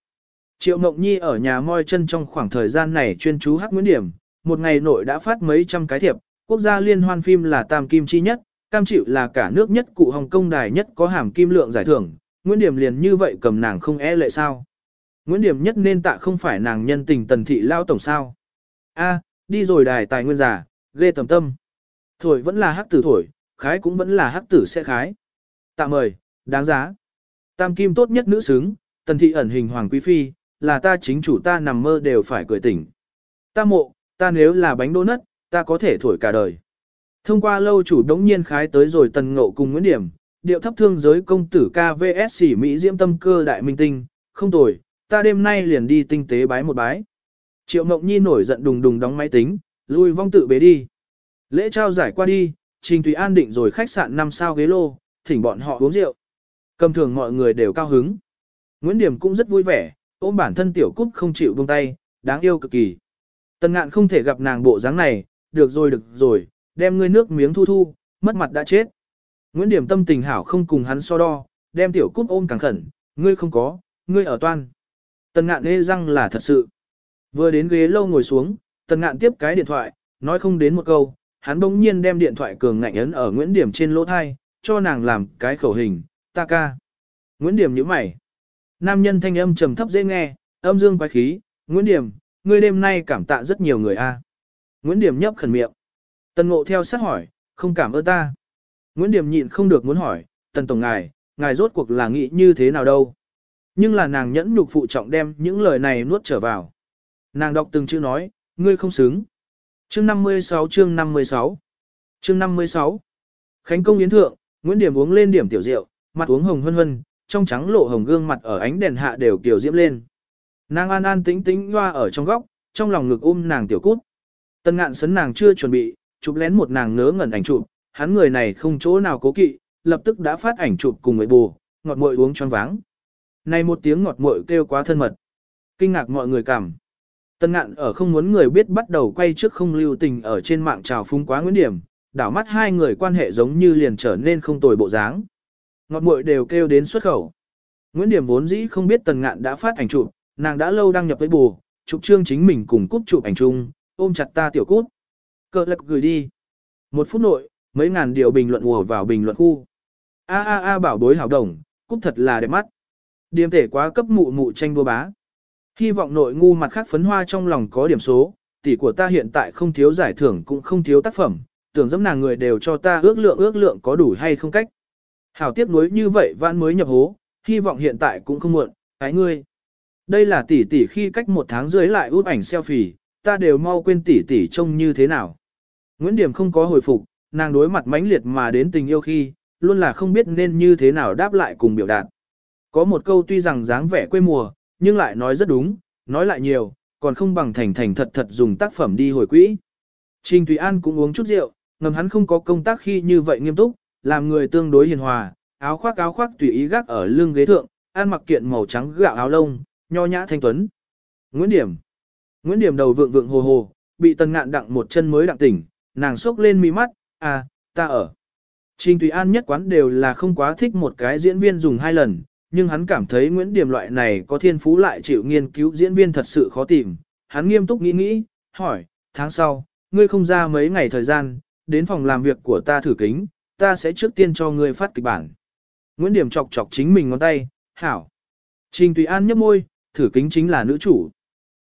Triệu Mộng Nhi ở nhà moi chân trong khoảng thời gian này chuyên chú hắc Nguyễn Điểm, một ngày nội đã phát mấy trăm cái thiệp, quốc gia liên hoan phim là tam kim chi nhất, cam chịu là cả nước nhất cụ Hồng Kông đài nhất có hàm kim lượng giải thưởng, Nguyễn Điểm liền như vậy cầm nàng không e lệ sao. Nguyễn Điểm nhất nên tạ không phải nàng nhân tình tần thị lao tổng sao. A, đi rồi đài tài nguyên giả, ghê tầm tâm. Thổi vẫn là hắc tử thổi, khái cũng vẫn là hắc tử sẽ khái. Tạ mời, đáng giá. Tam kim tốt nhất nữ xứng, tần thị ẩn hình hoàng quý phi, là ta chính chủ ta nằm mơ đều phải cười tỉnh. Ta mộ, ta nếu là bánh đô nất, ta có thể thổi cả đời. Thông qua lâu chủ đống nhiên khái tới rồi tần ngộ cùng Nguyễn Điểm, điệu thấp thương giới công tử KVS Mỹ diễm tâm cơ đại minh tinh, không tồi, ta đêm nay liền đi tinh tế bái một bái. Triệu Mộng Nhi nổi giận đùng đùng đóng máy tính, lui vong tự bế đi. Lễ trao giải qua đi, Trình Tùy An định rồi khách sạn 5 sao ghế lô, thỉnh bọn họ uống rượu. Cầm thường mọi người đều cao hứng. Nguyễn Điểm cũng rất vui vẻ, ôm bản thân tiểu cúc không chịu buông tay, đáng yêu cực kỳ. Tần ngạn không thể gặp nàng bộ dáng này, được rồi được rồi, đem ngươi nước miếng thu thu, mất mặt đã chết. Nguyễn Điểm tâm tình hảo không cùng hắn so đo, đem tiểu cúc ôm càng khẩn, ngươi không có, ngươi ở toan. Tần ngạn nghe răng là thật sự. Vừa đến ghế lâu ngồi xuống, tần ngạn tiếp cái điện thoại, nói không đến một câu, hắn bỗng nhiên đem điện thoại cường ngạnh ấn ở Nguyễn Điểm trên lỗ thai, cho nàng làm cái khẩu hình, ta ca. Nguyễn Điểm nhíu mày. Nam nhân thanh âm trầm thấp dễ nghe, âm dương quái khí, Nguyễn Điểm, ngươi đêm nay cảm tạ rất nhiều người a. Nguyễn Điểm nhấp khẩn miệng. Tần ngộ theo sát hỏi, không cảm ơn ta. Nguyễn Điểm nhịn không được muốn hỏi, tần tổng ngài, ngài rốt cuộc là nghĩ như thế nào đâu. Nhưng là nàng nhẫn nhục phụ trọng đem những lời này nuốt trở vào. Nàng đọc từng chữ nói, ngươi không xứng. Chương 56 chương 56 Chương 56 Khánh công yến thượng, Nguyễn Điểm uống lên điểm tiểu rượu, mặt uống hồng hân hân, trong trắng lộ hồng gương mặt ở ánh đèn hạ đều kiểu diễm lên. Nàng an an tĩnh tĩnh loa ở trong góc, trong lòng ngực ôm nàng tiểu cút. Tân ngạn sấn nàng chưa chuẩn bị, chụp lén một nàng ngớ ngẩn ảnh chụp, hắn người này không chỗ nào cố kỵ, lập tức đã phát ảnh chụp cùng người bù, ngọt muội uống choáng váng. Này một tiếng ngọt muội kêu quá thân mật. Kinh ngạc mọi người cảm. Tân ngạn ở không muốn người biết bắt đầu quay trước không lưu tình ở trên mạng trào phúng quá nguyễn điểm, đảo mắt hai người quan hệ giống như liền trở nên không tồi bộ dáng. Ngọt muội đều kêu đến xuất khẩu. Nguyễn Điểm vốn dĩ không biết Tần Ngạn đã phát ảnh chụp, nàng đã lâu đăng nhập với bù, chụp trương chính mình cùng cúp chụp ảnh chung, ôm chặt ta tiểu cút. Cờ lạc gửi đi. Một phút nội, mấy ngàn điều bình luận ùa vào bình luận khu. A a a bảo bối hảo đồng, cúp thật là đẹp mắt. Điểm thể quá cấp mụ mụ tranh đua bá. Hy vọng nội ngu mặt khác phấn hoa trong lòng có điểm số, tỷ của ta hiện tại không thiếu giải thưởng cũng không thiếu tác phẩm, tưởng dẫm nàng người đều cho ta ước lượng ước lượng có đủ hay không cách. Hảo tiếc nuối như vậy vãn mới nhập hố, hy vọng hiện tại cũng không muộn, ái ngươi. Đây là tỷ tỷ khi cách một tháng dưới lại út ảnh selfie, ta đều mau quên tỷ tỷ trông như thế nào. Nguyễn Điểm không có hồi phục, nàng đối mặt mãnh liệt mà đến tình yêu khi, luôn là không biết nên như thế nào đáp lại cùng biểu đạt. Có một câu tuy rằng dáng vẻ quê mùa, nhưng lại nói rất đúng, nói lại nhiều, còn không bằng thành thành thật thật dùng tác phẩm đi hồi quỹ. Trình Thủy An cũng uống chút rượu, ngầm hắn không có công tác khi như vậy nghiêm túc, làm người tương đối hiền hòa, áo khoác áo khoác tùy ý gác ở lưng ghế thượng, ăn mặc kiện màu trắng gạo áo lông, nho nhã thanh tuấn. Nguyễn Điểm Nguyễn Điểm đầu vượng vượng hồ hồ, bị tần ngạn đặng một chân mới đặng tỉnh, nàng sốc lên mi mắt, à, ta ở. Trình Tùy An nhất quán đều là không quá thích một cái diễn viên dùng hai lần, nhưng hắn cảm thấy Nguyễn Điểm loại này có thiên phú lại chịu nghiên cứu diễn viên thật sự khó tìm. Hắn nghiêm túc nghĩ nghĩ, hỏi, tháng sau, ngươi không ra mấy ngày thời gian, đến phòng làm việc của ta thử kính, ta sẽ trước tiên cho ngươi phát kịch bản. Nguyễn Điểm chọc chọc chính mình ngón tay, hảo. Trình Tùy An nhấp môi, thử kính chính là nữ chủ.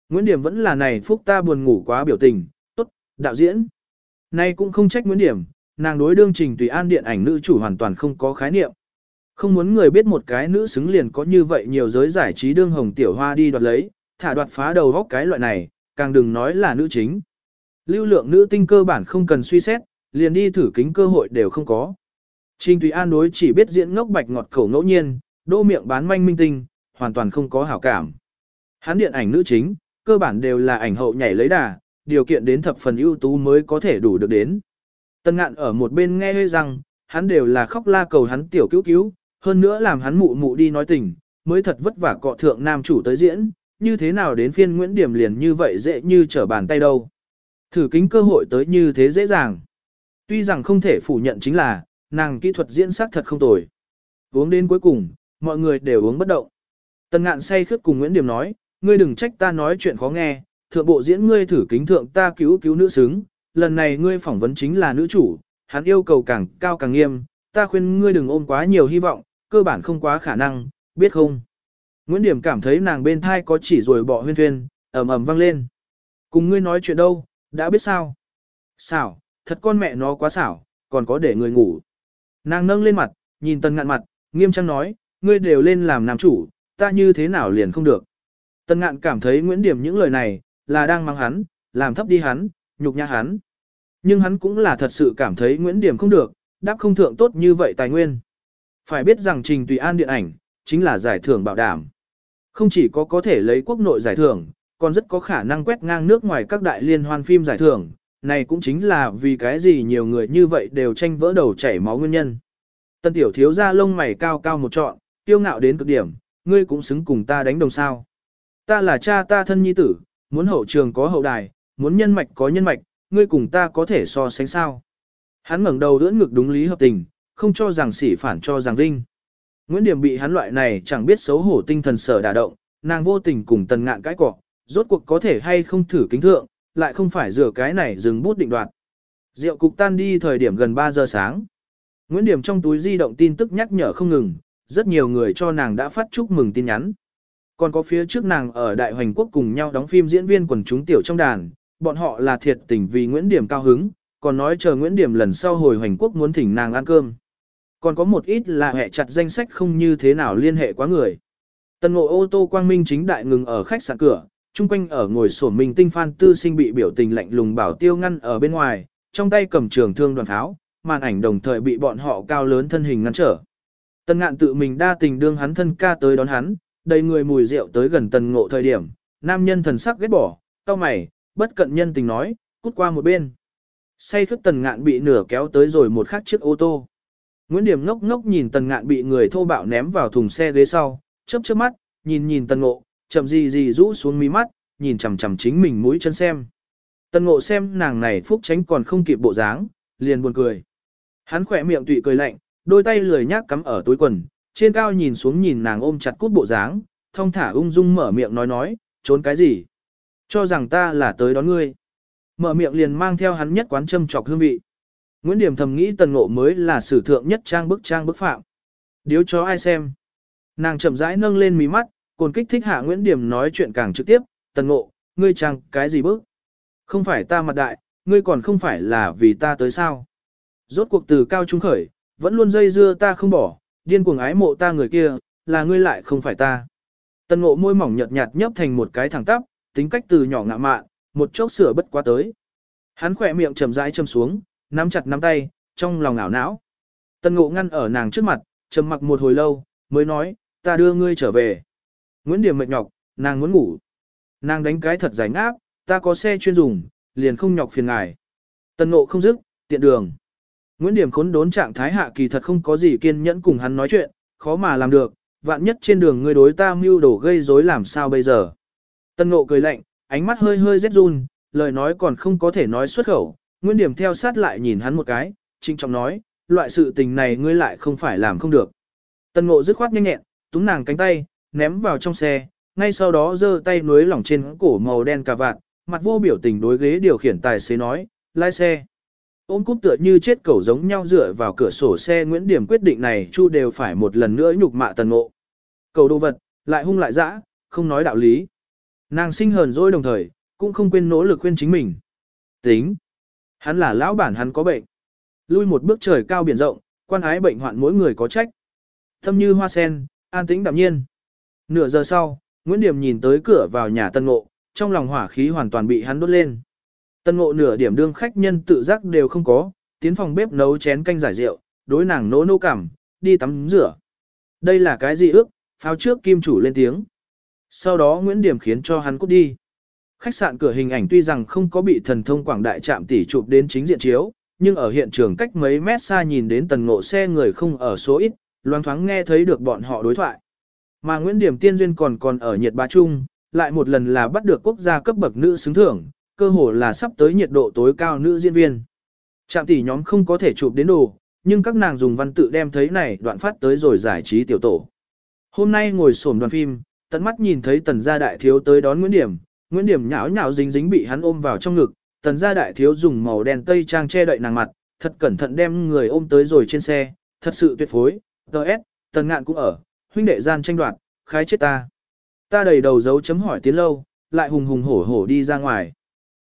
Nguyễn Điểm vẫn là này phúc ta buồn ngủ quá biểu tình, tốt, đạo diễn. Nay cũng không trách Nguyễn Điểm, nàng đối đương Trình Tùy An điện ảnh nữ chủ hoàn toàn không có khái niệm. Không muốn người biết một cái nữ xứng liền có như vậy nhiều giới giải trí đương hồng tiểu hoa đi đoạt lấy, thả đoạt phá đầu góc cái loại này, càng đừng nói là nữ chính. Lưu lượng nữ tinh cơ bản không cần suy xét, liền đi thử kính cơ hội đều không có. Trình Tùy An đối chỉ biết diễn ngốc bạch ngọt khẩu ngẫu nhiên, đô miệng bán manh minh tinh, hoàn toàn không có hảo cảm. Hắn điện ảnh nữ chính, cơ bản đều là ảnh hậu nhảy lấy đà, điều kiện đến thập phần ưu tú mới có thể đủ được đến. Tân ngạn ở một bên nghe hơi rằng, hắn đều là khóc la cầu hắn tiểu cứu cứu, hơn nữa làm hắn mụ mụ đi nói tình, mới thật vất vả cọ thượng nam chủ tới diễn, như thế nào đến phiên Nguyễn Điểm liền như vậy dễ như trở bàn tay đâu. Thử kính cơ hội tới như thế dễ dàng. Tuy rằng không thể phủ nhận chính là, nàng kỹ thuật diễn sát thật không tồi. Uống đến cuối cùng, mọi người đều uống bất động. Tần ngạn say khướt cùng Nguyễn Điểm nói, ngươi đừng trách ta nói chuyện khó nghe, thượng bộ diễn ngươi thử kính thượng ta cứu cứu nữ xứng, lần này ngươi phỏng vấn chính là nữ chủ, hắn yêu cầu càng cao càng nghiêm, ta khuyên ngươi đừng ôm quá nhiều hy vọng, cơ bản không quá khả năng, biết không? Nguyễn Điểm cảm thấy nàng bên thai có chỉ rồi bỏ huyên thuyên, ầm ầm vang lên. Cùng ngươi nói chuyện đâu, đã biết sao? Xảo, thật con mẹ nó quá xảo, còn có để người ngủ. Nàng nâng lên mặt, nhìn tần ngạn mặt, nghiêm trang nói, ngươi đều lên làm nam chủ, ta như thế nào liền không được. Tần ngạn cảm thấy Nguyễn Điểm những lời này, là đang mang hắn, làm thấp đi hắn, nhục nhã hắn. Nhưng hắn cũng là thật sự cảm thấy Nguyễn Điểm không được, đáp không thượng tốt như vậy tài nguyên. Phải biết rằng Trình Tùy An điện ảnh, chính là giải thưởng bảo đảm. Không chỉ có có thể lấy quốc nội giải thưởng, còn rất có khả năng quét ngang nước ngoài các đại liên hoan phim giải thưởng, này cũng chính là vì cái gì nhiều người như vậy đều tranh vỡ đầu chảy máu nguyên nhân. Tân tiểu thiếu ra lông mày cao cao một trọn, kiêu ngạo đến cực điểm, ngươi cũng xứng cùng ta đánh đồng sao. Ta là cha ta thân nhi tử, muốn hậu trường có hậu đài, muốn nhân mạch có nhân mạch, ngươi cùng ta có thể so sánh sao. Hắn ngẩng đầu đỡ ngực đúng lý hợp tình, không cho rằng sỉ phản cho rằng linh. Nguyễn Điểm bị hắn loại này chẳng biết xấu hổ tinh thần sở đả động, nàng vô tình cùng tần ngạn cãi cọ, rốt cuộc có thể hay không thử kính thượng, lại không phải rửa cái này dừng bút định đoạt. Rượu cục tan đi thời điểm gần 3 giờ sáng. Nguyễn Điểm trong túi di động tin tức nhắc nhở không ngừng, rất nhiều người cho nàng đã phát chúc mừng tin nhắn. Còn có phía trước nàng ở Đại Hoành Quốc cùng nhau đóng phim diễn viên quần chúng tiểu trong đàn, bọn họ là thiệt tình vì Nguyễn Điểm cao hứng, còn nói chờ Nguyễn Điểm lần sau hồi Hoành Quốc muốn thỉnh nàng ăn cơm. Còn có một ít là hệ chặt danh sách không như thế nào liên hệ quá người. tân ngộ ô tô quang minh chính đại ngừng ở khách sạn cửa, chung quanh ở ngồi sổ mình tinh phan tư sinh bị biểu tình lạnh lùng bảo tiêu ngăn ở bên ngoài, trong tay cầm trường thương đoàn tháo, màn ảnh đồng thời bị bọn họ cao lớn thân hình ngăn trở. Tần ngạn tự mình đa tình đương hắn thân ca tới đón hắn, đầy người mùi rượu tới gần tần ngộ thời điểm, nam nhân thần sắc ghét bỏ, tao mày, bất cận nhân tình nói, cút qua một bên. Say khức tần ngạn bị nửa kéo tới rồi một khắc chiếc ô tô. Nguyễn Điểm ngốc ngốc nhìn tần ngạn bị người thô bạo ném vào thùng xe ghế sau, chớp chớp mắt, nhìn nhìn tần ngộ, chậm gì gì rũ xuống mí mắt, nhìn chằm chằm chính mình mũi chân xem. Tần ngộ xem nàng này phúc tránh còn không kịp bộ dáng, liền buồn cười. Hắn khỏe miệng tụy cười lạnh, đôi tay lười nhác cắm ở túi quần, trên cao nhìn xuống nhìn nàng ôm chặt cút bộ dáng, thong thả ung dung mở miệng nói nói, trốn cái gì? Cho rằng ta là tới đón ngươi. Mở miệng liền mang theo hắn nhất quán châm trọc hương vị. Nguyễn Điểm thầm nghĩ tần ngộ mới là sử thượng nhất trang bức trang bức phạm. Điếu cho ai xem. Nàng chậm rãi nâng lên mí mắt, cồn kích thích hạ Nguyễn Điểm nói chuyện càng trực tiếp, tần ngộ, ngươi trang cái gì bức? Không phải ta mặt đại, ngươi còn không phải là vì ta tới sao? Rốt cuộc từ cao trung khởi, vẫn luôn dây dưa ta không bỏ, điên cuồng ái mộ ta người kia, là ngươi lại không phải ta. Tần ngộ môi mỏng nhợt nhạt nhấp thành một cái thẳng tắp, tính cách từ nhỏ ngạ mạn, một chốc sửa bất quá tới. Hắn khỏe miệng chầm rãi châm xuống, nắm chặt nắm tay, trong lòng ảo não. Tần ngộ ngăn ở nàng trước mặt, trầm mặc một hồi lâu, mới nói, ta đưa ngươi trở về. Nguyễn Điểm mệt nhọc, nàng muốn ngủ. Nàng đánh cái thật giải ngáp, ta có xe chuyên dùng, liền không nhọc phiền ngài. Tần ngộ không dứt, tiện đường. Nguyễn Điểm khốn đốn trạng thái hạ kỳ thật không có gì kiên nhẫn cùng hắn nói chuyện, khó mà làm được, vạn nhất trên đường ngươi đối ta mưu đổ gây rối làm sao bây giờ. Tân ngộ cười lạnh, ánh mắt hơi hơi rét run, lời nói còn không có thể nói xuất khẩu, Nguyễn Điểm theo sát lại nhìn hắn một cái, trinh trọng nói, loại sự tình này ngươi lại không phải làm không được. Tân ngộ dứt khoát nhanh nhẹn, túm nàng cánh tay, ném vào trong xe, ngay sau đó giơ tay nuối lỏng trên cổ màu đen cà vạt, mặt vô biểu tình đối ghế điều khiển tài xế nói, lái xe. Ôm cúp tựa như chết cẩu giống nhau dựa vào cửa sổ xe Nguyễn Điểm quyết định này Chu đều phải một lần nữa nhục mạ tần ngộ. Cầu đồ vật, lại hung lại dã, không nói đạo lý. Nàng sinh hờn dỗi đồng thời, cũng không quên nỗ lực khuyên chính mình. Tính. Hắn là lão bản hắn có bệnh. Lui một bước trời cao biển rộng, quan ái bệnh hoạn mỗi người có trách. Thâm như hoa sen, an tĩnh đạm nhiên. Nửa giờ sau, Nguyễn Điểm nhìn tới cửa vào nhà tân ngộ, trong lòng hỏa khí hoàn toàn bị hắn đốt lên. Tân ngộ nửa điểm đương khách nhân tự giác đều không có, tiến phòng bếp nấu chén canh giải rượu, đối nàng nỗ nô cảm, đi tắm rửa. Đây là cái gì ước, pháo trước kim chủ lên tiếng. Sau đó Nguyễn Điểm khiến cho hắn cút đi. Khách sạn cửa hình ảnh tuy rằng không có bị thần thông quảng đại chạm tỉ chụp đến chính diện chiếu, nhưng ở hiện trường cách mấy mét xa nhìn đến tần ngộ xe người không ở số ít, loang thoáng nghe thấy được bọn họ đối thoại. Mà Nguyễn Điểm tiên duyên còn còn ở nhiệt bá trung, lại một lần là bắt được quốc gia cấp bậc nữ xứng thưởng, cơ hồ là sắp tới nhiệt độ tối cao nữ diễn viên. Trạm tỷ nhóm không có thể chụp đến đồ, nhưng các nàng dùng văn tự đem thấy này đoạn phát tới rồi giải trí tiểu tổ. Hôm nay ngồi xổm đoàn phim, tận mắt nhìn thấy tần gia đại thiếu tới đón Nguyễn Điểm, Nguyễn Điểm nhão nhão dính dính bị hắn ôm vào trong ngực, tần gia đại thiếu dùng màu đen tây trang che đậy nàng mặt, thật cẩn thận đem người ôm tới rồi trên xe, thật sự tuyệt phối, Đợt, tần ngạn cũng ở, huynh đệ gian tranh đoạt, khái chết ta. Ta đầy đầu dấu chấm hỏi tiến lâu, lại hùng hùng hổ hổ đi ra ngoài.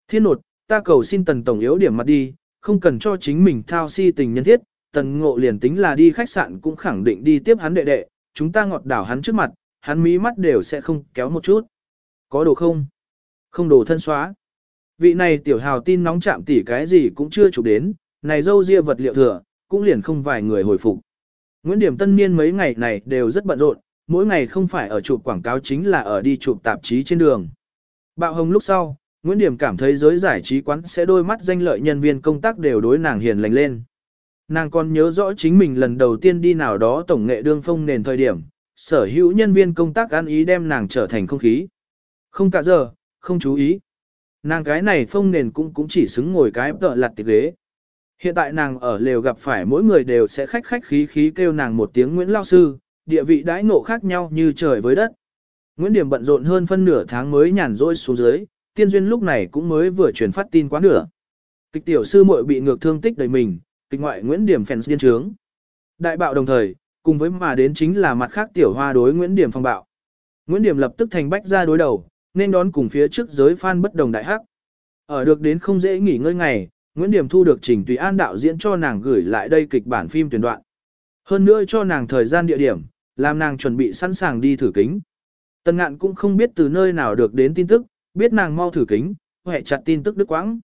Thiên nột, ta cầu xin tần tổng yếu điểm mặt đi, không cần cho chính mình thao si tình nhân thiết, tần ngộ liền tính là đi khách sạn cũng khẳng định đi tiếp hắn đệ đệ, chúng ta ngọt đảo hắn trước mặt, hắn mí mắt đều sẽ không kéo một chút. Có đồ không? Không đồ thân xóa. Vị này tiểu hào tin nóng chạm tỉ cái gì cũng chưa chụp đến, này dâu ria vật liệu thừa, cũng liền không vài người hồi phục. Nguyễn Điểm Tân Niên mấy ngày này đều rất bận rộn, mỗi ngày không phải ở chụp quảng cáo chính là ở đi chụp tạp chí trên đường. Bạo hồng lúc sau, Nguyễn Điểm cảm thấy giới giải trí quán sẽ đôi mắt danh lợi nhân viên công tác đều đối nàng hiền lành lên. Nàng còn nhớ rõ chính mình lần đầu tiên đi nào đó tổng nghệ đương phong nền thời điểm, sở hữu nhân viên công tác ăn ý đem nàng trở thành không khí. Không cả giờ, không chú ý. Nàng cái này phong nền cũng cũng chỉ xứng ngồi cái tợ lặt tiệc ghế. Hiện tại nàng ở lều gặp phải mỗi người đều sẽ khách khách khí khí kêu nàng một tiếng Nguyễn Lao Sư, địa vị đãi ngộ khác nhau như trời với đất. Nguyễn Điểm bận rộn hơn phân nửa tháng mới nhàn rỗi xuống dưới, tiên duyên lúc này cũng mới vừa truyền phát tin quá nửa. Kịch tiểu sư muội bị ngược thương tích đầy mình, kịch ngoại Nguyễn Điểm phèn điên trướng. Đại bạo đồng thời, cùng với mà đến chính là mặt khác tiểu hoa đối Nguyễn Điểm phong bạo. Nguyễn Điểm lập tức thành bách ra đối đầu, nên đón cùng phía trước giới fan bất đồng đại hắc. Ở được đến không dễ nghỉ ngơi ngày, Nguyễn Điểm thu được Trình Tùy An đạo diễn cho nàng gửi lại đây kịch bản phim tuyển đoạn. Hơn nữa cho nàng thời gian địa điểm, làm nàng chuẩn bị sẵn sàng đi thử kính. Tần ngạn cũng không biết từ nơi nào được đến tin tức, biết nàng mau thử kính, hệ chặt tin tức đức quãng.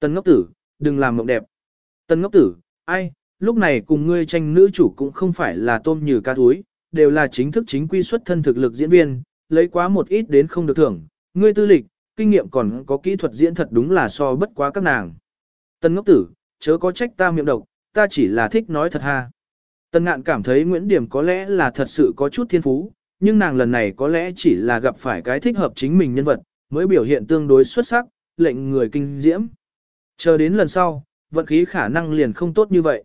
Tần ngốc tử, đừng làm mộng đẹp. Tần ngốc tử, ai, lúc này cùng ngươi tranh nữ chủ cũng không phải là tôm như cá túi, đều là chính thức chính quy xuất thân thực lực diễn viên, lấy quá một ít đến không được thưởng, ngươi tư lịch, kinh nghiệm còn có kỹ thuật diễn thật đúng là so bất quá các nàng. Tân ngốc tử, chớ có trách ta miệng độc, ta chỉ là thích nói thật ha. Tân ngạn cảm thấy Nguyễn Điểm có lẽ là thật sự có chút thiên phú, nhưng nàng lần này có lẽ chỉ là gặp phải cái thích hợp chính mình nhân vật, mới biểu hiện tương đối xuất sắc, lệnh người kinh diễm. Chờ đến lần sau, vận khí khả năng liền không tốt như vậy.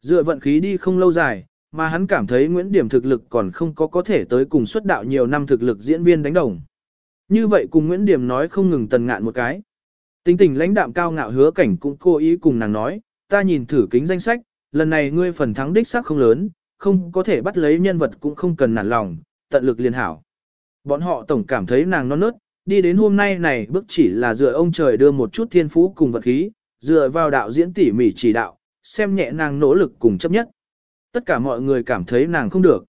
Dựa vận khí đi không lâu dài, mà hắn cảm thấy Nguyễn Điểm thực lực còn không có có thể tới cùng xuất đạo nhiều năm thực lực diễn viên đánh đồng. Như vậy cùng Nguyễn Điểm nói không ngừng tần ngạn một cái. Tính tình lãnh đạm cao ngạo hứa cảnh cũng cố ý cùng nàng nói, ta nhìn thử kính danh sách, lần này ngươi phần thắng đích xác không lớn, không có thể bắt lấy nhân vật cũng không cần nản lòng, tận lực liên hảo. Bọn họ tổng cảm thấy nàng non nớt, đi đến hôm nay này bước chỉ là dựa ông trời đưa một chút thiên phú cùng vật khí, dựa vào đạo diễn tỉ mỉ chỉ đạo, xem nhẹ nàng nỗ lực cùng chấp nhất. Tất cả mọi người cảm thấy nàng không được.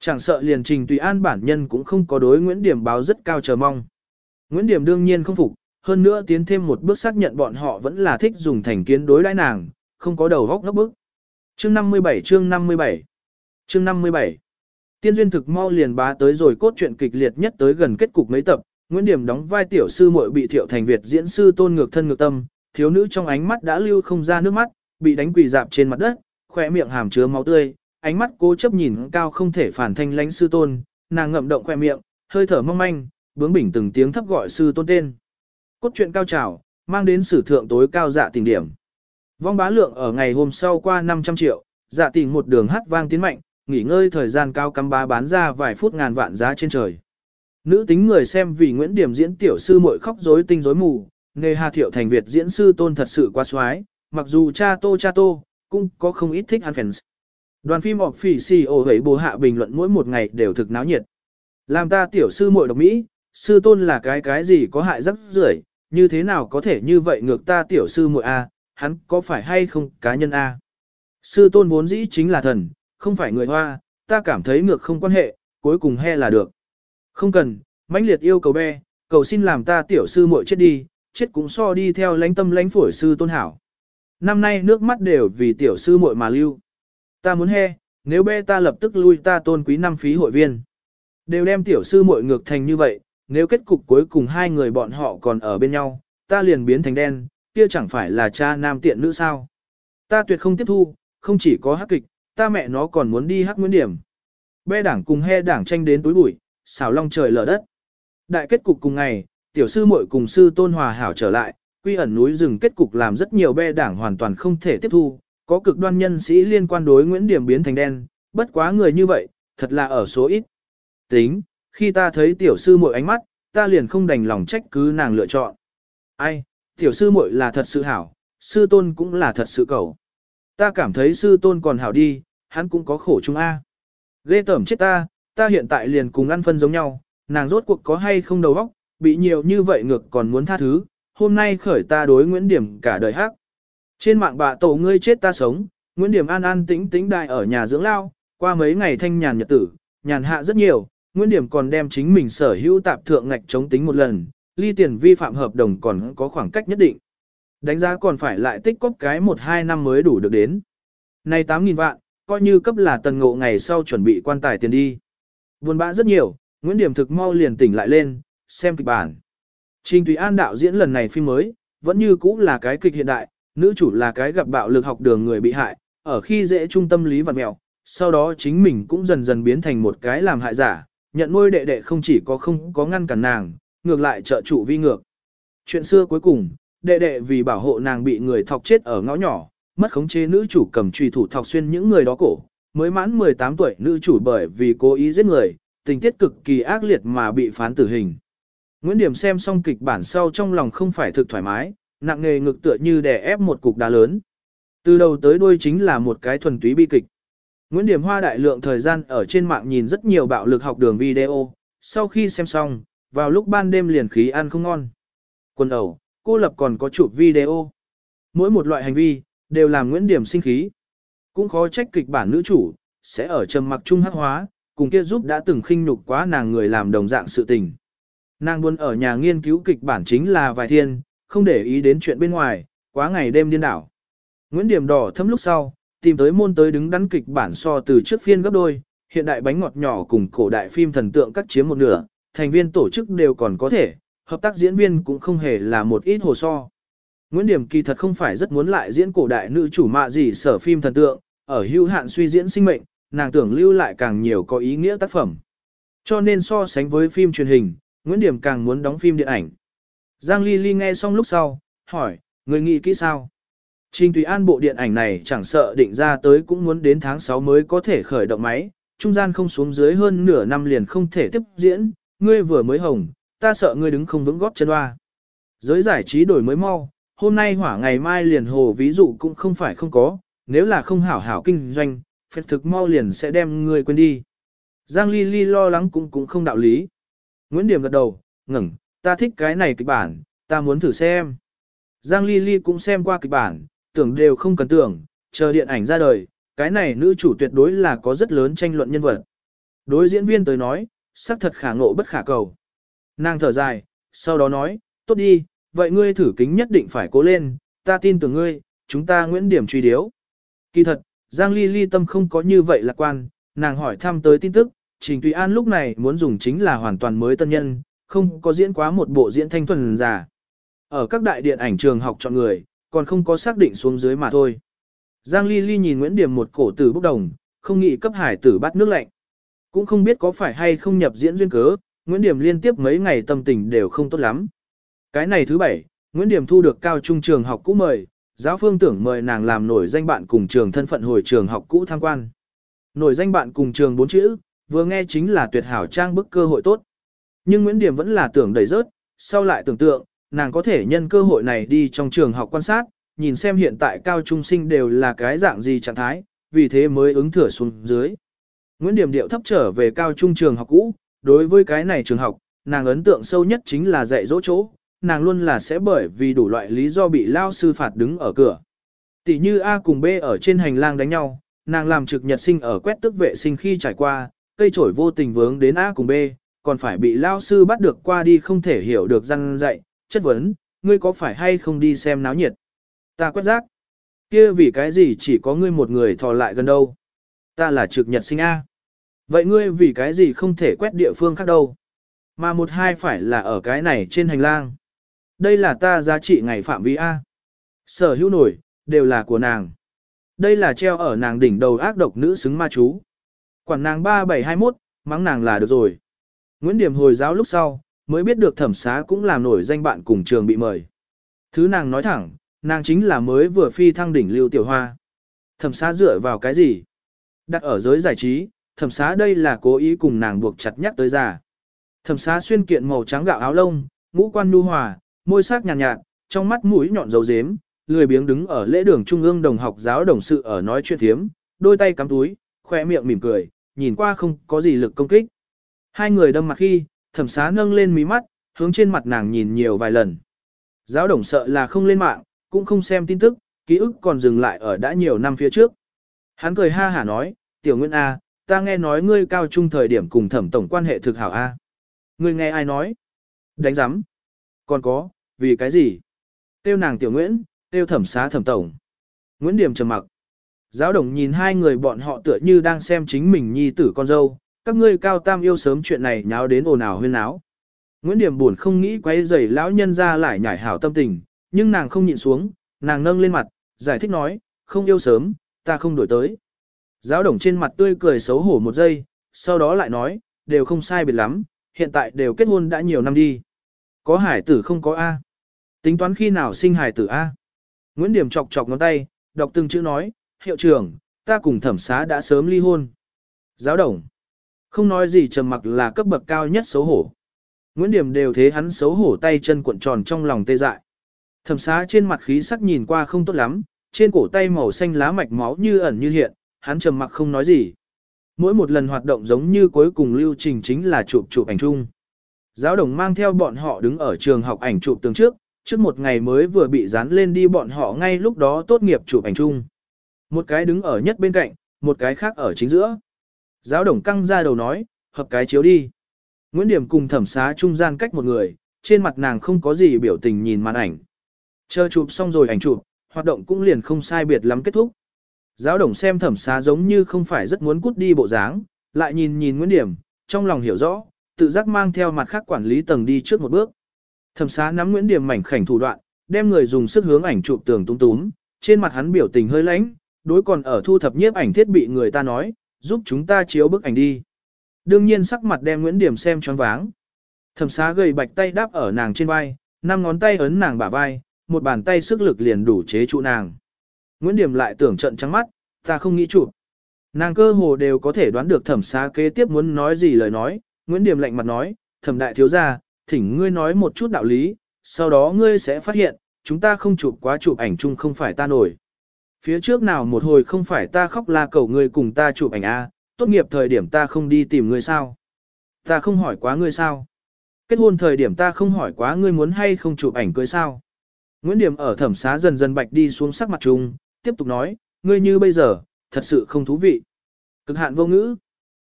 Chẳng sợ liền trình tùy an bản nhân cũng không có đối Nguyễn Điểm báo rất cao chờ mong. Nguyễn Điểm đương nhiên không phục, hơn nữa tiến thêm một bước xác nhận bọn họ vẫn là thích dùng thành kiến đối đãi nàng, không có đầu góc ngốc bức. Chương 57 chương 57 Chương 57 Tiên duyên thực mau liền bá tới rồi cốt truyện kịch liệt nhất tới gần kết cục mấy tập, Nguyễn Điểm đóng vai tiểu sư muội bị Thiệu Thành Việt diễn sư tôn ngược thân ngược tâm, thiếu nữ trong ánh mắt đã lưu không ra nước mắt, bị đánh quỳ dạp trên mặt đất, khỏe miệng hàm chứa máu tươi, ánh mắt cố chấp nhìn cao không thể phản thanh lãnh sư tôn, nàng ngậm động khỏe miệng, hơi thở mong manh, bướng bỉnh từng tiếng thấp gọi sư tôn tên. Cốt truyện cao trào, mang đến sử thượng tối cao dạ tình điểm. Vong bá lượng ở ngày hôm sau qua 500 triệu, dạ tình một đường hát vang tiến mạnh, nghỉ ngơi thời gian cao cắm bá bán ra vài phút ngàn vạn giá trên trời. Nữ tính người xem vì Nguyễn Điểm diễn tiểu sư muội khóc rối tinh rối mù, nghề Hà Thiệu Thành Việt diễn sư tôn thật sự quá xoái, mặc dù cha tô cha tô, cũng có không ít thích ăn fans. Đoàn phim họp phỉ xì ổ hấy bồ hạ bình luận mỗi một ngày đều thực náo nhiệt. Làm ta tiểu sư muội độc Mỹ, sư tôn là cái cái gì có hại rất rưởi, như thế nào có thể như vậy ngược ta tiểu sư muội A, hắn có phải hay không cá nhân A. Sư tôn vốn dĩ chính là thần, không phải người hoa, ta cảm thấy ngược không quan hệ, cuối cùng he là được. Không cần, mãnh liệt yêu cầu be, cầu xin làm ta tiểu sư muội chết đi, chết cũng so đi theo lãnh tâm lãnh phổi sư tôn hảo. Năm nay nước mắt đều vì tiểu sư muội mà lưu. Ta muốn he, nếu be ta lập tức lui ta tôn quý năm phí hội viên. Đều đem tiểu sư muội ngược thành như vậy, nếu kết cục cuối cùng hai người bọn họ còn ở bên nhau, ta liền biến thành đen, kia chẳng phải là cha nam tiện nữ sao. Ta tuyệt không tiếp thu, không chỉ có hắc kịch, ta mẹ nó còn muốn đi hắc nguyễn điểm. Be đảng cùng he đảng tranh đến tối bụi, xào long trời lở đất. Đại kết cục cùng ngày, tiểu sư muội cùng sư tôn hòa hảo trở lại, quy ẩn núi rừng kết cục làm rất nhiều be đảng hoàn toàn không thể tiếp thu, có cực đoan nhân sĩ liên quan đối Nguyễn Điểm biến thành đen, bất quá người như vậy, thật là ở số ít. Tính, khi ta thấy tiểu sư muội ánh mắt, ta liền không đành lòng trách cứ nàng lựa chọn. Ai, tiểu sư muội là thật sự hảo, sư tôn cũng là thật sự cầu. Ta cảm thấy sư tôn còn hảo đi, hắn cũng có khổ chung A. Ghê tởm chết ta, ta hiện tại liền cùng ăn phân giống nhau, nàng rốt cuộc có hay không đầu óc, bị nhiều như vậy ngược còn muốn tha thứ, hôm nay khởi ta đối Nguyễn Điểm cả đời hắc. Trên mạng bạ tổ ngươi chết ta sống, Nguyễn Điểm an an tĩnh tĩnh đại ở nhà dưỡng lao, qua mấy ngày thanh nhàn nhật tử, nhàn hạ rất nhiều, Nguyễn Điểm còn đem chính mình sở hữu tạp thượng ngạch chống tính một lần, ly tiền vi phạm hợp đồng còn có khoảng cách nhất định. Đánh giá còn phải lại tích cóp cái 1-2 năm mới đủ được đến. Này 8.000 vạn, coi như cấp là tần ngộ ngày sau chuẩn bị quan tài tiền đi. Buồn bã rất nhiều, Nguyễn Điểm thực mau liền tỉnh lại lên, xem kịch bản. Trình Tùy An đạo diễn lần này phim mới, vẫn như cũ là cái kịch hiện đại, nữ chủ là cái gặp bạo lực học đường người bị hại, ở khi dễ trung tâm lý vật mèo, sau đó chính mình cũng dần dần biến thành một cái làm hại giả, nhận nuôi đệ đệ không chỉ có không có ngăn cản nàng, ngược lại trợ trụ vi ngược. Chuyện xưa cuối cùng, đệ đệ vì bảo hộ nàng bị người thọc chết ở ngõ nhỏ, mất khống chế nữ chủ cầm truy thủ thọc xuyên những người đó cổ, mới mãn 18 tuổi nữ chủ bởi vì cố ý giết người, tình tiết cực kỳ ác liệt mà bị phán tử hình. Nguyễn Điểm xem xong kịch bản sau trong lòng không phải thực thoải mái, nặng nghề ngực tựa như đè ép một cục đá lớn. Từ đầu tới đuôi chính là một cái thuần túy bi kịch. Nguyễn Điểm Hoa đại lượng thời gian ở trên mạng nhìn rất nhiều bạo lực học đường video, sau khi xem xong, vào lúc ban đêm liền khí ăn không ngon. Quân ẩu, cô lập còn có chụp video. Mỗi một loại hành vi, đều làm Nguyễn Điểm sinh khí. Cũng khó trách kịch bản nữ chủ, sẽ ở trầm mặc trung hắc hóa, cùng kia giúp đã từng khinh nhục quá nàng người làm đồng dạng sự tình. Nàng buôn ở nhà nghiên cứu kịch bản chính là vài thiên, không để ý đến chuyện bên ngoài, quá ngày đêm điên đảo. Nguyễn Điểm đỏ thâm lúc sau, tìm tới môn tới đứng đắn kịch bản so từ trước phiên gấp đôi, hiện đại bánh ngọt nhỏ cùng cổ đại phim thần tượng cắt chiếm một nửa, thành viên tổ chức đều còn có thể, hợp tác diễn viên cũng không hề là một ít hồ so. Nguyễn Điểm kỳ thật không phải rất muốn lại diễn cổ đại nữ chủ mạ gì sở phim thần tượng, ở hưu hạn suy diễn sinh mệnh, nàng tưởng lưu lại càng nhiều có ý nghĩa tác phẩm. Cho nên so sánh với phim truyền hình, Nguyễn Điểm càng muốn đóng phim điện ảnh. Giang Ly Ly nghe xong lúc sau, hỏi, người nghĩ kỹ sao? Trình Tùy An bộ điện ảnh này chẳng sợ định ra tới cũng muốn đến tháng 6 mới có thể khởi động máy, trung gian không xuống dưới hơn nửa năm liền không thể tiếp diễn, ngươi vừa mới hồng, ta sợ ngươi đứng không vững góp chân hoa. Giới giải trí đổi mới mau, hôm nay hỏa ngày mai liền hồ ví dụ cũng không phải không có, nếu là không hảo hảo kinh doanh, phép thực mau liền sẽ đem ngươi quên đi. Giang Ly Ly lo lắng cũng cũng không đạo lý. Nguyễn Điểm gật đầu, ngẩng, ta thích cái này kịch bản, ta muốn thử xem. Giang Ly Ly cũng xem qua kịch bản, tưởng đều không cần tưởng, chờ điện ảnh ra đời, cái này nữ chủ tuyệt đối là có rất lớn tranh luận nhân vật. Đối diễn viên tới nói, xác thật khả ngộ bất khả cầu. Nàng thở dài, sau đó nói, tốt đi, vậy ngươi thử kính nhất định phải cố lên, ta tin tưởng ngươi, chúng ta nguyễn điểm truy điếu. Kỳ thật, Giang Ly Ly tâm không có như vậy lạc quan, nàng hỏi thăm tới tin tức, Trình Tùy An lúc này muốn dùng chính là hoàn toàn mới tân nhân, không có diễn quá một bộ diễn thanh thuần giả. Ở các đại điện ảnh trường học chọn người, còn không có xác định xuống dưới mà thôi. Giang Ly Ly nhìn Nguyễn Điểm một cổ tử bốc đồng, không nghĩ cấp hải tử bắt nước lạnh. Cũng không biết có phải hay không nhập diễn duyên cớ, Nguyễn Điểm liên tiếp mấy ngày tâm tình đều không tốt lắm. Cái này thứ bảy, Nguyễn Điểm thu được cao trung trường học cũ mời, giáo phương tưởng mời nàng làm nổi danh bạn cùng trường thân phận hồi trường học cũ tham quan. Nổi danh bạn cùng trường bốn chữ, vừa nghe chính là tuyệt hảo trang bức cơ hội tốt. Nhưng Nguyễn Điểm vẫn là tưởng đầy rớt, sau lại tưởng tượng, nàng có thể nhân cơ hội này đi trong trường học quan sát, nhìn xem hiện tại cao trung sinh đều là cái dạng gì trạng thái, vì thế mới ứng thửa xuống dưới. Nguyễn Điểm điệu thấp trở về cao trung trường học cũ, đối với cái này trường học, nàng ấn tượng sâu nhất chính là dạy dỗ chỗ, nàng luôn là sẽ bởi vì đủ loại lý do bị lao sư phạt đứng ở cửa. Tỷ như A cùng B ở trên hành lang đánh nhau, nàng làm trực nhật sinh ở quét tức vệ sinh khi trải qua, cây trổi vô tình vướng đến A cùng B, còn phải bị lao sư bắt được qua đi không thể hiểu được răng dạy, chất vấn, ngươi có phải hay không đi xem náo nhiệt. Ta quét rác. kia vì cái gì chỉ có ngươi một người thò lại gần đâu. Ta là trực nhật sinh A. Vậy ngươi vì cái gì không thể quét địa phương khác đâu. Mà một hai phải là ở cái này trên hành lang. Đây là ta giá trị ngày phạm vi A. Sở hữu nổi, đều là của nàng. Đây là treo ở nàng đỉnh đầu ác độc nữ xứng ma chú. Quản nàng 3721, mắng nàng là được rồi. Nguyễn Điểm hồi giáo lúc sau, mới biết được thẩm xá cũng làm nổi danh bạn cùng trường bị mời. Thứ nàng nói thẳng, nàng chính là mới vừa phi thăng đỉnh lưu tiểu hoa. Thẩm xá dựa vào cái gì? Đặt ở giới giải trí, thẩm xá đây là cố ý cùng nàng buộc chặt nhắc tới già. Thẩm xá xuyên kiện màu trắng gạo áo lông, ngũ quan nu hòa, môi sắc nhàn nhạt, nhạt, trong mắt mũi nhọn dấu dếm, lười biếng đứng ở lễ đường trung ương đồng học giáo đồng sự ở nói chuyện thiếm, đôi tay cắm túi, khoe miệng mỉm cười, nhìn qua không có gì lực công kích. Hai người đâm mặt khi, thẩm xá nâng lên mí mắt, hướng trên mặt nàng nhìn nhiều vài lần. Giáo đồng sợ là không lên mạng, cũng không xem tin tức, ký ức còn dừng lại ở đã nhiều năm phía trước. Hắn cười ha hả nói, tiểu Nguyễn A, ta nghe nói ngươi cao trung thời điểm cùng thẩm tổng quan hệ thực hảo A. Ngươi nghe ai nói? Đánh giám. Còn có, vì cái gì? Tiêu nàng tiểu Nguyễn, tiêu thẩm xá thẩm tổng. Nguyễn Điểm trầm mặc. Giáo đồng nhìn hai người bọn họ tựa như đang xem chính mình nhi tử con dâu, các ngươi cao tam yêu sớm chuyện này nháo đến ồn ào huyên náo. Nguyễn Điểm buồn không nghĩ quay rầy lão nhân ra lại nhảy hảo tâm tình, nhưng nàng không nhịn xuống, nàng nâng lên mặt, giải thích nói, không yêu sớm, ta không đổi tới. Giáo đồng trên mặt tươi cười xấu hổ một giây, sau đó lại nói, đều không sai biệt lắm, hiện tại đều kết hôn đã nhiều năm đi. Có hải tử không có A. Tính toán khi nào sinh hải tử A. Nguyễn Điểm chọc chọc ngón tay, đọc từng chữ nói, hiệu trưởng, ta cùng thẩm xá đã sớm ly hôn. Giáo đồng. Không nói gì trầm mặc là cấp bậc cao nhất xấu hổ. Nguyễn Điểm đều thế hắn xấu hổ tay chân cuộn tròn trong lòng tê dại. Thẩm xá trên mặt khí sắc nhìn qua không tốt lắm, trên cổ tay màu xanh lá mạch máu như ẩn như hiện, hắn trầm mặc không nói gì. Mỗi một lần hoạt động giống như cuối cùng lưu trình chính là chụp chụp ảnh chung. Giáo đồng mang theo bọn họ đứng ở trường học ảnh chụp tường trước, trước một ngày mới vừa bị dán lên đi bọn họ ngay lúc đó tốt nghiệp chụp ảnh chung. Một cái đứng ở nhất bên cạnh, một cái khác ở chính giữa. Giáo đồng căng ra đầu nói, hợp cái chiếu đi. Nguyễn Điểm cùng thẩm xá trung gian cách một người, trên mặt nàng không có gì biểu tình nhìn màn ảnh. Chờ chụp xong rồi ảnh chụp, hoạt động cũng liền không sai biệt lắm kết thúc. Giáo đồng xem thẩm xá giống như không phải rất muốn cút đi bộ dáng, lại nhìn nhìn Nguyễn Điểm, trong lòng hiểu rõ, tự giác mang theo mặt khác quản lý tầng đi trước một bước. Thẩm xá nắm Nguyễn Điểm mảnh khảnh thủ đoạn, đem người dùng sức hướng ảnh chụp tường tung túm, trên mặt hắn biểu tình hơi lãnh, đối còn ở thu thập nhiếp ảnh thiết bị người ta nói, giúp chúng ta chiếu bức ảnh đi. Đương nhiên sắc mặt đem Nguyễn Điểm xem choáng váng. Thẩm xá gầy bạch tay đáp ở nàng trên vai, năm ngón tay ấn nàng bả vai, một bàn tay sức lực liền đủ chế trụ nàng. Nguyễn Điểm lại tưởng trận trắng mắt, ta không nghĩ chụp. Nàng cơ hồ đều có thể đoán được thẩm xá kế tiếp muốn nói gì lời nói, Nguyễn Điểm lạnh mặt nói, thẩm đại thiếu gia, thỉnh ngươi nói một chút đạo lý, sau đó ngươi sẽ phát hiện, chúng ta không chụp quá chụp ảnh chung không phải ta nổi. Phía trước nào một hồi không phải ta khóc la cầu ngươi cùng ta chụp ảnh A, tốt nghiệp thời điểm ta không đi tìm ngươi sao? Ta không hỏi quá ngươi sao? Kết hôn thời điểm ta không hỏi quá ngươi muốn hay không chụp ảnh cưới sao? Nguyễn Điểm ở thẩm xá dần dần bạch đi xuống sắc mặt trung, tiếp tục nói, ngươi như bây giờ, thật sự không thú vị. Cực hạn vô ngữ.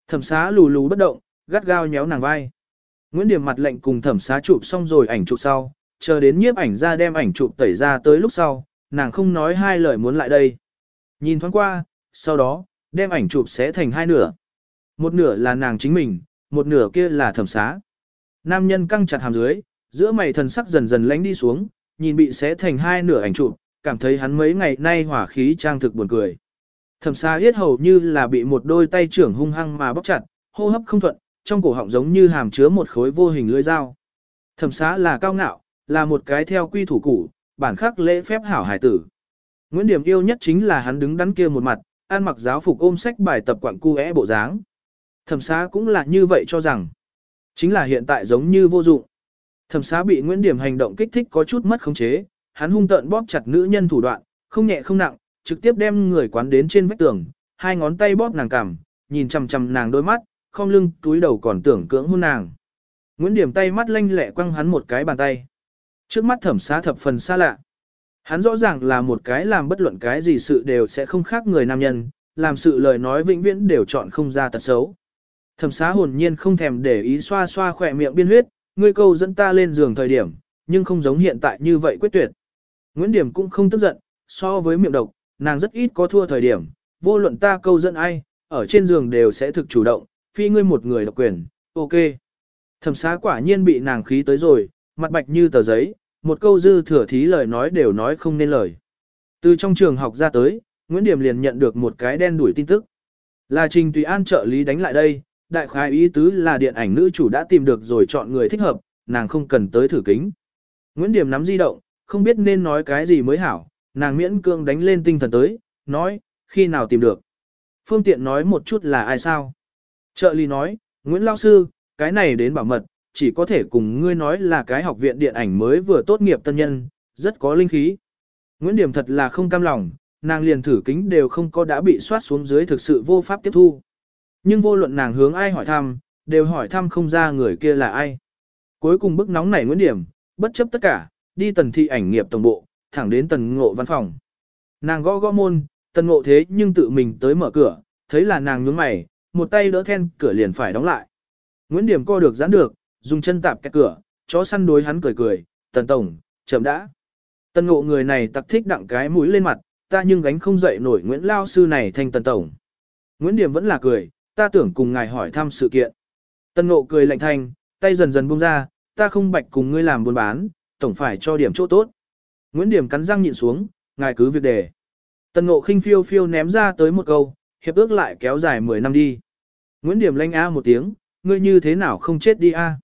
Thẩm xá lù lù bất động, gắt gao nhéo nàng vai. Nguyễn Điểm mặt lệnh cùng thẩm xá chụp xong rồi ảnh chụp sau, chờ đến nhiếp ảnh ra đem ảnh chụp tẩy ra tới lúc sau, nàng không nói hai lời muốn lại đây. Nhìn thoáng qua, sau đó, đem ảnh chụp sẽ thành hai nửa. Một nửa là nàng chính mình, một nửa kia là thẩm xá. Nam nhân căng chặt hàm dưới, giữa mày thần sắc dần dần lánh đi xuống, nhìn bị xé thành hai nửa ảnh chụp, cảm thấy hắn mấy ngày nay hỏa khí trang thực buồn cười. Thẩm xá yết hầu như là bị một đôi tay trưởng hung hăng mà bóc chặt, hô hấp không thuận, trong cổ họng giống như hàm chứa một khối vô hình lưỡi dao. Thẩm xá là cao ngạo, là một cái theo quy thủ củ, bản khắc lễ phép hảo hải tử. Nguyễn Điểm yêu nhất chính là hắn đứng đắn kia một mặt, ăn mặc giáo phục ôm sách bài tập quặng cu é bộ dáng. Thẩm xá cũng là như vậy cho rằng, chính là hiện tại giống như vô dụng. Thẩm xá bị Nguyễn Điểm hành động kích thích có chút mất khống chế, hắn hung tợn bóp chặt nữ nhân thủ đoạn, không nhẹ không nặng, trực tiếp đem người quán đến trên vách tường, hai ngón tay bóp nàng cằm, nhìn chằm chằm nàng đôi mắt, không lưng túi đầu còn tưởng cưỡng hôn nàng. Nguyễn Điểm tay mắt lanh lẹ quăng hắn một cái bàn tay. Trước mắt thẩm xá thập phần xa lạ. Hắn rõ ràng là một cái làm bất luận cái gì sự đều sẽ không khác người nam nhân, làm sự lời nói vĩnh viễn đều chọn không ra tật xấu. Thẩm xá hồn nhiên không thèm để ý xoa xoa khỏe miệng biên huyết, ngươi câu dẫn ta lên giường thời điểm, nhưng không giống hiện tại như vậy quyết tuyệt. Nguyễn Điểm cũng không tức giận, so với miệng độc, nàng rất ít có thua thời điểm, vô luận ta câu dẫn ai, ở trên giường đều sẽ thực chủ động, phi ngươi một người độc quyền, ok. Thẩm xá quả nhiên bị nàng khí tới rồi, mặt bạch như tờ giấy, một câu dư thừa thí lời nói đều nói không nên lời. Từ trong trường học ra tới, Nguyễn Điểm liền nhận được một cái đen đuổi tin tức. Là Trình Tùy An trợ lý đánh lại đây, đại khái ý tứ là điện ảnh nữ chủ đã tìm được rồi chọn người thích hợp, nàng không cần tới thử kính. Nguyễn Điểm nắm di động, không biết nên nói cái gì mới hảo, nàng miễn cương đánh lên tinh thần tới, nói, khi nào tìm được. Phương tiện nói một chút là ai sao? Trợ lý nói, Nguyễn Lao Sư, cái này đến bảo mật, chỉ có thể cùng ngươi nói là cái học viện điện ảnh mới vừa tốt nghiệp tân nhân, rất có linh khí. Nguyễn Điểm thật là không cam lòng, nàng liền thử kính đều không có đã bị soát xuống dưới thực sự vô pháp tiếp thu. Nhưng vô luận nàng hướng ai hỏi thăm, đều hỏi thăm không ra người kia là ai. Cuối cùng bức nóng này Nguyễn Điểm, bất chấp tất cả, đi tần thị ảnh nghiệp tổng bộ, thẳng đến tần ngộ văn phòng. Nàng gõ gõ môn, tần ngộ thế nhưng tự mình tới mở cửa, thấy là nàng nhướng mày, một tay đỡ then cửa liền phải đóng lại. Nguyễn Điểm co được giãn được, dùng chân tạp cái cửa, chó săn đối hắn cười cười, tần tổng, chậm đã. Tần ngộ người này tặc thích đặng cái mũi lên mặt, ta nhưng gánh không dậy nổi Nguyễn Lao Sư này thành tần tổng. Nguyễn Điểm vẫn là cười, ta tưởng cùng ngài hỏi thăm sự kiện. Tần ngộ cười lạnh thanh, tay dần dần buông ra, ta không bạch cùng ngươi làm buôn bán, tổng phải cho điểm chỗ tốt. Nguyễn Điểm cắn răng nhịn xuống, ngài cứ việc để, Tần ngộ khinh phiêu phiêu ném ra tới một câu, hiệp ước lại kéo dài 10 năm đi. Nguyễn Điểm lanh a một tiếng, ngươi như thế nào không chết đi a?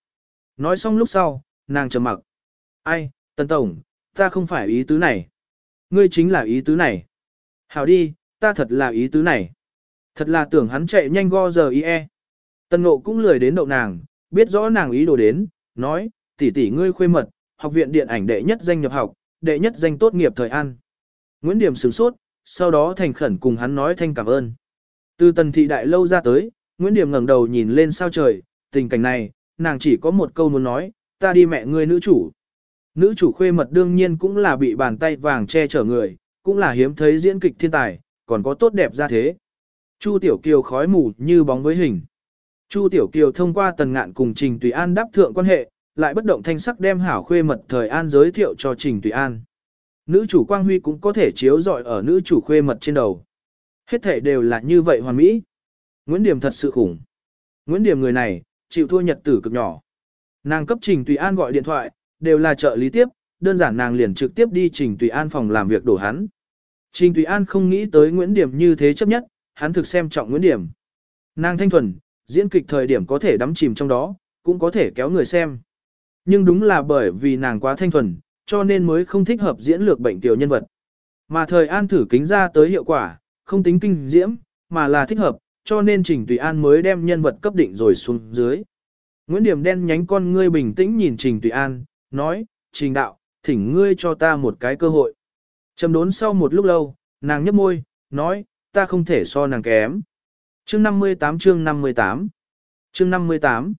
Nói xong lúc sau, nàng trầm mặc. Ai, Tần Tổng, ta không phải ý tứ này. Ngươi chính là ý tứ này. Hảo đi, ta thật là ý tứ này. Thật là tưởng hắn chạy nhanh go giờ y e. Tần Ngộ cũng lười đến đậu nàng, biết rõ nàng ý đồ đến, nói, tỷ tỷ ngươi khuê mật, học viện điện ảnh đệ nhất danh nhập học, đệ nhất danh tốt nghiệp thời an. Nguyễn Điểm sửng sốt, sau đó thành khẩn cùng hắn nói thanh cảm ơn. Từ tần thị đại lâu ra tới, Nguyễn Điểm ngẩng đầu nhìn lên sao trời, tình cảnh này, nàng chỉ có một câu muốn nói, ta đi mẹ ngươi nữ chủ. Nữ chủ khuê mật đương nhiên cũng là bị bàn tay vàng che chở người, cũng là hiếm thấy diễn kịch thiên tài, còn có tốt đẹp ra thế. Chu Tiểu Kiều khói mù như bóng với hình. Chu Tiểu Kiều thông qua tần ngạn cùng Trình Tùy An đáp thượng quan hệ, lại bất động thanh sắc đem hảo khuê mật thời an giới thiệu cho Trình Tùy An. Nữ chủ Quang Huy cũng có thể chiếu rọi ở nữ chủ khuê mật trên đầu. Hết thể đều là như vậy hoàn mỹ. Nguyễn Điểm thật sự khủng. Nguyễn Điểm người này, chịu thua nhật tử cực nhỏ. Nàng cấp Trình Tùy An gọi điện thoại, đều là trợ lý tiếp, đơn giản nàng liền trực tiếp đi Trình Tùy An phòng làm việc đổ hắn. Trình Tùy An không nghĩ tới Nguyễn Điểm như thế chấp nhất, hắn thực xem trọng Nguyễn Điểm. Nàng thanh thuần, diễn kịch thời điểm có thể đắm chìm trong đó, cũng có thể kéo người xem. Nhưng đúng là bởi vì nàng quá thanh thuần, cho nên mới không thích hợp diễn lược bệnh tiểu nhân vật. Mà thời an thử kính ra tới hiệu quả, không tính kinh diễm, mà là thích hợp, cho nên Trình Tùy An mới đem nhân vật cấp định rồi xuống dưới. Nguyễn Điểm đen nhánh con ngươi bình tĩnh nhìn Trình Tùy An, nói, Trình đạo, thỉnh ngươi cho ta một cái cơ hội. Trầm đốn sau một lúc lâu, nàng nhấp môi, nói, ta không thể so nàng kém. Chương 58 chương 58 Chương 58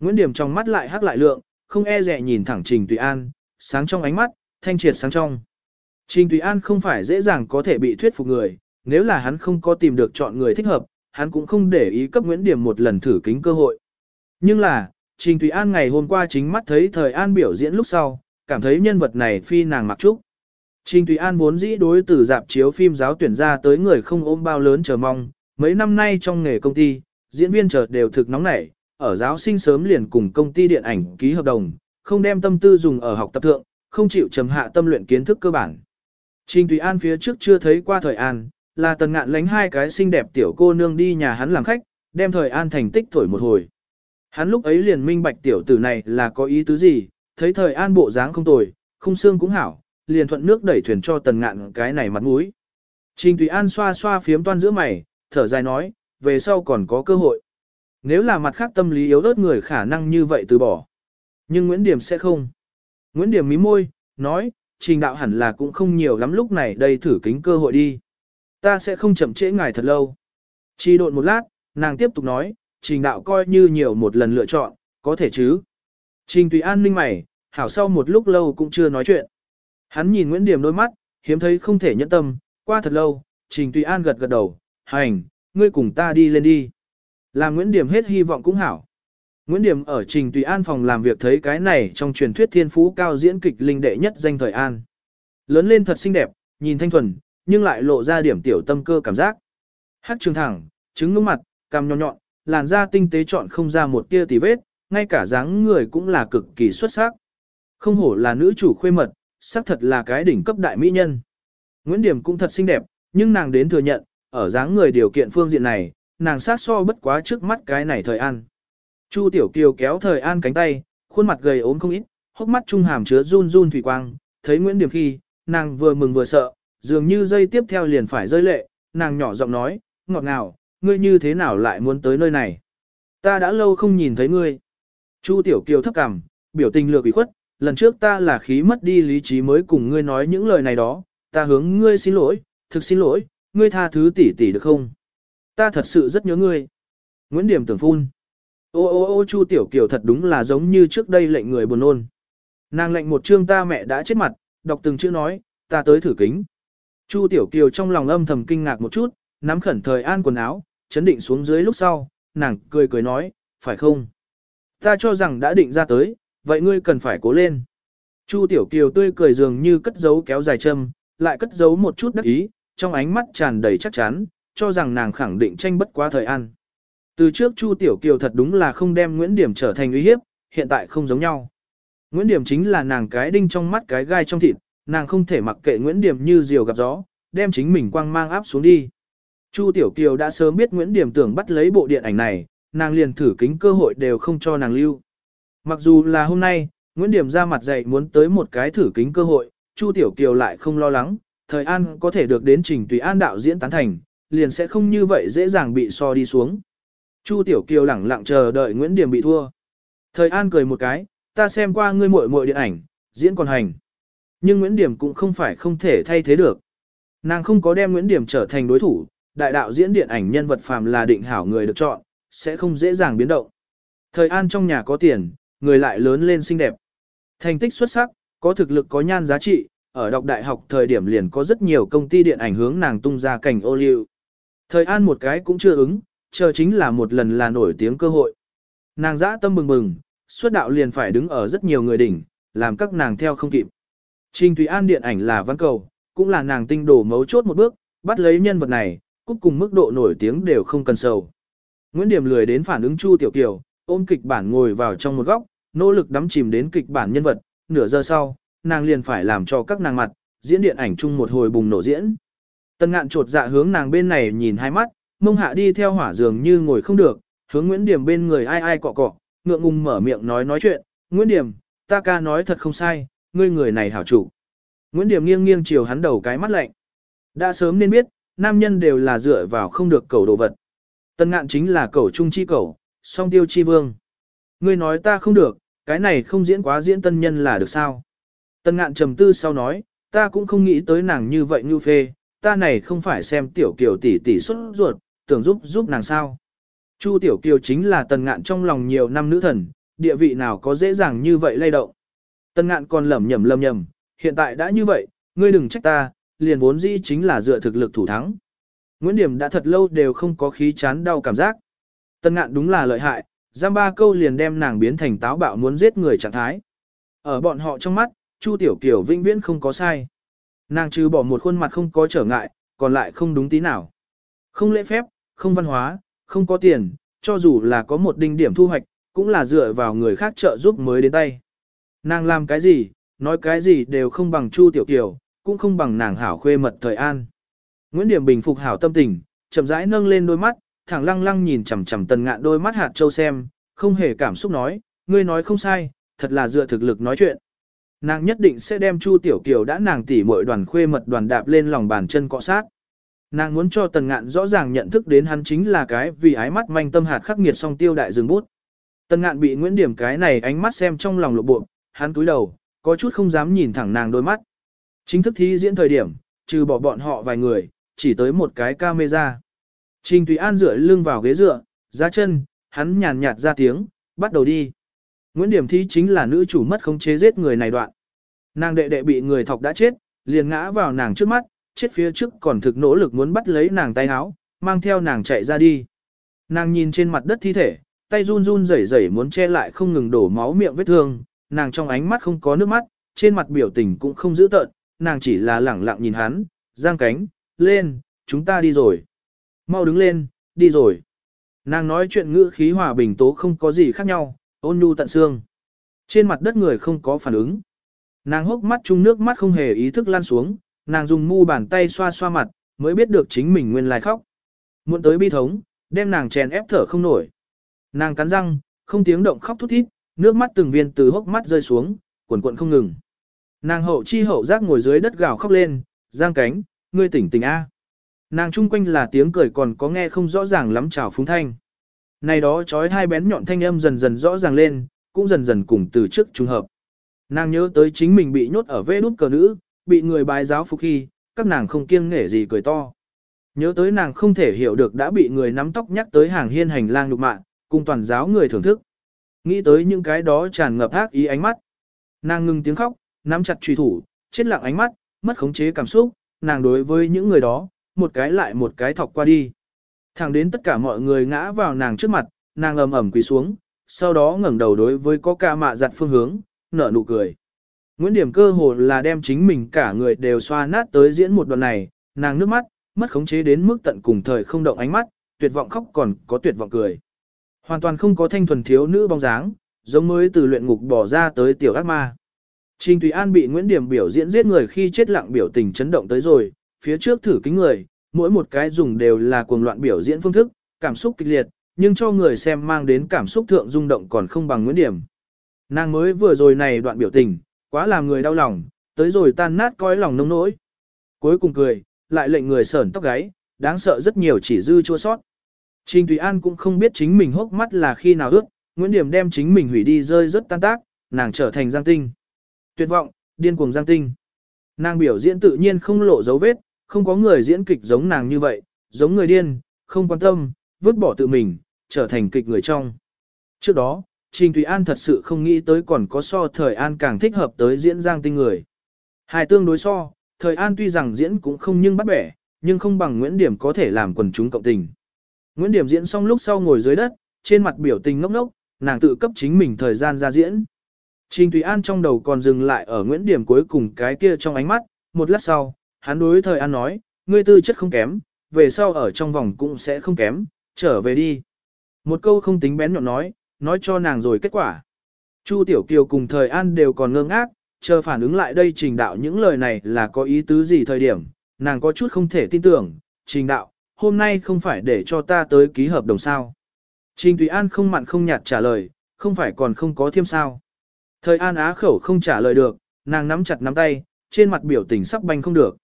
Nguyễn Điểm trong mắt lại hắc lại lượng, không e dè nhìn thẳng Trình Tùy An, sáng trong ánh mắt, thanh triệt sáng trong. Trình Tùy An không phải dễ dàng có thể bị thuyết phục người, nếu là hắn không có tìm được chọn người thích hợp, hắn cũng không để ý cấp Nguyễn Điểm một lần thử kính cơ hội. Nhưng là, Trình Tùy An ngày hôm qua chính mắt thấy thời An biểu diễn lúc sau, cảm thấy nhân vật này phi nàng mặc trúc. Trình Tùy An vốn dĩ đối từ dạp chiếu phim giáo tuyển ra tới người không ôm bao lớn chờ mong, mấy năm nay trong nghề công ty, diễn viên chợt đều thực nóng nảy, ở giáo sinh sớm liền cùng công ty điện ảnh ký hợp đồng, không đem tâm tư dùng ở học tập thượng, không chịu trầm hạ tâm luyện kiến thức cơ bản. Trình Tùy An phía trước chưa thấy qua thời An, là tần ngạn lánh hai cái xinh đẹp tiểu cô nương đi nhà hắn làm khách, đem thời An thành tích thổi một hồi. Hắn lúc ấy liền minh bạch tiểu tử này là có ý tứ gì, thấy thời An bộ dáng không tồi, không xương cũng hảo, liền thuận nước đẩy thuyền cho tần ngạn cái này mặt mũi. Trình Tùy An xoa xoa phiếm toan giữa mày, thở dài nói, về sau còn có cơ hội. Nếu là mặt khác tâm lý yếu ớt người khả năng như vậy từ bỏ. Nhưng Nguyễn Điểm sẽ không. Nguyễn Điểm mí môi, nói, trình đạo hẳn là cũng không nhiều lắm lúc này đây thử kính cơ hội đi. Ta sẽ không chậm trễ ngài thật lâu. Chỉ độn một lát, nàng tiếp tục nói, trình đạo coi như nhiều một lần lựa chọn, có thể chứ. Trình tùy an ninh mày, hảo sau một lúc lâu cũng chưa nói chuyện. Hắn nhìn Nguyễn Điểm đôi mắt, hiếm thấy không thể nhẫn tâm, qua thật lâu, trình tùy an gật gật đầu, hành, ngươi cùng ta đi lên đi. Làm Nguyễn Điểm hết hy vọng cũng hảo. Nguyễn Điểm ở Trình Tùy An phòng làm việc thấy cái này trong truyền thuyết thiên phú cao diễn kịch linh đệ nhất danh thời An. Lớn lên thật xinh đẹp, nhìn thanh thuần, nhưng lại lộ ra điểm tiểu tâm cơ cảm giác. Hắc trường thẳng, trứng ngưỡng mặt, cằm nhọn nhọn, làn da tinh tế chọn không ra một tia tì vết, ngay cả dáng người cũng là cực kỳ xuất sắc. Không hổ là nữ chủ khuê mật, xác thật là cái đỉnh cấp đại mỹ nhân. Nguyễn Điểm cũng thật xinh đẹp, nhưng nàng đến thừa nhận, ở dáng người điều kiện phương diện này, nàng sát so bất quá trước mắt cái này thời an. Chu Tiểu Kiều kéo thời an cánh tay, khuôn mặt gầy ốm không ít, hốc mắt trung hàm chứa run run thủy quang, thấy Nguyễn Điểm khi, nàng vừa mừng vừa sợ, dường như dây tiếp theo liền phải rơi lệ, nàng nhỏ giọng nói, ngọt ngào, ngươi như thế nào lại muốn tới nơi này? Ta đã lâu không nhìn thấy ngươi. Chu Tiểu Kiều thấp cằm, biểu tình lược ủy khuất, lần trước ta là khí mất đi lý trí mới cùng ngươi nói những lời này đó, ta hướng ngươi xin lỗi, thực xin lỗi, ngươi tha thứ tỷ tỷ được không? Ta thật sự rất nhớ ngươi. Nguyễn Điểm tưởng phun. Ô ô ô Chu Tiểu Kiều thật đúng là giống như trước đây lệnh người buồn nôn. Nàng lệnh một chương ta mẹ đã chết mặt, đọc từng chữ nói, ta tới thử kính. Chu Tiểu Kiều trong lòng âm thầm kinh ngạc một chút, nắm khẩn thời an quần áo, chấn định xuống dưới lúc sau, nàng cười cười nói, phải không? Ta cho rằng đã định ra tới, vậy ngươi cần phải cố lên. Chu Tiểu Kiều tươi cười dường như cất giấu kéo dài châm, lại cất giấu một chút đắc ý, trong ánh mắt tràn đầy chắc chắn, cho rằng nàng khẳng định tranh bất quá thời an. Từ trước Chu Tiểu Kiều thật đúng là không đem Nguyễn Điểm trở thành uy hiếp, hiện tại không giống nhau. Nguyễn Điểm chính là nàng cái đinh trong mắt cái gai trong thịt, nàng không thể mặc kệ Nguyễn Điểm như diều gặp gió, đem chính mình quang mang áp xuống đi. Chu Tiểu Kiều đã sớm biết Nguyễn Điểm tưởng bắt lấy bộ điện ảnh này, nàng liền thử kính cơ hội đều không cho nàng lưu. Mặc dù là hôm nay, Nguyễn Điểm ra mặt dạy muốn tới một cái thử kính cơ hội, Chu Tiểu Kiều lại không lo lắng, thời an có thể được đến trình tùy an đạo diễn tán thành, liền sẽ không như vậy dễ dàng bị so đi xuống. Chu Tiểu Kiều lẳng lặng chờ đợi Nguyễn Điểm bị thua. Thời An cười một cái, ta xem qua ngươi muội muội điện ảnh, diễn còn hành. Nhưng Nguyễn Điểm cũng không phải không thể thay thế được. Nàng không có đem Nguyễn Điểm trở thành đối thủ, đại đạo diễn điện ảnh nhân vật phàm là định hảo người được chọn, sẽ không dễ dàng biến động. Thời an trong nhà có tiền, người lại lớn lên xinh đẹp. Thành tích xuất sắc, có thực lực có nhan giá trị, ở đọc đại học thời điểm liền có rất nhiều công ty điện ảnh hướng nàng tung ra cảnh ô liu. Thời an một cái cũng chưa ứng, chờ chính là một lần là nổi tiếng cơ hội. Nàng dã tâm bừng bừng, xuất đạo liền phải đứng ở rất nhiều người đỉnh, làm các nàng theo không kịp. Trình Thủy An điện ảnh là văn cầu, cũng là nàng tinh đổ mấu chốt một bước, bắt lấy nhân vật này, cúp cùng mức độ nổi tiếng đều không cần sầu. Nguyễn Điểm lười đến phản ứng Chu Tiểu Kiều, ôm kịch bản ngồi vào trong một góc, nỗ lực đắm chìm đến kịch bản nhân vật, nửa giờ sau, nàng liền phải làm cho các nàng mặt, diễn điện ảnh chung một hồi bùng nổ diễn. Tân ngạn trột dạ hướng nàng bên này nhìn hai mắt, mông hạ đi theo hỏa dường như ngồi không được, hướng Nguyễn Điểm bên người ai ai cọ cọ, ngượng ngùng mở miệng nói nói chuyện, Nguyễn Điểm, ta ca nói thật không sai, ngươi người này hảo chủ. Nguyễn Điểm nghiêng nghiêng chiều hắn đầu cái mắt lạnh. Đã sớm nên biết, nam nhân đều là dựa vào không được cầu đồ vật. Tân ngạn chính là cầu trung chi cầu, song tiêu chi vương. Ngươi nói ta không được, cái này không diễn quá diễn tân nhân là được sao. Tân ngạn trầm tư sau nói, ta cũng không nghĩ tới nàng như vậy như phê, ta này không phải xem tiểu kiều tỷ tỷ xuất ruột, tưởng giúp giúp nàng sao. Chu tiểu kiều chính là tần ngạn trong lòng nhiều năm nữ thần, địa vị nào có dễ dàng như vậy lay động. Tân ngạn còn lẩm nhẩm lầm nhầm, hiện tại đã như vậy, ngươi đừng trách ta, liền vốn dĩ chính là dựa thực lực thủ thắng. Nguyễn Điểm đã thật lâu đều không có khí chán đau cảm giác. Tân ngạn đúng là lợi hại, giam ba câu liền đem nàng biến thành táo bạo muốn giết người trạng thái. Ở bọn họ trong mắt, Chu Tiểu Kiều vĩnh viễn không có sai. Nàng trừ bỏ một khuôn mặt không có trở ngại, còn lại không đúng tí nào. Không lễ phép, không văn hóa, không có tiền, cho dù là có một đinh điểm thu hoạch, cũng là dựa vào người khác trợ giúp mới đến tay. Nàng làm cái gì, nói cái gì đều không bằng Chu Tiểu Kiều, cũng không bằng nàng hảo khuê mật thời an. Nguyễn Điểm bình phục hảo tâm tình, chậm rãi nâng lên đôi mắt, thẳng lăng lăng nhìn chằm chằm tần ngạn đôi mắt hạt châu xem, không hề cảm xúc nói, ngươi nói không sai, thật là dựa thực lực nói chuyện. Nàng nhất định sẽ đem Chu Tiểu Kiều đã nàng tỉ muội đoàn khuê mật đoàn đạp lên lòng bàn chân cọ sát. Nàng muốn cho Tần Ngạn rõ ràng nhận thức đến hắn chính là cái vì ái mắt manh tâm hạt khắc nghiệt song tiêu đại rừng bút. Tần Ngạn bị Nguyễn Điểm cái này ánh mắt xem trong lòng lộ bộ, hắn cúi đầu, có chút không dám nhìn thẳng nàng đôi mắt. Chính thức thi diễn thời điểm, trừ bỏ bọn họ vài người, chỉ tới một cái camera. Trình Tùy An dựa lưng vào ghế dựa, ra chân, hắn nhàn nhạt ra tiếng, bắt đầu đi. Nguyễn Điểm Thi chính là nữ chủ mất khống chế giết người này đoạn. Nàng đệ đệ bị người thọc đã chết, liền ngã vào nàng trước mắt, chết phía trước còn thực nỗ lực muốn bắt lấy nàng tay áo, mang theo nàng chạy ra đi. Nàng nhìn trên mặt đất thi thể, tay run run rẩy rẩy muốn che lại không ngừng đổ máu miệng vết thương, nàng trong ánh mắt không có nước mắt, trên mặt biểu tình cũng không giữ tợn, nàng chỉ là lẳng lặng nhìn hắn, giang cánh, lên, chúng ta đi rồi. Mau đứng lên, đi rồi. Nàng nói chuyện ngữ khí hòa bình tố không có gì khác nhau, ôn nhu tận xương. Trên mặt đất người không có phản ứng. Nàng hốc mắt chung nước mắt không hề ý thức lan xuống, nàng dùng mu bàn tay xoa xoa mặt, mới biết được chính mình nguyên lai khóc. Muộn tới bi thống, đem nàng chèn ép thở không nổi. Nàng cắn răng, không tiếng động khóc thút thít, nước mắt từng viên từ hốc mắt rơi xuống, cuộn cuộn không ngừng. Nàng hậu chi hậu giác ngồi dưới đất gào khóc lên, giang cánh, ngươi tỉnh tỉnh A. Nàng chung quanh là tiếng cười còn có nghe không rõ ràng lắm chào phúng thanh. Này đó trói hai bén nhọn thanh âm dần dần rõ ràng lên, cũng dần dần cùng từ trước trùng hợp. Nàng nhớ tới chính mình bị nhốt ở vê nút cờ nữ, bị người bài giáo phục khi, các nàng không kiêng nghể gì cười to. Nhớ tới nàng không thể hiểu được đã bị người nắm tóc nhắc tới hàng hiên hành lang lục mạng, cùng toàn giáo người thưởng thức. Nghĩ tới những cái đó tràn ngập ác ý ánh mắt. Nàng ngừng tiếng khóc, nắm chặt truy thủ, chết lặng ánh mắt, mất khống chế cảm xúc, nàng đối với những người đó, một cái lại một cái thọc qua đi. Thẳng đến tất cả mọi người ngã vào nàng trước mặt, nàng ầm ầm quỳ xuống, sau đó ngẩng đầu đối với có ca mạ giặt phương hướng, nở nụ cười. Nguyễn Điểm cơ hồ là đem chính mình cả người đều xoa nát tới diễn một đoạn này, nàng nước mắt, mất khống chế đến mức tận cùng thời không động ánh mắt, tuyệt vọng khóc còn có tuyệt vọng cười. Hoàn toàn không có thanh thuần thiếu nữ bóng dáng, giống mới từ luyện ngục bỏ ra tới tiểu ác ma. Trình Tùy An bị Nguyễn Điểm biểu diễn giết người khi chết lặng biểu tình chấn động tới rồi, phía trước thử kính người, mỗi một cái dùng đều là cuồng loạn biểu diễn phương thức, cảm xúc kịch liệt, nhưng cho người xem mang đến cảm xúc thượng rung động còn không bằng Nguyễn Điểm. Nàng mới vừa rồi này đoạn biểu tình, quá làm người đau lòng, tới rồi tan nát coi lòng nông nỗi. Cuối cùng cười, lại lệnh người sởn tóc gáy, đáng sợ rất nhiều chỉ dư chua sót. Trình Tùy An cũng không biết chính mình hốc mắt là khi nào ướt, Nguyễn Điểm đem chính mình hủy đi rơi rất tan tác, nàng trở thành Giang Tinh. Tuyệt vọng, điên cuồng Giang Tinh. Nàng biểu diễn tự nhiên không lộ dấu vết, không có người diễn kịch giống nàng như vậy, giống người điên, không quan tâm, vứt bỏ tự mình, trở thành kịch người trong. Trước đó, Trình Thủy An thật sự không nghĩ tới còn có so thời An càng thích hợp tới diễn Giang Tinh người. Hai tương đối so, thời An tuy rằng diễn cũng không nhưng bắt bẻ, nhưng không bằng Nguyễn Điểm có thể làm quần chúng cộng tình. Nguyễn Điểm diễn xong lúc sau ngồi dưới đất, trên mặt biểu tình ngốc ngốc, nàng tự cấp chính mình thời gian ra diễn. Trình Thủy An trong đầu còn dừng lại ở Nguyễn Điểm cuối cùng cái kia trong ánh mắt, một lát sau, hắn đối thời An nói, ngươi tư chất không kém, về sau ở trong vòng cũng sẽ không kém, trở về đi. Một câu không tính bén nhọn nói, nói cho nàng rồi kết quả. Chu Tiểu Kiều cùng thời An đều còn ngơ ngác, chờ phản ứng lại đây trình đạo những lời này là có ý tứ gì thời điểm, nàng có chút không thể tin tưởng, trình đạo, hôm nay không phải để cho ta tới ký hợp đồng sao. Trình Tùy An không mặn không nhạt trả lời, không phải còn không có thêm sao. Thời An á khẩu không trả lời được, nàng nắm chặt nắm tay, trên mặt biểu tình sắp banh không được.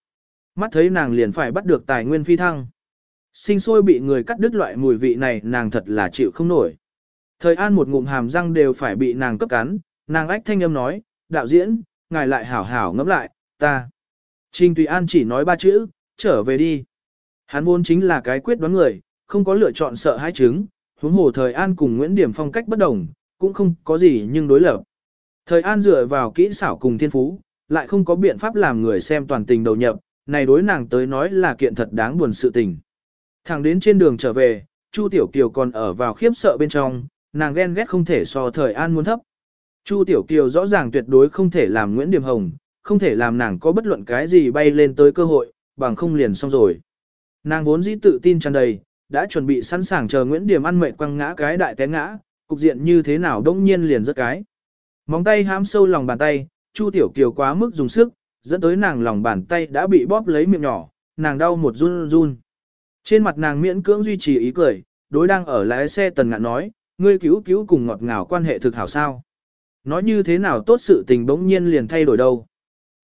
Mắt thấy nàng liền phải bắt được tài nguyên phi thăng. Sinh sôi bị người cắt đứt loại mùi vị này nàng thật là chịu không nổi. Thời An một ngụm hàm răng đều phải bị nàng cấp cắn, nàng ách thanh âm nói, đạo diễn, ngài lại hảo hảo ngẫm lại, ta. Trình Tùy An chỉ nói ba chữ, trở về đi. Hắn vốn chính là cái quyết đoán người, không có lựa chọn sợ hãi chứng, huống hồ thời An cùng Nguyễn Điểm phong cách bất đồng, cũng không có gì nhưng đối lập. Thời An dựa vào kỹ xảo cùng thiên phú, lại không có biện pháp làm người xem toàn tình đầu nhập, này đối nàng tới nói là kiện thật đáng buồn sự tình. Thẳng đến trên đường trở về, Chu Tiểu Kiều còn ở vào khiếp sợ bên trong, nàng ghen ghét không thể so thời An muốn thấp. Chu Tiểu Kiều rõ ràng tuyệt đối không thể làm Nguyễn Điểm Hồng, không thể làm nàng có bất luận cái gì bay lên tới cơ hội, bằng không liền xong rồi. Nàng vốn dĩ tự tin tràn đầy, đã chuẩn bị sẵn sàng chờ Nguyễn Điểm ăn mệt quăng ngã cái đại té ngã, cục diện như thế nào đông nhiên liền rất cái. Móng tay hãm sâu lòng bàn tay, Chu Tiểu Kiều quá mức dùng sức, dẫn tới nàng lòng bàn tay đã bị bóp lấy miệng nhỏ, nàng đau một run run. Trên mặt nàng miễn cưỡng duy trì ý cười, đối đang ở lái xe tần ngạn nói, ngươi cứu cứu cùng ngọt ngào quan hệ thực hảo sao. Nói như thế nào tốt sự tình bỗng nhiên liền thay đổi đâu.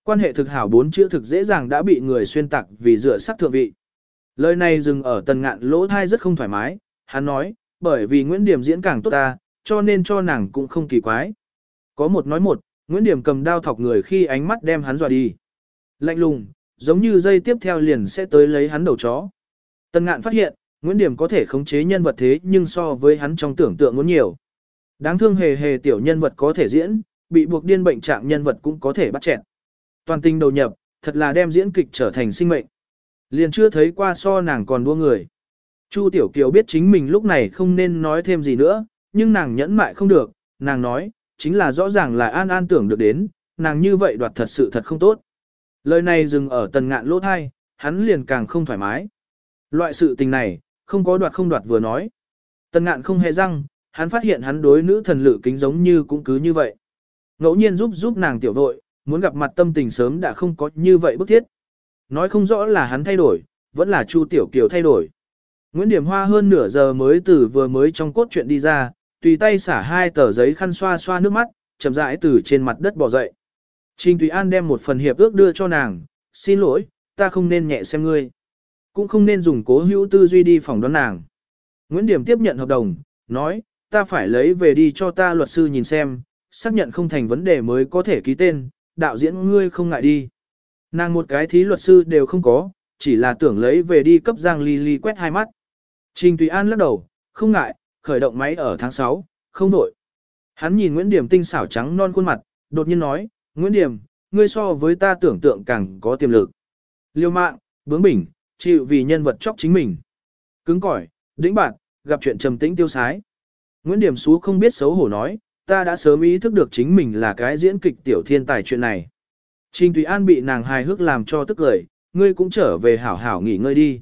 Quan hệ thực hảo bốn chữ thực dễ dàng đã bị người xuyên tạc vì dựa sắc thượng vị. Lời này dừng ở tần ngạn lỗ thai rất không thoải mái, hắn nói, bởi vì Nguyễn Điểm diễn càng tốt ta, cho nên cho nàng cũng không kỳ quái. Có một nói một, Nguyễn Điểm cầm đao thọc người khi ánh mắt đem hắn dọa đi. Lạnh lùng, giống như dây tiếp theo liền sẽ tới lấy hắn đầu chó. Tần ngạn phát hiện, Nguyễn Điểm có thể khống chế nhân vật thế nhưng so với hắn trong tưởng tượng muốn nhiều. Đáng thương hề hề tiểu nhân vật có thể diễn, bị buộc điên bệnh trạng nhân vật cũng có thể bắt chẹn. Toàn tình đầu nhập, thật là đem diễn kịch trở thành sinh mệnh. Liền chưa thấy qua so nàng còn đua người. Chu Tiểu Kiều biết chính mình lúc này không nên nói thêm gì nữa, nhưng nàng nhẫn mại không được, nàng nói, chính là rõ ràng là an an tưởng được đến, nàng như vậy đoạt thật sự thật không tốt. Lời này dừng ở tần ngạn lỗ thai, hắn liền càng không thoải mái. Loại sự tình này, không có đoạt không đoạt vừa nói. Tần ngạn không hề răng, hắn phát hiện hắn đối nữ thần lự kính giống như cũng cứ như vậy. Ngẫu nhiên giúp giúp nàng tiểu vội, muốn gặp mặt tâm tình sớm đã không có như vậy bức thiết. Nói không rõ là hắn thay đổi, vẫn là Chu Tiểu Kiều thay đổi. Nguyễn Điểm Hoa hơn nửa giờ mới từ vừa mới trong cốt truyện đi ra, tùy tay xả hai tờ giấy khăn xoa xoa nước mắt, chậm rãi từ trên mặt đất bò dậy. Trình Tùy An đem một phần hiệp ước đưa cho nàng, xin lỗi, ta không nên nhẹ xem ngươi. Cũng không nên dùng cố hữu tư duy đi phỏng đoán nàng. Nguyễn Điểm tiếp nhận hợp đồng, nói, ta phải lấy về đi cho ta luật sư nhìn xem, xác nhận không thành vấn đề mới có thể ký tên, đạo diễn ngươi không ngại đi. Nàng một cái thí luật sư đều không có, chỉ là tưởng lấy về đi cấp Giang Ly Ly quét hai mắt. Trình Tùy An lắc đầu, không ngại, khởi động máy ở tháng 6, không đổi. Hắn nhìn Nguyễn Điểm tinh xảo trắng non khuôn mặt, đột nhiên nói, Nguyễn Điểm, ngươi so với ta tưởng tượng càng có tiềm lực. Liêu mạng, bướng bỉnh, chịu vì nhân vật chóc chính mình. Cứng cỏi, đĩnh bạn, gặp chuyện trầm tĩnh tiêu sái. Nguyễn Điểm Xú không biết xấu hổ nói, ta đã sớm ý thức được chính mình là cái diễn kịch tiểu thiên tài chuyện này. Trình Thủy An bị nàng hài hước làm cho tức cười, ngươi cũng trở về hảo hảo nghỉ ngơi đi.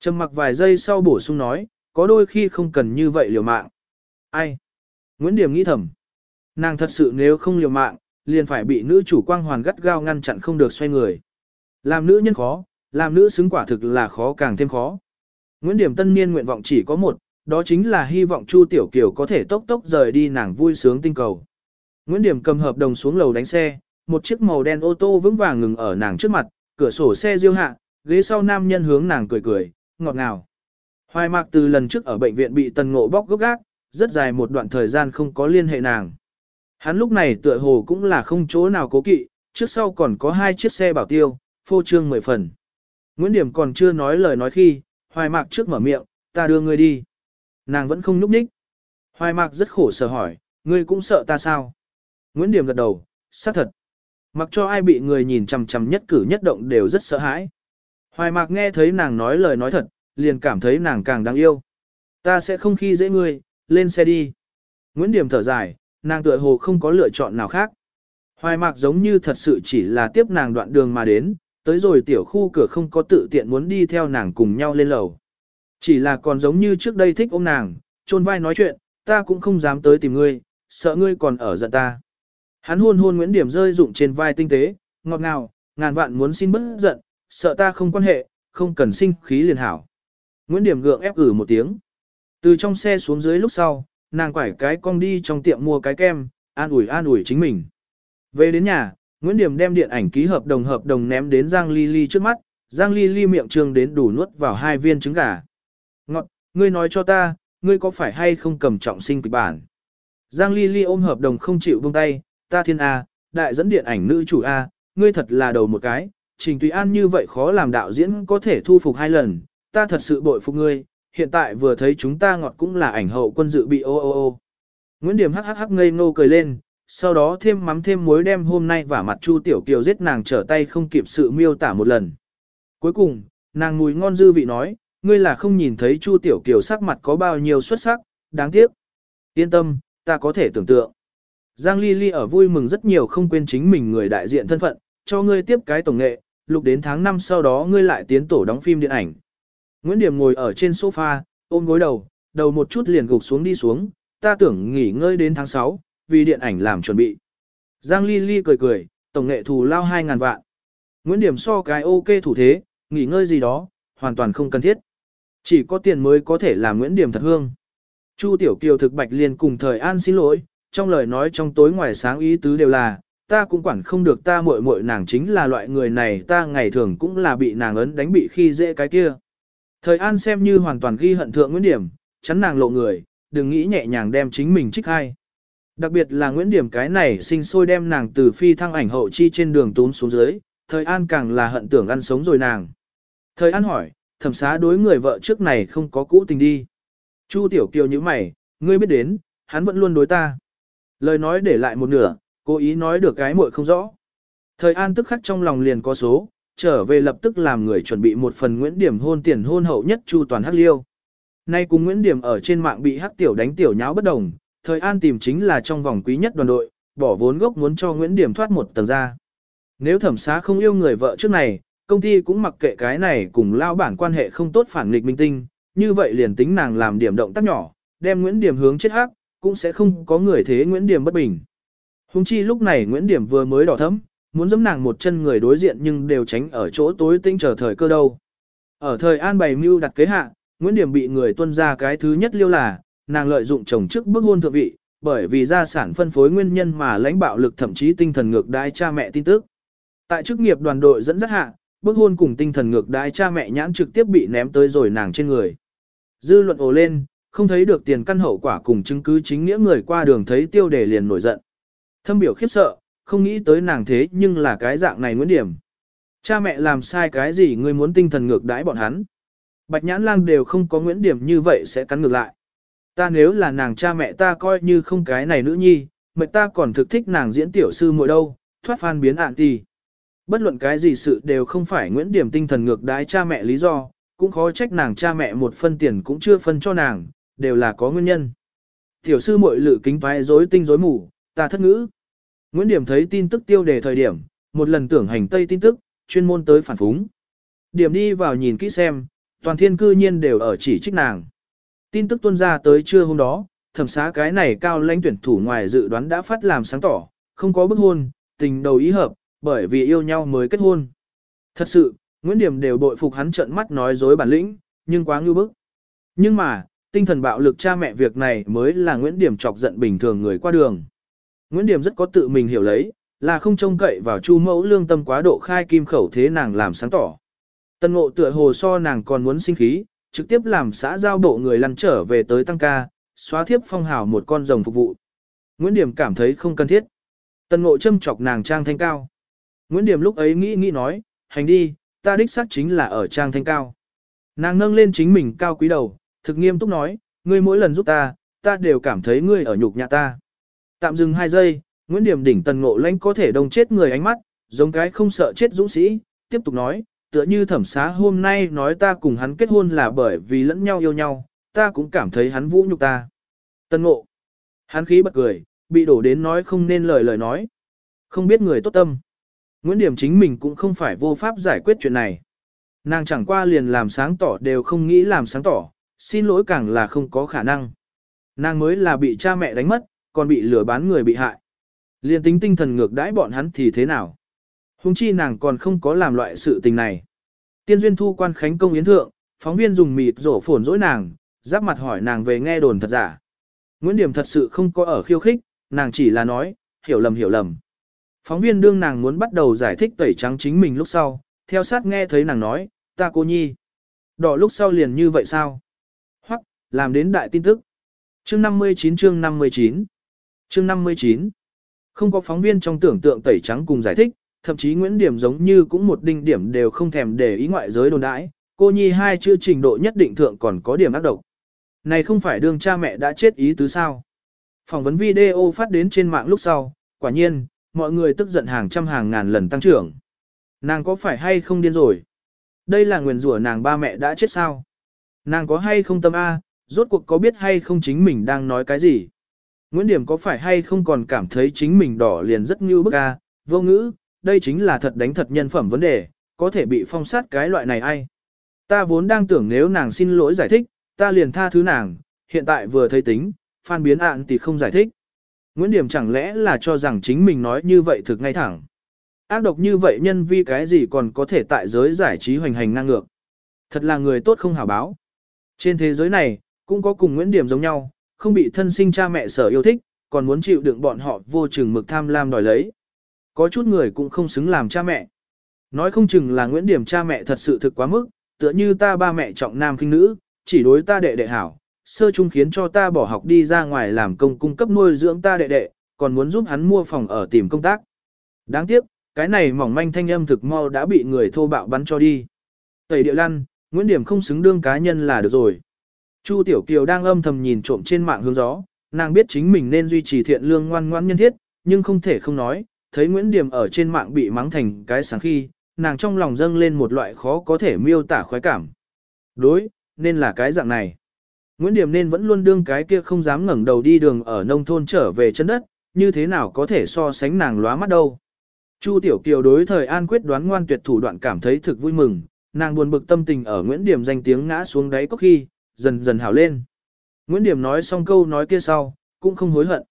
Trầm mặc vài giây sau bổ sung nói, có đôi khi không cần như vậy liều mạng. Ai? Nguyễn Điểm nghĩ thầm. Nàng thật sự nếu không liều mạng, liền phải bị nữ chủ quang hoàn gắt gao ngăn chặn không được xoay người. Làm nữ nhân khó, làm nữ xứng quả thực là khó càng thêm khó. Nguyễn Điểm tân niên nguyện vọng chỉ có một, đó chính là hy vọng Chu Tiểu Kiều có thể tốc tốc rời đi nàng vui sướng tinh cầu. Nguyễn Điểm cầm hợp đồng xuống lầu đánh xe, một chiếc màu đen ô tô vững vàng ngừng ở nàng trước mặt, cửa sổ xe diêu hạ, ghế sau nam nhân hướng nàng cười cười, ngọt ngào. Hoài mạc từ lần trước ở bệnh viện bị tần ngộ bóc gốc gác, rất dài một đoạn thời gian không có liên hệ nàng. Hắn lúc này tựa hồ cũng là không chỗ nào cố kỵ, trước sau còn có hai chiếc xe bảo tiêu, phô trương mười phần. Nguyễn Điểm còn chưa nói lời nói khi, hoài mạc trước mở miệng, ta đưa ngươi đi. Nàng vẫn không nhúc nhích. Hoài mạc rất khổ sở hỏi, ngươi cũng sợ ta sao? Nguyễn Điểm gật đầu, xác thật. Mặc cho ai bị người nhìn chằm chằm nhất cử nhất động đều rất sợ hãi. Hoài mạc nghe thấy nàng nói lời nói thật, liền cảm thấy nàng càng đáng yêu. Ta sẽ không khi dễ ngươi, lên xe đi. Nguyễn Điểm thở dài, nàng tựa hồ không có lựa chọn nào khác. Hoài mạc giống như thật sự chỉ là tiếp nàng đoạn đường mà đến, tới rồi tiểu khu cửa không có tự tiện muốn đi theo nàng cùng nhau lên lầu. Chỉ là còn giống như trước đây thích ôm nàng, chôn vai nói chuyện, ta cũng không dám tới tìm ngươi, sợ ngươi còn ở giận ta. Hắn hôn hôn Nguyễn Điểm rơi dụng trên vai tinh tế, ngọt ngào, ngàn vạn muốn xin bớt giận, sợ ta không quan hệ, không cần sinh khí liền hảo. Nguyễn Điểm gượng ép ử một tiếng. Từ trong xe xuống dưới lúc sau, nàng quải cái cong đi trong tiệm mua cái kem, an ủi an ủi chính mình. Về đến nhà, Nguyễn Điểm đem điện ảnh ký hợp đồng hợp đồng ném đến Giang Ly Ly trước mắt, Giang Ly Ly miệng trương đến đủ nuốt vào hai viên trứng gà. Ngọt, ngươi nói cho ta, ngươi có phải hay không cầm trọng sinh kịch bản? Giang Ly Ly ôm hợp đồng không chịu buông tay, ta thiên A, đại dẫn điện ảnh nữ chủ A, ngươi thật là đầu một cái, Trình Tùy An như vậy khó làm đạo diễn có thể thu phục hai lần, ta thật sự bội phục ngươi, hiện tại vừa thấy chúng ta ngọt cũng là ảnh hậu quân dự bị ô ô ô. Nguyễn Điểm hắc hắc hắc ngây ngô cười lên, sau đó thêm mắm thêm muối đem hôm nay và mặt Chu Tiểu Kiều giết nàng trở tay không kịp sự miêu tả một lần. Cuối cùng, nàng mùi ngon dư vị nói, ngươi là không nhìn thấy Chu Tiểu Kiều sắc mặt có bao nhiêu xuất sắc, đáng tiếc. Yên tâm, ta có thể tưởng tượng. Giang Ly Ly ở vui mừng rất nhiều không quên chính mình người đại diện thân phận, cho ngươi tiếp cái tổng nghệ, lục đến tháng 5 sau đó ngươi lại tiến tổ đóng phim điện ảnh. Nguyễn Điểm ngồi ở trên sofa, ôm gối đầu, đầu một chút liền gục xuống đi xuống, ta tưởng nghỉ ngơi đến tháng 6, vì điện ảnh làm chuẩn bị. Giang Ly Ly cười cười, tổng nghệ thù lao 2.000 vạn. Nguyễn Điểm so cái ok thủ thế, nghỉ ngơi gì đó, hoàn toàn không cần thiết. Chỉ có tiền mới có thể làm Nguyễn Điểm thật hương. Chu Tiểu Kiều thực bạch liền cùng thời an xin lỗi, trong lời nói trong tối ngoài sáng ý tứ đều là, ta cũng quản không được ta muội muội nàng chính là loại người này ta ngày thường cũng là bị nàng ấn đánh bị khi dễ cái kia. Thời an xem như hoàn toàn ghi hận thượng Nguyễn Điểm, chắn nàng lộ người, đừng nghĩ nhẹ nhàng đem chính mình trích hai. Đặc biệt là Nguyễn Điểm cái này sinh sôi đem nàng từ phi thăng ảnh hậu chi trên đường tốn xuống dưới, thời an càng là hận tưởng ăn sống rồi nàng. Thời an hỏi, thẩm xá đối người vợ trước này không có cũ tình đi. Chu Tiểu Kiều như mày, ngươi biết đến, hắn vẫn luôn đối ta. Lời nói để lại một nửa, cố ý nói được cái muội không rõ. Thời an tức khắc trong lòng liền có số, trở về lập tức làm người chuẩn bị một phần Nguyễn Điểm hôn tiền hôn hậu nhất Chu toàn hắc liêu. Nay cùng Nguyễn Điểm ở trên mạng bị hắc tiểu đánh tiểu nháo bất đồng, thời an tìm chính là trong vòng quý nhất đoàn đội, bỏ vốn gốc muốn cho Nguyễn Điểm thoát một tầng ra. Nếu thẩm xá không yêu người vợ trước này, công ty cũng mặc kệ cái này cùng lao bản quan hệ không tốt phản nghịch minh tinh, như vậy liền tính nàng làm điểm động tác nhỏ, đem Nguyễn Điểm hướng chết hắc, cũng sẽ không có người thế Nguyễn Điểm bất bình. Hùng chi lúc này Nguyễn Điểm vừa mới đỏ thấm, muốn giẫm nàng một chân người đối diện nhưng đều tránh ở chỗ tối tinh chờ thời cơ đâu. Ở thời an bày mưu đặt kế hạ, Nguyễn Điểm bị người tuân ra cái thứ nhất liêu là, nàng lợi dụng chồng trước bức hôn thượng vị, bởi vì gia sản phân phối nguyên nhân mà lãnh bạo lực thậm chí tinh thần ngược đái cha mẹ tin tức. Tại chức nghiệp đoàn đội dẫn dắt hạ, bức hôn cùng tinh thần ngược đái cha mẹ nhãn trực tiếp bị ném tới rồi nàng trên người. Dư luận ồ lên, không thấy được tiền căn hậu quả cùng chứng cứ chính nghĩa người qua đường thấy tiêu đề liền nổi giận. Thâm biểu khiếp sợ, không nghĩ tới nàng thế nhưng là cái dạng này nguyễn điểm. Cha mẹ làm sai cái gì ngươi muốn tinh thần ngược đãi bọn hắn. Bạch nhãn lang đều không có nguyễn điểm như vậy sẽ cắn ngược lại. Ta nếu là nàng cha mẹ ta coi như không cái này nữ nhi, mệt ta còn thực thích nàng diễn tiểu sư muội đâu, thoát phan biến ạn tì. Bất luận cái gì sự đều không phải Nguyễn Điểm tinh thần ngược đái cha mẹ lý do, cũng khó trách nàng cha mẹ một phân tiền cũng chưa phân cho nàng, đều là có nguyên nhân. Tiểu sư muội lự kính toái rối tinh rối mù, ta thất ngữ. Nguyễn Điểm thấy tin tức tiêu đề thời điểm, một lần tưởng hành tây tin tức, chuyên môn tới phản phúng. Điểm đi vào nhìn kỹ xem, toàn thiên cư nhiên đều ở chỉ trích nàng. Tin tức tuôn ra tới trưa hôm đó, thẩm xá cái này cao lãnh tuyển thủ ngoài dự đoán đã phát làm sáng tỏ, không có bức hôn, tình đầu ý hợp, bởi vì yêu nhau mới kết hôn. Thật sự, Nguyễn Điểm đều bội phục hắn trợn mắt nói dối bản lĩnh, nhưng quá ngưu bức. Nhưng mà, tinh thần bạo lực cha mẹ việc này mới là Nguyễn Điểm chọc giận bình thường người qua đường. Nguyễn Điểm rất có tự mình hiểu lấy, là không trông cậy vào chu mẫu lương tâm quá độ khai kim khẩu thế nàng làm sáng tỏ. Tân ngộ tựa hồ so nàng còn muốn sinh khí, trực tiếp làm xã giao bộ người lăn trở về tới tăng ca, xóa thiếp phong hào một con rồng phục vụ. Nguyễn Điểm cảm thấy không cần thiết. tân ngộ châm chọc nàng trang thanh cao. Nguyễn Điểm lúc ấy nghĩ nghĩ nói, hành đi, ta đích xác chính là ở trang thanh cao. Nàng nâng lên chính mình cao quý đầu, thực nghiêm túc nói, ngươi mỗi lần giúp ta, ta đều cảm thấy ngươi ở nhục nhã ta. Tạm dừng hai giây, Nguyễn Điểm đỉnh tần ngộ lãnh có thể đông chết người ánh mắt, giống cái không sợ chết dũng sĩ, tiếp tục nói, tựa như thẩm xá hôm nay nói ta cùng hắn kết hôn là bởi vì lẫn nhau yêu nhau, ta cũng cảm thấy hắn vũ nhục ta. Tần ngộ, hắn khí bật cười, bị đổ đến nói không nên lời lời nói. Không biết người tốt tâm. Nguyễn Điểm chính mình cũng không phải vô pháp giải quyết chuyện này. Nàng chẳng qua liền làm sáng tỏ đều không nghĩ làm sáng tỏ, xin lỗi càng là không có khả năng. Nàng mới là bị cha mẹ đánh mất, còn bị lừa bán người bị hại. Liên tính tinh thần ngược đãi bọn hắn thì thế nào? Hùng chi nàng còn không có làm loại sự tình này. Tiên duyên thu quan khánh công yến thượng, phóng viên dùng mịt rổ phồn dỗi nàng, giáp mặt hỏi nàng về nghe đồn thật giả. Nguyễn Điểm thật sự không có ở khiêu khích, nàng chỉ là nói, hiểu lầm hiểu lầm. Phóng viên đương nàng muốn bắt đầu giải thích tẩy trắng chính mình lúc sau, theo sát nghe thấy nàng nói, ta cô nhi. Đỏ lúc sau liền như vậy sao? Làm đến đại tin tức. Chương 59 chương 59 Chương 59 Không có phóng viên trong tưởng tượng tẩy trắng cùng giải thích, thậm chí Nguyễn Điểm giống như cũng một đinh điểm đều không thèm để ý ngoại giới đồn đãi, cô nhi hai chữ trình độ nhất định thượng còn có điểm ác độc. Này không phải đương cha mẹ đã chết ý tứ sao? Phỏng vấn video phát đến trên mạng lúc sau, quả nhiên, mọi người tức giận hàng trăm hàng ngàn lần tăng trưởng. Nàng có phải hay không điên rồi? Đây là nguyền rủa nàng ba mẹ đã chết sao? Nàng có hay không tâm A, rốt cuộc có biết hay không chính mình đang nói cái gì? Nguyễn Điểm có phải hay không còn cảm thấy chính mình đỏ liền rất như bức A, vô ngữ, đây chính là thật đánh thật nhân phẩm vấn đề, có thể bị phong sát cái loại này ai? Ta vốn đang tưởng nếu nàng xin lỗi giải thích, ta liền tha thứ nàng, hiện tại vừa thấy tính, phan biến ạn thì không giải thích. Nguyễn Điểm chẳng lẽ là cho rằng chính mình nói như vậy thực ngay thẳng. Ác độc như vậy nhân vi cái gì còn có thể tại giới giải trí hoành hành ngang ngược. Thật là người tốt không hảo báo. Trên thế giới này, cũng có cùng Nguyễn Điểm giống nhau, không bị thân sinh cha mẹ sở yêu thích, còn muốn chịu đựng bọn họ vô chừng mực tham lam đòi lấy. Có chút người cũng không xứng làm cha mẹ. Nói không chừng là Nguyễn Điểm cha mẹ thật sự thực quá mức, tựa như ta ba mẹ trọng nam khinh nữ, chỉ đối ta đệ đệ hảo, sơ chung khiến cho ta bỏ học đi ra ngoài làm công cung cấp nuôi dưỡng ta đệ đệ, còn muốn giúp hắn mua phòng ở tìm công tác. Đáng tiếc, cái này mỏng manh thanh âm thực mau đã bị người thô bạo bắn cho đi. Tẩy địa lăn, Nguyễn Điểm không xứng đương cá nhân là được rồi. Chu Tiểu Kiều đang âm thầm nhìn trộm trên mạng hướng gió, nàng biết chính mình nên duy trì thiện lương ngoan ngoãn nhân thiết, nhưng không thể không nói, thấy Nguyễn Điểm ở trên mạng bị mắng thành cái sáng khi, nàng trong lòng dâng lên một loại khó có thể miêu tả khoái cảm. Đối, nên là cái dạng này. Nguyễn Điểm nên vẫn luôn đương cái kia không dám ngẩng đầu đi đường ở nông thôn trở về chân đất, như thế nào có thể so sánh nàng lóa mắt đâu. Chu Tiểu Kiều đối thời an quyết đoán ngoan tuyệt thủ đoạn cảm thấy thực vui mừng, nàng buồn bực tâm tình ở Nguyễn Điểm danh tiếng ngã xuống đáy có khi, dần dần hảo lên. Nguyễn Điểm nói xong câu nói kia sau, cũng không hối hận.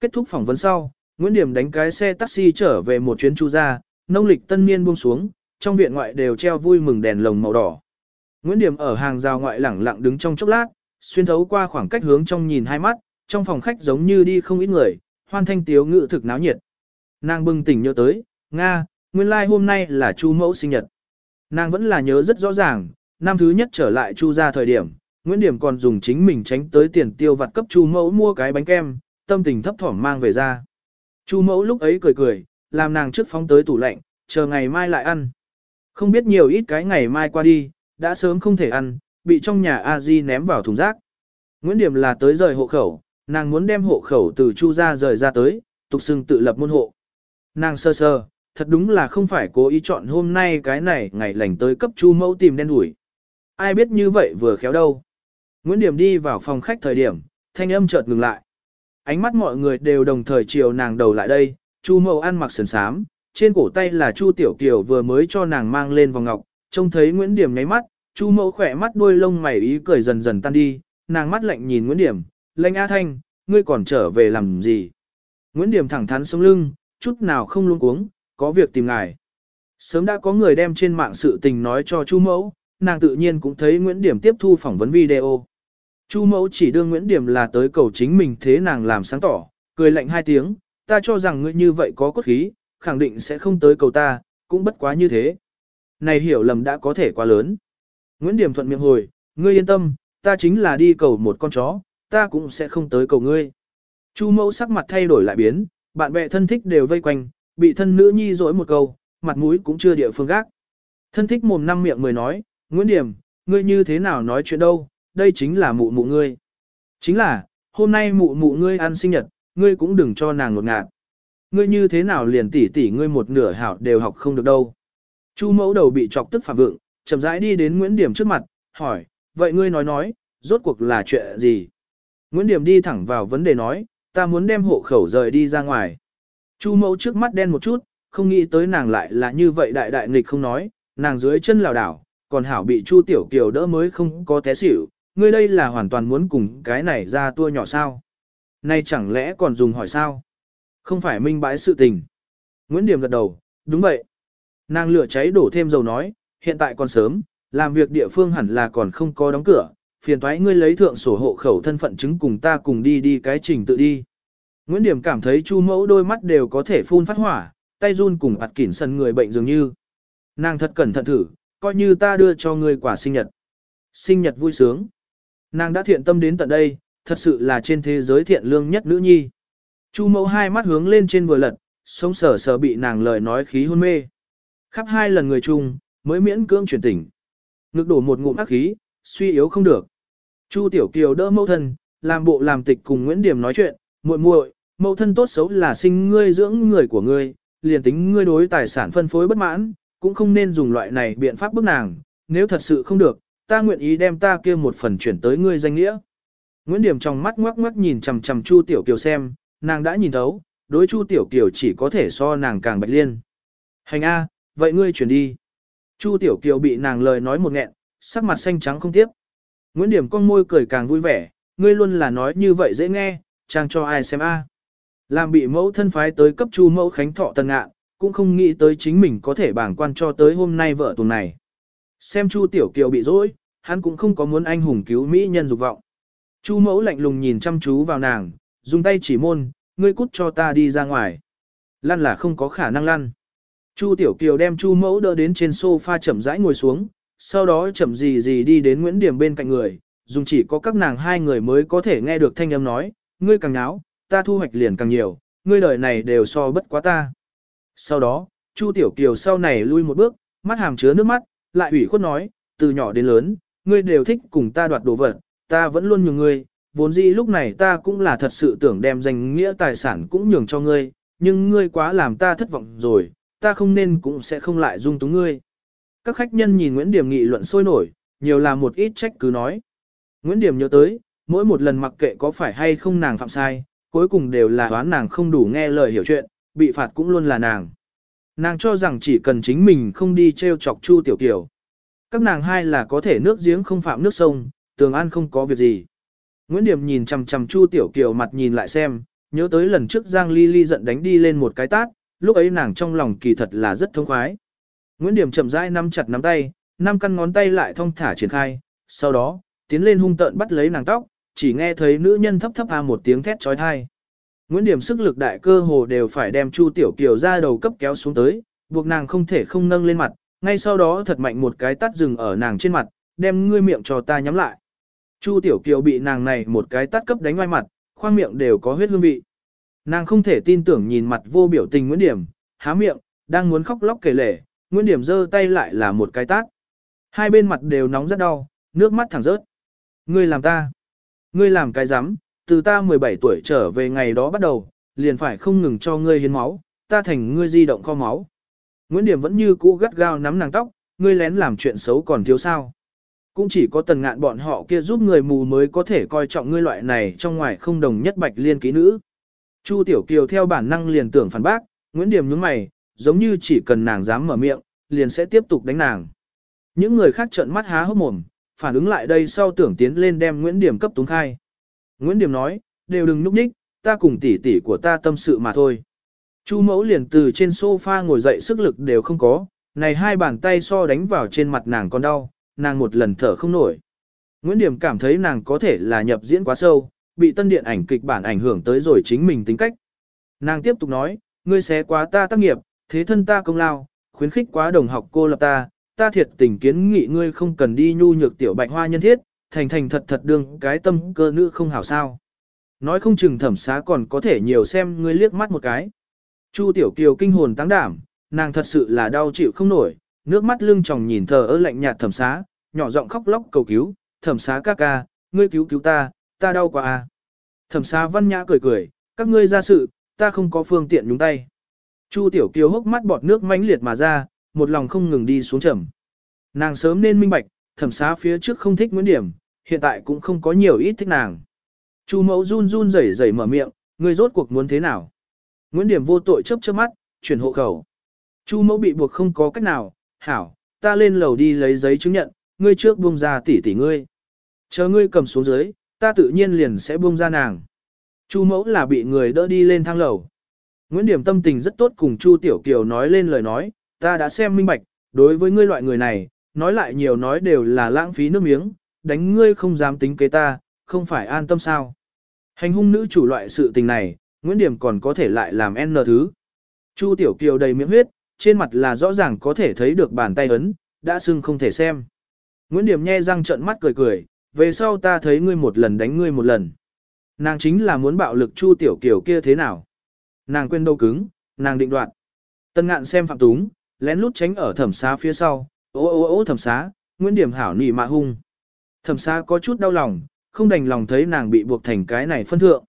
Kết thúc phỏng vấn sau, Nguyễn Điểm đánh cái xe taxi trở về một chuyến chu ra, nông lịch tân niên buông xuống, trong viện ngoại đều treo vui mừng đèn lồng màu đỏ. Nguyễn Điểm ở hàng rào ngoại lẳng lặng đứng trong chốc lát, xuyên thấu qua khoảng cách hướng trong nhìn hai mắt, trong phòng khách giống như đi không ít người, hoan thanh tiếu ngự thực náo nhiệt. Nàng bừng tỉnh nhớ tới, Nga, nguyên lai like hôm nay là Chu mẫu sinh nhật. Nàng vẫn là nhớ rất rõ ràng, năm thứ nhất trở lại Chu ra thời điểm, Nguyễn Điểm còn dùng chính mình tránh tới tiền tiêu vặt cấp Chu mẫu mua cái bánh kem, tâm tình thấp thỏm mang về ra. Chu mẫu lúc ấy cười cười, làm nàng trước phóng tới tủ lạnh, chờ ngày mai lại ăn. Không biết nhiều ít cái ngày mai qua đi, đã sớm không thể ăn, bị trong nhà a di ném vào thùng rác. Nguyễn Điểm là tới rời hộ khẩu, nàng muốn đem hộ khẩu từ Chu ra rời ra tới, tục xưng tự lập môn hộ. Nàng sơ sơ, thật đúng là không phải cố ý chọn hôm nay cái này ngày lành tới cấp Chu mẫu tìm đen đuổi. Ai biết như vậy vừa khéo đâu. Nguyễn Điểm đi vào phòng khách thời điểm, thanh âm chợt ngừng lại. Ánh mắt mọi người đều đồng thời chiều nàng đầu lại đây, Chu Mậu ăn mặc sườn sám, trên cổ tay là Chu Tiểu Kiều vừa mới cho nàng mang lên vòng ngọc, trông thấy Nguyễn Điểm nháy mắt, Chu Mậu khỏe mắt đuôi lông mày ý cười dần dần tan đi, nàng mắt lạnh nhìn Nguyễn Điểm, lệnh A Thanh, ngươi còn trở về làm gì? Nguyễn Điểm thẳng thắn sống lưng, chút nào không luống cuống, có việc tìm ngài. Sớm đã có người đem trên mạng sự tình nói cho Chu mẫu, nàng tự nhiên cũng thấy Nguyễn Điểm tiếp thu phỏng vấn video. Chu mẫu chỉ đưa Nguyễn Điểm là tới cầu chính mình thế nàng làm sáng tỏ, cười lạnh hai tiếng, ta cho rằng ngươi như vậy có cốt khí, khẳng định sẽ không tới cầu ta, cũng bất quá như thế. Này hiểu lầm đã có thể quá lớn. Nguyễn Điểm thuận miệng hồi, ngươi yên tâm, ta chính là đi cầu một con chó, ta cũng sẽ không tới cầu ngươi. Chu mẫu sắc mặt thay đổi lại biến, bạn bè thân thích đều vây quanh, bị thân nữ nhi dỗi một câu, mặt mũi cũng chưa địa phương gác. Thân thích mồm năm miệng mười nói, Nguyễn Điểm, ngươi như thế nào nói chuyện đâu, đây chính là mụ mụ ngươi. Chính là, hôm nay mụ mụ ngươi ăn sinh nhật, ngươi cũng đừng cho nàng ngột ngạt. Ngươi như thế nào liền tỉ tỉ ngươi một nửa hảo đều học không được đâu. Chu mẫu đầu bị chọc tức phạm vượng, chậm rãi đi đến Nguyễn Điểm trước mặt, hỏi, vậy ngươi nói nói, rốt cuộc là chuyện gì? Nguyễn Điểm đi thẳng vào vấn đề nói, ta muốn đem hộ khẩu rời đi ra ngoài. Chu mẫu trước mắt đen một chút, không nghĩ tới nàng lại là như vậy đại đại nghịch không nói, nàng dưới chân lào đảo, còn hảo bị Chu Tiểu Kiều đỡ mới không có té xỉu, ngươi đây là hoàn toàn muốn cùng cái này ra tua nhỏ sao? Nay chẳng lẽ còn dùng hỏi sao? Không phải minh bãi sự tình. Nguyễn Điểm gật đầu, đúng vậy. Nàng lửa cháy đổ thêm dầu nói, hiện tại còn sớm, làm việc địa phương hẳn là còn không có đóng cửa, phiền thoái ngươi lấy thượng sổ hộ khẩu thân phận chứng cùng ta cùng đi đi cái trình tự đi. Nguyễn Điểm cảm thấy Chu mẫu đôi mắt đều có thể phun phát hỏa, tay run cùng ạt kỉn sân người bệnh dường như. Nàng thật cẩn thận thử, coi như ta đưa cho ngươi quả sinh nhật. Sinh nhật vui sướng. Nàng đã thiện tâm đến tận đây, thật sự là trên thế giới thiện lương nhất nữ nhi. Chu mẫu hai mắt hướng lên trên vừa lật, sống sở sở bị nàng lời nói khí hôn mê. Khắp hai lần người chung, mới miễn cưỡng chuyển tỉnh. Ngực đổ một ngụm ác khí, suy yếu không được. Chu Tiểu Kiều đỡ mẫu thân, làm bộ làm tịch cùng Nguyễn Điểm nói chuyện, muội muội, mẫu thân tốt xấu là sinh ngươi dưỡng người của ngươi, liền tính ngươi đối tài sản phân phối bất mãn, cũng không nên dùng loại này biện pháp bức nàng, nếu thật sự không được, ta nguyện ý đem ta kia một phần chuyển tới ngươi danh nghĩa. Nguyễn Điểm trong mắt ngoắc ngoắc nhìn chằm chằm Chu Tiểu Kiều xem, nàng đã nhìn thấu, đối Chu Tiểu Kiều chỉ có thể so nàng càng bạch liên. Hành A, vậy ngươi chuyển đi. Chu Tiểu Kiều bị nàng lời nói một nghẹn, sắc mặt xanh trắng không tiếp. Nguyễn Điểm con môi cười càng vui vẻ, ngươi luôn là nói như vậy dễ nghe, trang cho ai xem A. Làm bị mẫu thân phái tới cấp Chu mẫu khánh thọ tân ngạn, cũng không nghĩ tới chính mình có thể bảng quan cho tới hôm nay vợ tuần này. Xem Chu Tiểu Kiều bị dối, hắn cũng không có muốn anh hùng cứu mỹ nhân dục vọng. Chu mẫu lạnh lùng nhìn chăm chú vào nàng, dùng tay chỉ môn, ngươi cút cho ta đi ra ngoài. Lăn là không có khả năng lăn. Chu Tiểu Kiều đem Chu mẫu đỡ đến trên sofa chậm rãi ngồi xuống, sau đó chậm gì gì đi đến Nguyễn Điểm bên cạnh người, dùng chỉ có các nàng hai người mới có thể nghe được thanh âm nói, ngươi càng náo, ta thu hoạch liền càng nhiều, ngươi đời này đều so bất quá ta. Sau đó, Chu Tiểu Kiều sau này lui một bước, mắt hàm chứa nước mắt, lại ủy khuất nói, từ nhỏ đến lớn, ngươi đều thích cùng ta đoạt đồ vật, ta vẫn luôn nhường ngươi, vốn dĩ lúc này ta cũng là thật sự tưởng đem danh nghĩa tài sản cũng nhường cho ngươi, nhưng ngươi quá làm ta thất vọng rồi, ta không nên cũng sẽ không lại dung túng ngươi. Các khách nhân nhìn Nguyễn Điểm nghị luận sôi nổi, nhiều là một ít trách cứ nói. Nguyễn Điểm nhớ tới, mỗi một lần mặc kệ có phải hay không nàng phạm sai, cuối cùng đều là đoán nàng không đủ nghe lời hiểu chuyện, bị phạt cũng luôn là nàng. Nàng cho rằng chỉ cần chính mình không đi treo chọc Chu Tiểu Kiều. Các nàng hai là có thể nước giếng không phạm nước sông, tường an không có việc gì. Nguyễn Điểm nhìn chằm chằm Chu Tiểu Kiều mặt nhìn lại xem, nhớ tới lần trước Giang Ly Ly giận đánh đi lên một cái tát, lúc ấy nàng trong lòng kỳ thật là rất thông khoái. Nguyễn Điểm chậm rãi nắm chặt nắm tay, năm căn ngón tay lại thong thả triển khai, sau đó, tiến lên hung tợn bắt lấy nàng tóc, chỉ nghe thấy nữ nhân thấp thấp a một tiếng thét chói tai. Nguyễn Điểm sức lực đại cơ hồ đều phải đem Chu Tiểu Kiều ra đầu cấp kéo xuống tới, buộc nàng không thể không nâng lên mặt, ngay sau đó thật mạnh một cái tát dừng ở nàng trên mặt, đem ngươi miệng cho ta nhắm lại. Chu Tiểu Kiều bị nàng này một cái tát cấp đánh ngoài mặt, khoang miệng đều có huyết hương vị. Nàng không thể tin tưởng nhìn mặt vô biểu tình Nguyễn Điểm, há miệng, đang muốn khóc lóc kể lể, Nguyễn Điểm giơ tay lại là một cái tát. Hai bên mặt đều nóng rất đau, nước mắt thẳng rớt. Ngươi làm ta. Ngươi làm cái rắm từ ta 17 tuổi trở về ngày đó bắt đầu, liền phải không ngừng cho ngươi hiến máu, ta thành ngươi di động kho máu. Nguyễn Điểm vẫn như cũ gắt gao nắm nàng tóc, ngươi lén làm chuyện xấu còn thiếu sao. Cũng chỉ có tần ngạn bọn họ kia giúp người mù mới có thể coi trọng ngươi loại này trong ngoài không đồng nhất bạch liên ký nữ. Chu Tiểu Kiều theo bản năng liền tưởng phản bác, Nguyễn Điểm nhướng mày, giống như chỉ cần nàng dám mở miệng, liền sẽ tiếp tục đánh nàng. Những người khác trợn mắt há hốc mồm, phản ứng lại đây sau tưởng tiến lên đem Nguyễn Điểm cấp túng khai. Nguyễn Điểm nói, đều đừng núp ních, ta cùng tỷ tỷ của ta tâm sự mà thôi. Chu mẫu liền từ trên sofa ngồi dậy sức lực đều không có, này hai bàn tay so đánh vào trên mặt nàng còn đau, nàng một lần thở không nổi. Nguyễn Điểm cảm thấy nàng có thể là nhập diễn quá sâu, bị tân điện ảnh kịch bản ảnh hưởng tới rồi chính mình tính cách. Nàng tiếp tục nói, ngươi xé quá ta tác nghiệp, thế thân ta công lao, khuyến khích quá đồng học cô lập ta, ta thiệt tình kiến nghị ngươi không cần đi nhu nhược tiểu bạch hoa nhân thiết, thành thành thật thật đương cái tâm cơ nữ không hảo sao. nói không chừng thẩm xá còn có thể nhiều xem ngươi liếc mắt một cái. Chu Tiểu Kiều kinh hồn tăng đảm, nàng thật sự là đau chịu không nổi, nước mắt lưng tròng nhìn thờ ơ lạnh nhạt thẩm xá, nhỏ giọng khóc lóc cầu cứu, thẩm xá ca ca, ngươi cứu cứu ta, ta đau quá à. Thẩm xá văn nhã cười cười, các ngươi ra sự, ta không có phương tiện nhúng tay. Chu Tiểu Kiều hốc mắt bọt nước mãnh liệt mà ra, một lòng không ngừng đi xuống trầm. Nàng sớm nên minh bạch, thẩm xá phía trước không thích Nguyễn Điểm, hiện tại cũng không có nhiều ít thích nàng. Chu mẫu run run rẩy rẩy mở miệng, ngươi rốt cuộc muốn thế nào? Nguyễn Điểm vô tội chớp chớp mắt, chuyển hộ khẩu. Chu mẫu bị buộc không có cách nào, hảo, ta lên lầu đi lấy giấy chứng nhận, ngươi trước buông ra tỷ tỷ ngươi. Chờ ngươi cầm xuống dưới, ta tự nhiên liền sẽ buông ra nàng. Chu mẫu là bị người đỡ đi lên thang lầu. Nguyễn Điểm tâm tình rất tốt cùng Chu Tiểu Kiều nói lên lời nói, ta đã xem minh bạch, đối với ngươi loại người này, nói lại nhiều nói đều là lãng phí nước miếng, đánh ngươi không dám tính kế ta, không phải an tâm sao. Hành hung nữ chủ loại sự tình này, Nguyễn Điểm còn có thể lại làm N thứ. Chu Tiểu Kiều đầy miệng huyết, trên mặt là rõ ràng có thể thấy được bàn tay ấn, đã sưng không thể xem. Nguyễn Điểm nhe răng trợn mắt cười cười, về sau ta thấy ngươi một lần đánh ngươi một lần. Nàng chính là muốn bạo lực Chu Tiểu Kiều kia thế nào. Nàng quên đâu cứng, nàng định đoạt. Tân ngạn xem phạm túng, lén lút tránh ở thẩm xá phía sau, ô ô ô thẩm xá, Nguyễn Điểm hảo nỉ mạ hung. Thẩm xá có chút đau lòng, không đành lòng thấy nàng bị buộc thành cái này phân thượng.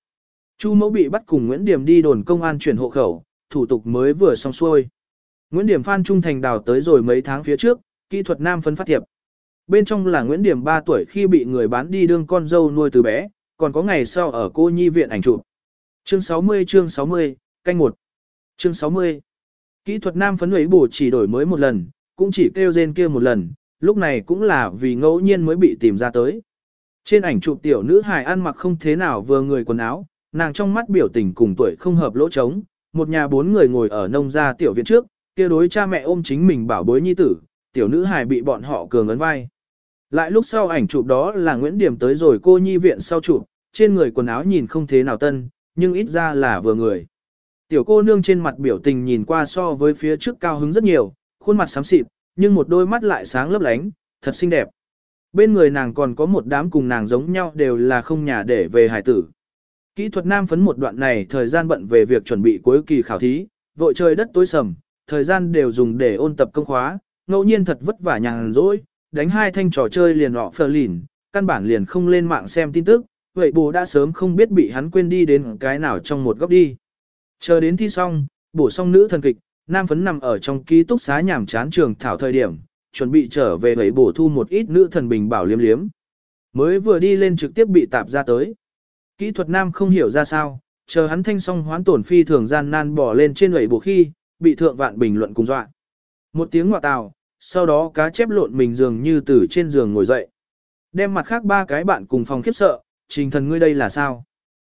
Chu mẫu bị bắt cùng Nguyễn Điểm đi đồn công an chuyển hộ khẩu, thủ tục mới vừa xong xuôi. Nguyễn Điểm Phan Trung Thành đào tới rồi mấy tháng phía trước, kỹ thuật nam phân phát thiệp. Bên trong là Nguyễn Điểm 3 tuổi khi bị người bán đi đương con dâu nuôi từ bé, còn có ngày sau ở cô nhi viện ảnh chụp. Chương 60 chương 60, canh 1. Chương 60. Kỹ thuật nam phấn ấy bổ chỉ đổi mới một lần, cũng chỉ kêu rên kia một lần, lúc này cũng là vì ngẫu nhiên mới bị tìm ra tới. Trên ảnh chụp tiểu nữ hài ăn mặc không thế nào vừa người quần áo, nàng trong mắt biểu tình cùng tuổi không hợp lỗ trống, một nhà bốn người ngồi ở nông gia tiểu viện trước, kia đối cha mẹ ôm chính mình bảo bối nhi tử, tiểu nữ hài bị bọn họ cường ấn vai. Lại lúc sau ảnh chụp đó là Nguyễn Điểm tới rồi cô nhi viện sau chụp, trên người quần áo nhìn không thế nào tân, nhưng ít ra là vừa người. Tiểu cô nương trên mặt biểu tình nhìn qua so với phía trước cao hứng rất nhiều, khuôn mặt xám xịt, nhưng một đôi mắt lại sáng lấp lánh, thật xinh đẹp. Bên người nàng còn có một đám cùng nàng giống nhau đều là không nhà để về hải tử. Kỹ thuật nam phấn một đoạn này thời gian bận về việc chuẩn bị cuối kỳ khảo thí, vội trời đất tối sầm, thời gian đều dùng để ôn tập công khóa, ngẫu nhiên thật vất vả nhàn rỗi, đánh hai thanh trò chơi liền họ phờ lìn, căn bản liền không lên mạng xem tin tức, vậy bố đã sớm không biết bị hắn quên đi đến cái nào trong một góc đi. Chờ đến thi xong, bổ xong nữ thần kịch, nam phấn nằm ở trong ký túc xá nhảm chán trường thảo thời điểm, chuẩn bị trở về vậy bổ thu một ít nữ thần bình bảo liếm liếm. Mới vừa đi lên trực tiếp bị tạp ra tới. Kỹ thuật nam không hiểu ra sao, chờ hắn thanh song hoán tổn phi thường gian nan bỏ lên trên lẩy bộ khi, bị thượng vạn bình luận cùng dọa. Một tiếng ngọa tào, sau đó cá chép lộn mình dường như từ trên giường ngồi dậy. Đem mặt khác ba cái bạn cùng phòng khiếp sợ, trình thần ngươi đây là sao?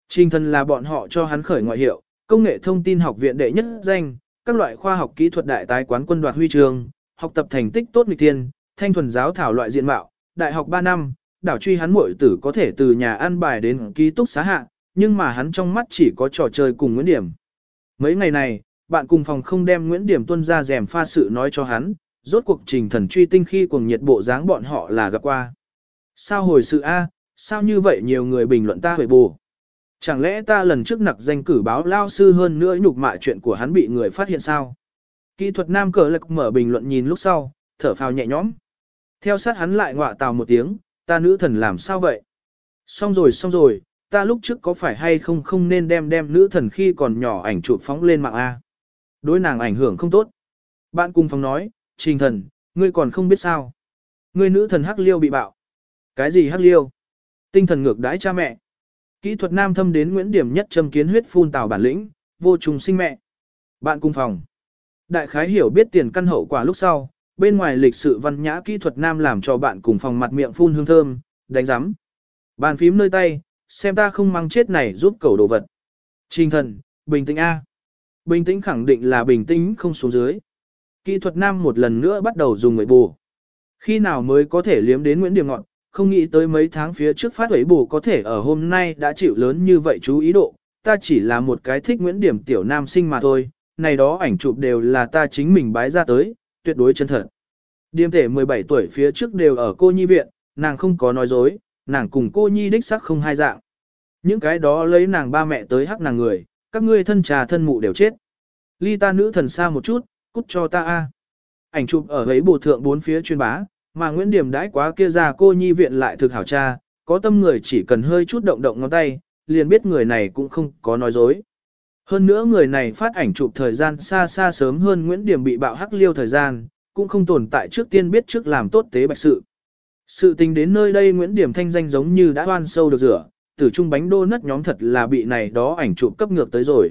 Trình thần là bọn họ cho hắn khởi ngoại hiệu, công nghệ thông tin học viện đệ nhất danh, các loại khoa học kỹ thuật đại tái quán quân đoạt huy chương, học tập thành tích tốt nghịch thiên, thanh thuần giáo thảo loại diện mạo, đại học 3 năm, đảo truy hắn muội tử có thể từ nhà ăn bài đến ký túc xá hạ, nhưng mà hắn trong mắt chỉ có trò chơi cùng Nguyễn Điểm. Mấy ngày này, bạn cùng phòng không đem Nguyễn Điểm tuân ra rèm pha sự nói cho hắn, rốt cuộc trình thần truy tinh khi cuồng nhiệt bộ dáng bọn họ là gặp qua. Sao hồi sự A, sao như vậy nhiều người bình luận ta hồi bù. Chẳng lẽ ta lần trước nặc danh cử báo lao sư hơn nữa nhục mạ chuyện của hắn bị người phát hiện sao? Kỹ thuật nam cờ lạc mở bình luận nhìn lúc sau, thở phào nhẹ nhõm. Theo sát hắn lại ngọa tào một tiếng, ta nữ thần làm sao vậy? Xong rồi xong rồi, ta lúc trước có phải hay không không nên đem đem nữ thần khi còn nhỏ ảnh chụp phóng lên mạng A. Đối nàng ảnh hưởng không tốt. Bạn cùng phòng nói, trình thần, ngươi còn không biết sao. Ngươi nữ thần hắc liêu bị bạo. Cái gì hắc liêu? Tinh thần ngược đãi cha mẹ. Kỹ thuật nam thâm đến Nguyễn Điểm nhất châm kiến huyết phun tào bản lĩnh, vô trùng sinh mẹ. Bạn cùng phòng. Đại khái hiểu biết tiền căn hậu quả lúc sau, bên ngoài lịch sự văn nhã kỹ thuật nam làm cho bạn cùng phòng mặt miệng phun hương thơm, đánh giám. Bàn phím nơi tay, xem ta không mang chết này giúp cầu đồ vật. Trình thần, bình tĩnh A. Bình tĩnh khẳng định là bình tĩnh không xuống dưới. Kỹ thuật nam một lần nữa bắt đầu dùng người bù. Khi nào mới có thể liếm đến Nguyễn Điểm Ngọn, không nghĩ tới mấy tháng phía trước phát ấy bù có thể ở hôm nay đã chịu lớn như vậy chú ý độ, ta chỉ là một cái thích Nguyễn Điểm tiểu nam sinh mà thôi, này đó ảnh chụp đều là ta chính mình bái ra tới, tuyệt đối chân thật. Điềm thể 17 tuổi phía trước đều ở cô nhi viện, nàng không có nói dối, nàng cùng cô nhi đích sắc không hai dạng. Những cái đó lấy nàng ba mẹ tới hắc nàng người, các ngươi thân trà thân mụ đều chết. Ly ta nữ thần xa một chút, cút cho ta a. Ảnh chụp ở ấy bổ thượng bốn phía chuyên bá, mà Nguyễn Điểm đãi quá kia ra cô nhi viện lại thực hảo cha, có tâm người chỉ cần hơi chút động động ngón tay, liền biết người này cũng không có nói dối. Hơn nữa người này phát ảnh chụp thời gian xa xa sớm hơn Nguyễn Điểm bị bạo hắc liêu thời gian, cũng không tồn tại trước tiên biết trước làm tốt tế bạch sự. Sự tình đến nơi đây Nguyễn Điểm thanh danh giống như đã oan sâu được rửa, tử trung bánh đô nất nhóm thật là bị này đó ảnh chụp cấp ngược tới rồi.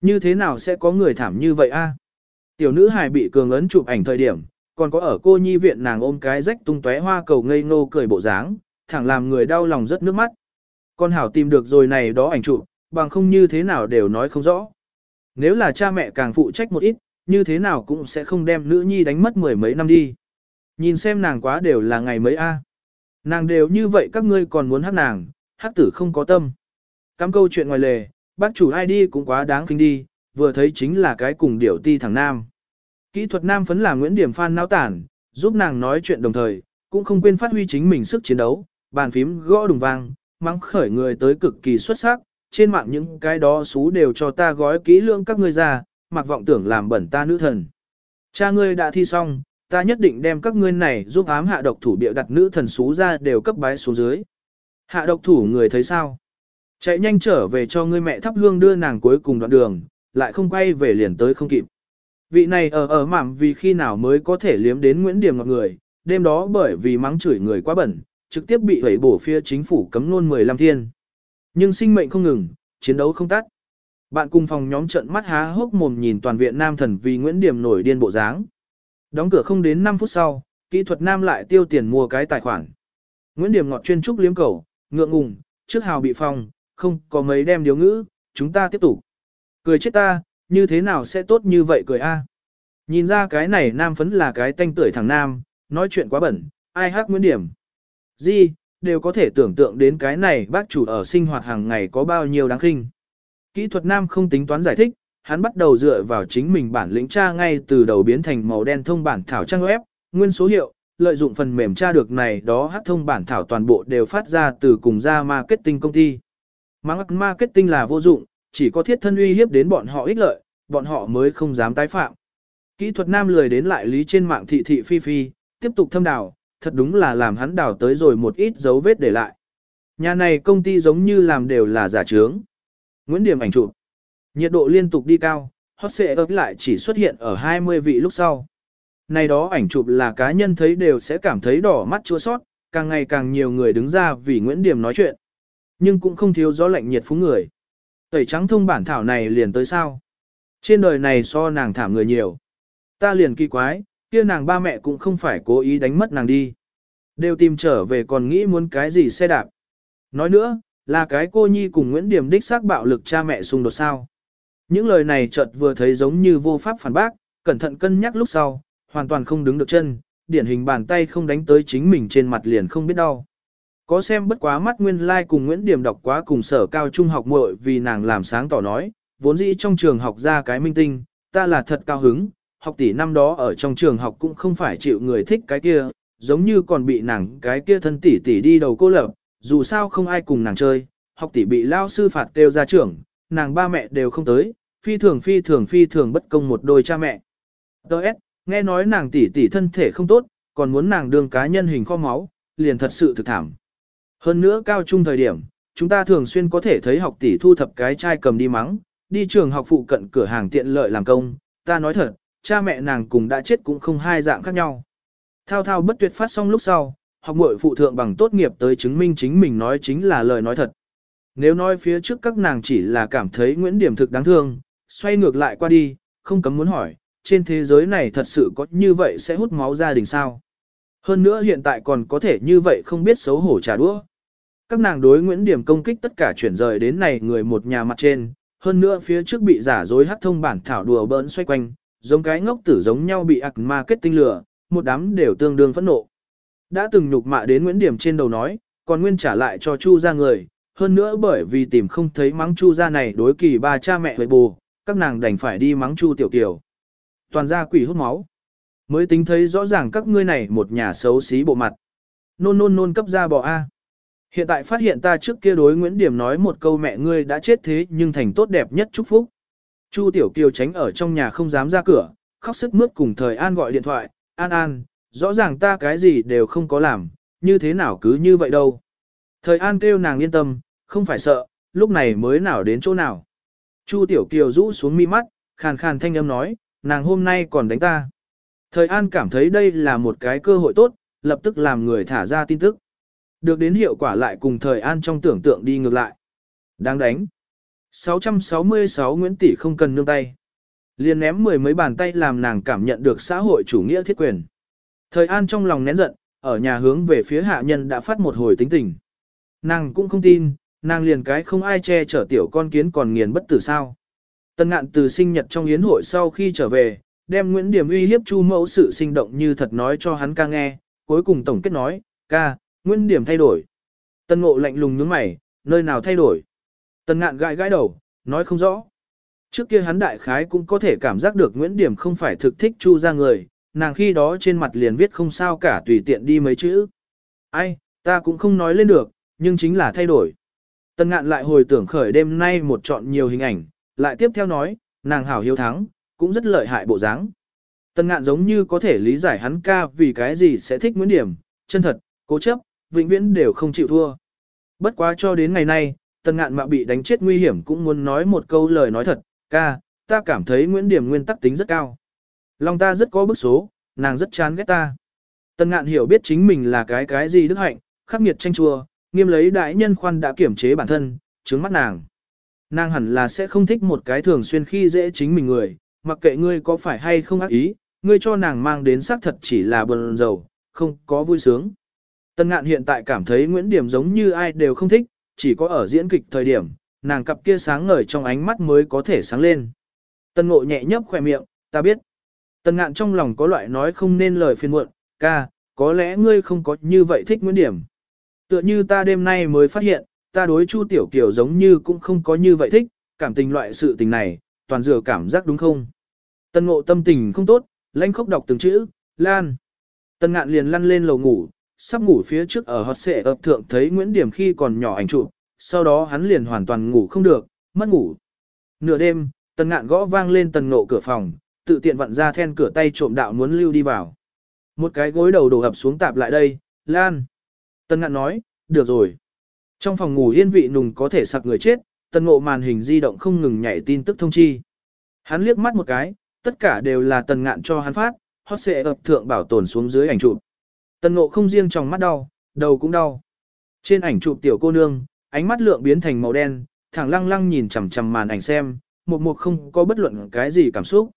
Như thế nào sẽ có người thảm như vậy a? Tiểu nữ hài bị cường ấn chụp ảnh thời điểm, còn có ở cô nhi viện nàng ôm cái rách tung tóe hoa cầu ngây ngô cười bộ dáng, thẳng làm người đau lòng rất nước mắt. Con hảo tìm được rồi này đó ảnh chụp, bằng không như thế nào đều nói không rõ. Nếu là cha mẹ càng phụ trách một ít, như thế nào cũng sẽ không đem nữ nhi đánh mất mười mấy năm đi. Nhìn xem nàng quá đều là ngày mấy a. Nàng đều như vậy các ngươi còn muốn hát nàng, hát tử không có tâm. Cắm câu chuyện ngoài lề, bác chủ ai đi cũng quá đáng kinh đi, vừa thấy chính là cái cùng điểu ti thằng nam. Kỹ thuật nam phấn là Nguyễn Điểm Phan náo tản, giúp nàng nói chuyện đồng thời, cũng không quên phát huy chính mình sức chiến đấu, bàn phím gõ đùng vang, mắng khởi người tới cực kỳ xuất sắc, trên mạng những cái đó xú đều cho ta gói kỹ lương các ngươi ra, mặc vọng tưởng làm bẩn ta nữ thần. Cha ngươi đã thi xong, ta nhất định đem các ngươi này giúp ám hạ độc thủ bịa đặt nữ thần xú ra đều cấp bái xuống dưới. Hạ độc thủ người thấy sao? Chạy nhanh trở về cho ngươi mẹ thắp hương đưa nàng cuối cùng đoạn đường, lại không quay về liền tới không kịp. Vị này ở ở mảm vì khi nào mới có thể liếm đến Nguyễn Điểm ngọt người, đêm đó bởi vì mắng chửi người quá bẩn, trực tiếp bị hủy bổ phía chính phủ cấm nôn 15 thiên. Nhưng sinh mệnh không ngừng, chiến đấu không tắt. Bạn cùng phòng nhóm trận mắt há hốc mồm nhìn toàn viện nam thần vì Nguyễn Điểm nổi điên bộ dáng. Đóng cửa không đến 5 phút sau, kỹ thuật nam lại tiêu tiền mua cái tài khoản. Nguyễn Điểm ngọt chuyên trúc liếm cầu, ngượng ngùng, trước hào bị phòng, không có mấy đem điếu ngữ, chúng ta tiếp tục. Cười chết ta, như thế nào sẽ tốt như vậy cười a? Nhìn ra cái này nam phấn là cái tanh tuổi thằng nam, nói chuyện quá bẩn, ai hát Nguyễn Điểm. Gì, đều có thể tưởng tượng đến cái này bác chủ ở sinh hoạt hàng ngày có bao nhiêu đáng khinh. Kỹ thuật nam không tính toán giải thích, hắn bắt đầu dựa vào chính mình bản lĩnh tra ngay từ đầu biến thành màu đen thông bản thảo trang web, nguyên số hiệu, lợi dụng phần mềm tra được này đó hát thông bản thảo toàn bộ đều phát ra từ cùng ra marketing công ty. Marketing là vô dụng, chỉ có thiết thân uy hiếp đến bọn họ ích lợi, bọn họ mới không dám tái phạm. Kỹ thuật nam lười đến lại lý trên mạng thị thị phi phi, tiếp tục thâm đào, thật đúng là làm hắn đào tới rồi một ít dấu vết để lại. Nhà này công ty giống như làm đều là giả trướng. Nguyễn Điểm ảnh chụp. Nhiệt độ liên tục đi cao, hot sẽ ấp lại chỉ xuất hiện ở 20 vị lúc sau. Này đó ảnh chụp là cá nhân thấy đều sẽ cảm thấy đỏ mắt chua sót, càng ngày càng nhiều người đứng ra vì Nguyễn Điểm nói chuyện. Nhưng cũng không thiếu gió lạnh nhiệt phú người. Tẩy trắng thông bản thảo này liền tới sao? Trên đời này so nàng thảm người nhiều. Ta liền kỳ quái, kia nàng ba mẹ cũng không phải cố ý đánh mất nàng đi. Đều tìm trở về còn nghĩ muốn cái gì xe đạp. Nói nữa, là cái cô nhi cùng Nguyễn Điểm đích xác bạo lực cha mẹ xung đột sao. Những lời này chợt vừa thấy giống như vô pháp phản bác, cẩn thận cân nhắc lúc sau, hoàn toàn không đứng được chân, điển hình bàn tay không đánh tới chính mình trên mặt liền không biết đau. Có xem bất quá mắt nguyên lai like cùng Nguyễn Điểm đọc quá cùng sở cao trung học muội vì nàng làm sáng tỏ nói, vốn dĩ trong trường học ra cái minh tinh, ta là thật cao hứng, học tỷ năm đó ở trong trường học cũng không phải chịu người thích cái kia, giống như còn bị nàng cái kia thân tỷ tỷ đi đầu cô lập, dù sao không ai cùng nàng chơi, học tỷ bị lao sư phạt kêu ra trưởng, nàng ba mẹ đều không tới, phi thường phi thường phi thường bất công một đôi cha mẹ. Đợt, nghe nói nàng tỷ tỷ thân thể không tốt, còn muốn nàng đương cá nhân hình kho máu, liền thật sự thực thảm. Hơn nữa cao trung thời điểm, chúng ta thường xuyên có thể thấy học tỷ thu thập cái chai cầm đi mắng, đi trường học phụ cận cửa hàng tiện lợi làm công, ta nói thật, cha mẹ nàng cùng đã chết cũng không hai dạng khác nhau. Thao thao bất tuyệt phát xong lúc sau, học muội phụ thượng bằng tốt nghiệp tới chứng minh chính mình nói chính là lời nói thật. Nếu nói phía trước các nàng chỉ là cảm thấy Nguyễn Điểm thực đáng thương, xoay ngược lại qua đi, không cấm muốn hỏi, trên thế giới này thật sự có như vậy sẽ hút máu gia đình sao? Hơn nữa hiện tại còn có thể như vậy không biết xấu hổ trả đũa. Các nàng đối Nguyễn Điểm công kích tất cả chuyển rời đến này người một nhà mặt trên, hơn nữa phía trước bị giả dối hắc thông bản thảo đùa bỡn xoay quanh, giống cái ngốc tử giống nhau bị ạc marketing lừa, một đám đều tương đương phẫn nộ. Đã từng nhục mạ đến Nguyễn Điểm trên đầu nói, còn nguyên trả lại cho Chu ra người, hơn nữa bởi vì tìm không thấy mắng Chu ra này đối kỳ ba cha mẹ với bù, các nàng đành phải đi mắng Chu tiểu kiều. Toàn ra quỷ hút máu. Mới tính thấy rõ ràng các ngươi này một nhà xấu xí bộ mặt. Nôn nôn nôn cấp ra bỏ A. Hiện tại phát hiện ta trước kia đối Nguyễn Điểm nói một câu mẹ ngươi đã chết thế nhưng thành tốt đẹp nhất chúc phúc. Chu Tiểu Kiều tránh ở trong nhà không dám ra cửa, khóc sức mướt cùng thời An gọi điện thoại, An An, rõ ràng ta cái gì đều không có làm, như thế nào cứ như vậy đâu. Thời An kêu nàng yên tâm, không phải sợ, lúc này mới nào đến chỗ nào. Chu Tiểu Kiều rũ xuống mi mắt, khàn khàn thanh âm nói, nàng hôm nay còn đánh ta. Thời An cảm thấy đây là một cái cơ hội tốt, lập tức làm người thả ra tin tức. Được đến hiệu quả lại cùng Thời An trong tưởng tượng đi ngược lại. Đáng đánh. 666 Nguyễn Tỷ không cần nương tay. liền ném mười mấy bàn tay làm nàng cảm nhận được xã hội chủ nghĩa thiết quyền. Thời An trong lòng nén giận, ở nhà hướng về phía hạ nhân đã phát một hồi tính tình. Nàng cũng không tin, nàng liền cái không ai che chở tiểu con kiến còn nghiền bất tử sao. Tân ngạn từ sinh nhật trong yến hội sau khi trở về, đem Nguyễn Điểm uy hiếp Chu Mẫu sự sinh động như thật nói cho hắn ca nghe, cuối cùng tổng kết nói, ca, Nguyễn Điểm thay đổi. Tân ngộ lạnh lùng nhướng mày, nơi nào thay đổi. Tân ngạn gãi gãi đầu, nói không rõ. Trước kia hắn đại khái cũng có thể cảm giác được Nguyễn Điểm không phải thực thích Chu ra người, nàng khi đó trên mặt liền viết không sao cả tùy tiện đi mấy chữ. Ai, ta cũng không nói lên được, nhưng chính là thay đổi. Tân ngạn lại hồi tưởng khởi đêm nay một chọn nhiều hình ảnh, lại tiếp theo nói, nàng hảo hiếu thắng, cũng rất lợi hại bộ dáng. Tân ngạn giống như có thể lý giải hắn ca vì cái gì sẽ thích Nguyễn Điểm, chân thật, cố chấp, vĩnh viễn đều không chịu thua. Bất quá cho đến ngày nay, tân ngạn mạo bị đánh chết nguy hiểm cũng muốn nói một câu lời nói thật, ca, ta cảm thấy Nguyễn Điểm nguyên tắc tính rất cao. Lòng ta rất có bức số, nàng rất chán ghét ta. Tân ngạn hiểu biết chính mình là cái cái gì đức hạnh, khắc nghiệt tranh chua, nghiêm lấy đại nhân khoan đã kiểm chế bản thân, trướng mắt nàng. Nàng hẳn là sẽ không thích một cái thường xuyên khi dễ chính mình người, mặc kệ ngươi có phải hay không ác ý, ngươi cho nàng mang đến xác thật chỉ là buồn rầu, không có vui sướng. Tân ngạn hiện tại cảm thấy Nguyễn Điểm giống như ai đều không thích, chỉ có ở diễn kịch thời điểm, nàng cặp kia sáng ngời trong ánh mắt mới có thể sáng lên. Tân ngộ nhẹ nhấp khỏe miệng, ta biết. Tân ngạn trong lòng có loại nói không nên lời phiền muộn, ca, có lẽ ngươi không có như vậy thích Nguyễn Điểm. Tựa như ta đêm nay mới phát hiện, ta đối Chu Tiểu Kiều giống như cũng không có như vậy thích, cảm tình loại sự tình này, toàn dựa cảm giác đúng không? Tân ngộ tâm tình không tốt, lanh khốc đọc từng chữ, lan. Tân ngạn liền lăn lên lầu ngủ, sắp ngủ phía trước ở hot xệ ập thượng thấy Nguyễn Điểm khi còn nhỏ ảnh chụp, sau đó hắn liền hoàn toàn ngủ không được, mất ngủ. Nửa đêm, tần ngạn gõ vang lên tần nộ cửa phòng, tự tiện vặn ra then cửa tay trộm đạo muốn lưu đi vào. Một cái gối đầu đổ ập xuống tạp lại đây, lan. tần ngạn nói, được rồi. Trong phòng ngủ yên vị nùng có thể sặc người chết, tần ngộ màn hình di động không ngừng nhảy tin tức thông chi. Hắn liếc mắt một cái, tất cả đều là tần ngạn cho hắn phát, hot xệ ập thượng bảo tồn xuống dưới ảnh chụp. Tần ngộ không riêng trong mắt đau, đầu cũng đau. Trên ảnh chụp tiểu cô nương, ánh mắt lượng biến thành màu đen, thẳng lăng lăng nhìn chằm chằm màn ảnh xem, một mục không có bất luận cái gì cảm xúc.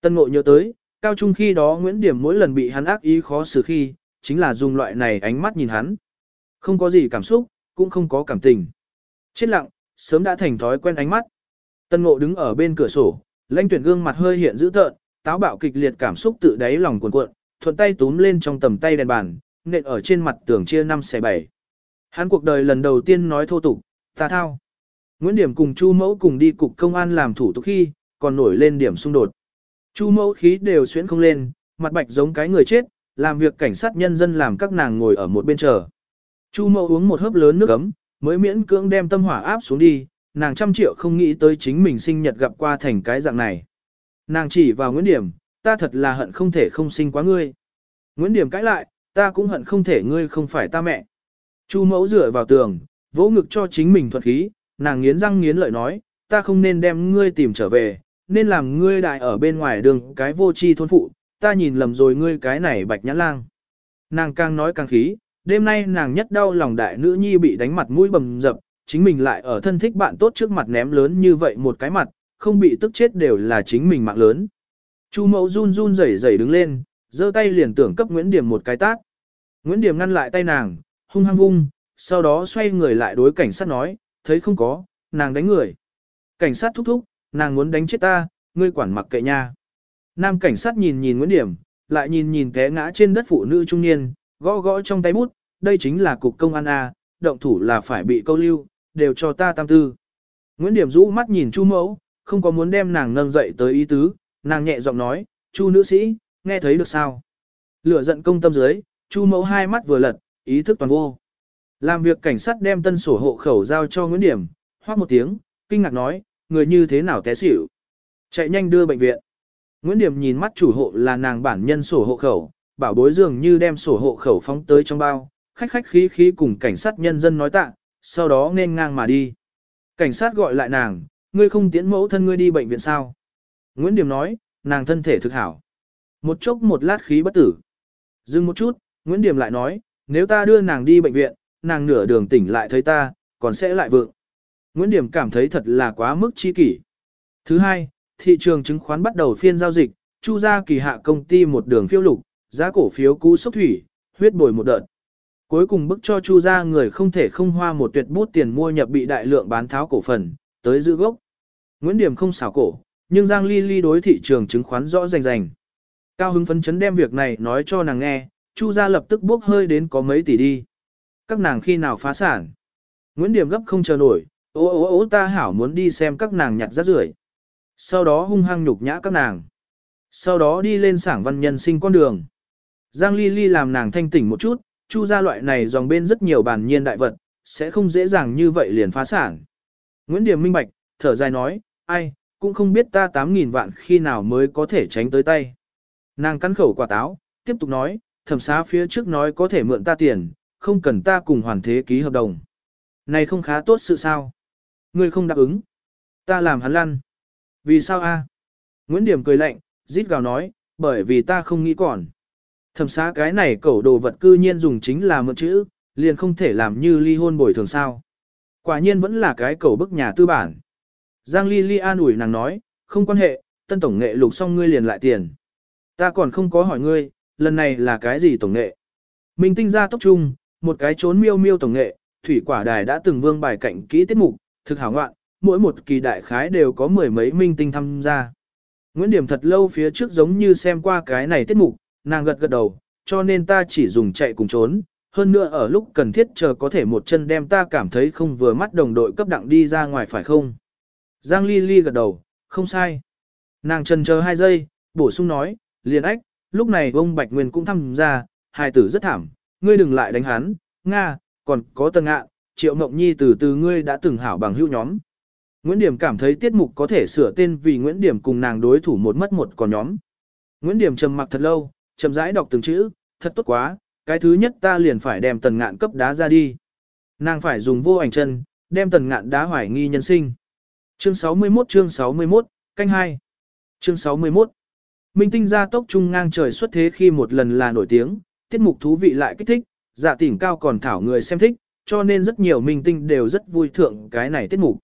Tần ngộ nhớ tới, cao trung khi đó Nguyễn Điểm mỗi lần bị hắn ác ý khó xử khi, chính là dùng loại này ánh mắt nhìn hắn. Không có gì cảm xúc, cũng không có cảm tình. Chết lặng, sớm đã thành thói quen ánh mắt. Tân ngộ đứng ở bên cửa sổ, lãnh tuyển gương mặt hơi hiện dữ tợn, táo bạo kịch liệt cảm xúc tự đáy lòng cuồn cuộn, thuận tay túm lên trong tầm tay đèn bàn, nện ở trên mặt tường chia năm xẻ bảy. Hắn cuộc đời lần đầu tiên nói thô tục, ta thao. Nguyễn Điểm cùng Chu Mẫu cùng đi cục công an làm thủ tục khi, còn nổi lên điểm xung đột. Chu Mẫu khí đều xuyến không lên, mặt bạch giống cái người chết, làm việc cảnh sát nhân dân làm các nàng ngồi ở một bên chờ. Chu Mẫu uống một hớp lớn nước ấm, mới miễn cưỡng đem tâm hỏa áp xuống đi, nàng trăm triệu không nghĩ tới chính mình sinh nhật gặp qua thành cái dạng này. Nàng chỉ vào Nguyễn Điểm, ta thật là hận không thể không sinh quá ngươi. Nguyễn Điểm cãi lại, ta cũng hận không thể ngươi không phải ta mẹ. Chu mẫu dựa vào tường, vỗ ngực cho chính mình thuật khí, nàng nghiến răng nghiến lợi nói, ta không nên đem ngươi tìm trở về, nên làm ngươi đại ở bên ngoài đường cái vô tri thôn phụ, ta nhìn lầm rồi ngươi cái này bạch nhãn lang. Nàng càng nói càng khí, đêm nay nàng nhất đau lòng đại nữ nhi bị đánh mặt mũi bầm dập, chính mình lại ở thân thích bạn tốt trước mặt ném lớn như vậy một cái mặt, không bị tức chết đều là chính mình mạng lớn. Chu mẫu run run rẩy rẩy đứng lên, giơ tay liền tưởng cấp Nguyễn Điểm một cái tát. Nguyễn Điểm ngăn lại tay nàng, hung hăng vung, sau đó xoay người lại đối cảnh sát nói, thấy không có, nàng đánh người. Cảnh sát thúc thúc, nàng muốn đánh chết ta, ngươi quản mặc kệ nha. Nam cảnh sát nhìn nhìn Nguyễn Điểm, lại nhìn nhìn té ngã trên đất phụ nữ trung niên, gõ gõ trong tay bút, đây chính là cục công an A, động thủ là phải bị câu lưu, đều cho ta tam tư. Nguyễn Điểm rũ mắt nhìn Chu mẫu, không có muốn đem nàng nâng dậy tới ý tứ, nàng nhẹ giọng nói, Chu nữ sĩ, nghe thấy được sao? Lửa giận công tâm dưới, Chu mẫu hai mắt vừa lật, ý thức toàn vô. Làm việc cảnh sát đem tân sổ hộ khẩu giao cho Nguyễn Điểm, hoác một tiếng, kinh ngạc nói, người như thế nào té xỉu. Chạy nhanh đưa bệnh viện. Nguyễn Điểm nhìn mắt chủ hộ là nàng bản nhân sổ hộ khẩu, bảo bối dường như đem sổ hộ khẩu phóng tới trong bao, khách khách khí khí cùng cảnh sát nhân dân nói tạ, sau đó nên ngang mà đi. Cảnh sát gọi lại nàng, ngươi không tiễn mẫu thân ngươi đi bệnh viện sao? Nguyễn Điểm nói, nàng thân thể thực hảo. Một chốc một lát khí bất tử. Dừng một chút, Nguyễn Điểm lại nói, nếu ta đưa nàng đi bệnh viện, nàng nửa đường tỉnh lại thấy ta, còn sẽ lại vượng. Nguyễn Điểm cảm thấy thật là quá mức chi kỷ. Thứ hai, thị trường chứng khoán bắt đầu phiên giao dịch, chu ra kỳ hạ công ty một đường phiêu lục, giá cổ phiếu cú sốc thủy, huyết bồi một đợt. Cuối cùng bức cho chu ra người không thể không hoa một tuyệt bút tiền mua nhập bị đại lượng bán tháo cổ phần, tới giữ gốc. Nguyễn Điểm không xảo cổ, nhưng Giang Ly Ly đối thị trường chứng khoán rõ rành rành. Cao hứng phấn chấn đem việc này nói cho nàng nghe, chu Gia lập tức bốc hơi đến có mấy tỷ đi. Các nàng khi nào phá sản? Nguyễn Điểm gấp không chờ nổi, ố ố ố ta hảo muốn đi xem các nàng nhặt rác rưởi. Sau đó hung hăng nhục nhã các nàng. Sau đó đi lên sảng văn nhân sinh con đường. Giang Ly Ly làm nàng thanh tỉnh một chút, chu Gia loại này dòng bên rất nhiều bản nhiên đại vật, sẽ không dễ dàng như vậy liền phá sản. Nguyễn Điểm minh bạch, thở dài nói, ai, cũng không biết ta 8.000 vạn khi nào mới có thể tránh tới tay. Nàng cắn khẩu quả táo, tiếp tục nói, thẩm xá phía trước nói có thể mượn ta tiền, không cần ta cùng hoàn thế ký hợp đồng. Này không khá tốt sự sao? Ngươi không đáp ứng. Ta làm hắn lăn. Vì sao a? Nguyễn Điểm cười lạnh, rít gào nói, bởi vì ta không nghĩ còn. Thẩm xá cái này cẩu đồ vật cư nhiên dùng chính là mượn chữ, liền không thể làm như ly hôn bồi thường sao. Quả nhiên vẫn là cái cẩu bức nhà tư bản. Giang Ly Ly an ủi nàng nói, không quan hệ, tân tổng nghệ lục xong ngươi liền lại tiền. Ta còn không có hỏi ngươi, lần này là cái gì tổng nghệ? Minh tinh ra tốc trung, một cái trốn miêu miêu tổng nghệ, thủy quả đài đã từng vương bài cạnh kỹ tiết mục, thực hảo ngoạn, mỗi một kỳ đại khái đều có mười mấy minh tinh tham gia. Nguyễn Điểm thật lâu phía trước giống như xem qua cái này tiết mục, nàng gật gật đầu, cho nên ta chỉ dùng chạy cùng trốn, hơn nữa ở lúc cần thiết chờ có thể một chân đem ta cảm thấy không vừa mắt đồng đội cấp đặng đi ra ngoài phải không? Giang Ly Ly gật đầu, không sai. Nàng trần chờ hai giây, bổ sung nói, liền ách, lúc này ông Bạch Nguyên cũng tham gia, hài tử rất thảm, ngươi đừng lại đánh hắn, Nga, còn có tần ngạ, triệu mộng nhi từ từ ngươi đã từng hảo bằng hữu nhóm. Nguyễn Điểm cảm thấy tiết mục có thể sửa tên vì Nguyễn Điểm cùng nàng đối thủ một mất một còn nhóm. Nguyễn Điểm trầm mặc thật lâu, chậm rãi đọc từng chữ, thật tốt quá, cái thứ nhất ta liền phải đem tần ngạn cấp đá ra đi. Nàng phải dùng vô ảnh chân, đem tần ngạn đá hoài nghi nhân sinh. Chương 61 chương 61, canh 2. Chương 61. Minh tinh gia tốc trung ngang trời xuất thế khi một lần là nổi tiếng, tiết mục thú vị lại kích thích, dạ tỉnh cao còn thảo người xem thích, cho nên rất nhiều minh tinh đều rất vui thượng cái này tiết mục.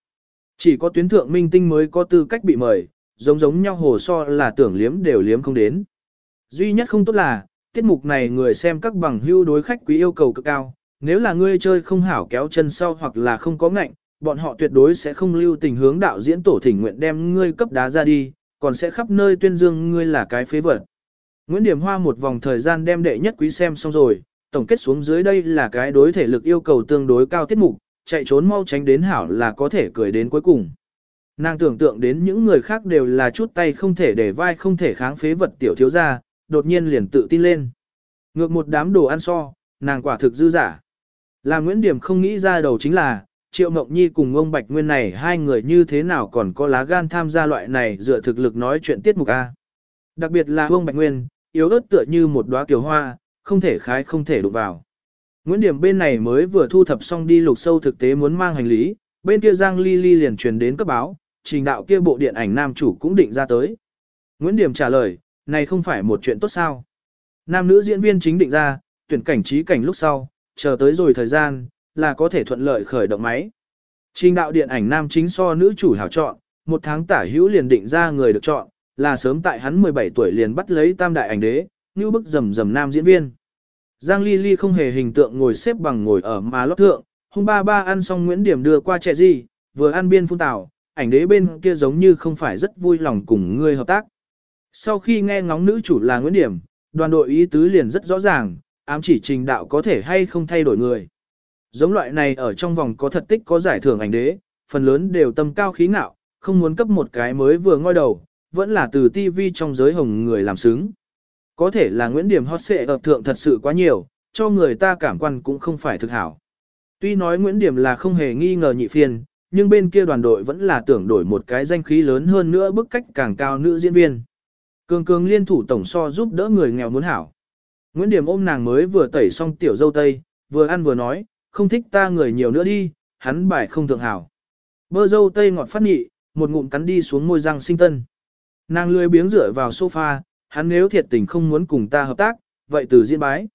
Chỉ có tuyến thượng minh tinh mới có tư cách bị mời, giống giống nhau hồ so là tưởng liếm đều liếm không đến. Duy nhất không tốt là, tiết mục này người xem các bằng hưu đối khách quý yêu cầu cực cao, nếu là ngươi chơi không hảo kéo chân sau hoặc là không có ngạnh, bọn họ tuyệt đối sẽ không lưu tình hướng đạo diễn tổ thỉnh nguyện đem ngươi cấp đá ra đi, còn sẽ khắp nơi tuyên dương ngươi là cái phế vật. Nguyễn Điểm Hoa một vòng thời gian đem đệ nhất quý xem xong rồi, tổng kết xuống dưới đây là cái đối thể lực yêu cầu tương đối cao tiết mục, chạy trốn mau tránh đến hảo là có thể cười đến cuối cùng. Nàng tưởng tượng đến những người khác đều là chút tay không thể để vai không thể kháng phế vật tiểu thiếu gia, đột nhiên liền tự tin lên. Ngược một đám đồ ăn so, nàng quả thực dư giả. Là Nguyễn Điểm không nghĩ ra đầu chính là, Triệu Mộng Nhi cùng ông Bạch Nguyên này hai người như thế nào còn có lá gan tham gia loại này dựa thực lực nói chuyện tiết mục A. Đặc biệt là ông Bạch Nguyên, yếu ớt tựa như một đóa kiều hoa, không thể khái không thể đụng vào. Nguyễn Điểm bên này mới vừa thu thập xong đi lục sâu thực tế muốn mang hành lý, bên kia Giang Ly Ly liền truyền đến cấp báo, trình đạo kia bộ điện ảnh nam chủ cũng định ra tới. Nguyễn Điểm trả lời, này không phải một chuyện tốt sao. Nam nữ diễn viên chính định ra, tuyển cảnh trí cảnh lúc sau, chờ tới rồi thời gian, là có thể thuận lợi khởi động máy. Trình đạo điện ảnh nam chính so nữ chủ hảo chọn, một tháng tả hữu liền định ra người được chọn, là sớm tại hắn 17 tuổi liền bắt lấy tam đại ảnh đế, như bức rầm rầm nam diễn viên. Giang Ly Ly không hề hình tượng ngồi xếp bằng ngồi ở mà lót thượng, hung ba ba ăn xong Nguyễn Điểm đưa qua trẻ gì, vừa ăn biên phun tảo, ảnh đế bên kia giống như không phải rất vui lòng cùng người hợp tác. Sau khi nghe ngóng nữ chủ là Nguyễn Điểm, đoàn đội ý tứ liền rất rõ ràng, ám chỉ trình đạo có thể hay không thay đổi người. Giống loại này ở trong vòng có thật tích có giải thưởng ảnh đế, phần lớn đều tâm cao khí ngạo, không muốn cấp một cái mới vừa ngoi đầu, vẫn là từ TV trong giới hồng người làm xứng. Có thể là Nguyễn Điểm hot xệ ập thượng thật sự quá nhiều, cho người ta cảm quan cũng không phải thực hảo. Tuy nói Nguyễn Điểm là không hề nghi ngờ nhị phiền nhưng bên kia đoàn đội vẫn là tưởng đổi một cái danh khí lớn hơn nữa bức cách càng cao nữ diễn viên. Cường cường liên thủ tổng so giúp đỡ người nghèo muốn hảo. Nguyễn Điểm ôm nàng mới vừa tẩy xong tiểu dâu tây, vừa ăn vừa nói, không thích ta người nhiều nữa đi, hắn bài không thượng hảo. Bơ dâu tây ngọt phát nhị, một ngụm cắn đi xuống môi răng sinh tân. Nàng lười biếng rửa vào sofa, hắn nếu thiệt tình không muốn cùng ta hợp tác, vậy từ diễn bái.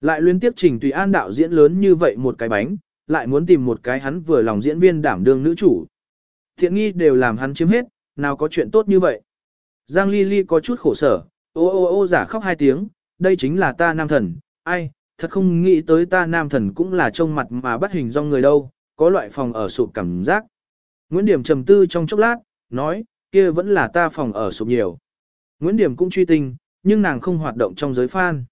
Lại liên tiếp trình tùy an đạo diễn lớn như vậy một cái bánh, lại muốn tìm một cái hắn vừa lòng diễn viên đảm đương nữ chủ. Thiện nghi đều làm hắn chiếm hết, nào có chuyện tốt như vậy. Giang Ly Ly có chút khổ sở, ô ô ô giả khóc hai tiếng, đây chính là ta nam thần, ai, thật không nghĩ tới ta nam thần cũng là trông mặt mà bắt hình do người đâu, có loại phòng ở sụp cảm giác. Nguyễn Điểm trầm tư trong chốc lát, nói, kia vẫn là ta phòng ở sụp nhiều. Nguyễn Điểm cũng truy tinh, nhưng nàng không hoạt động trong giới fan.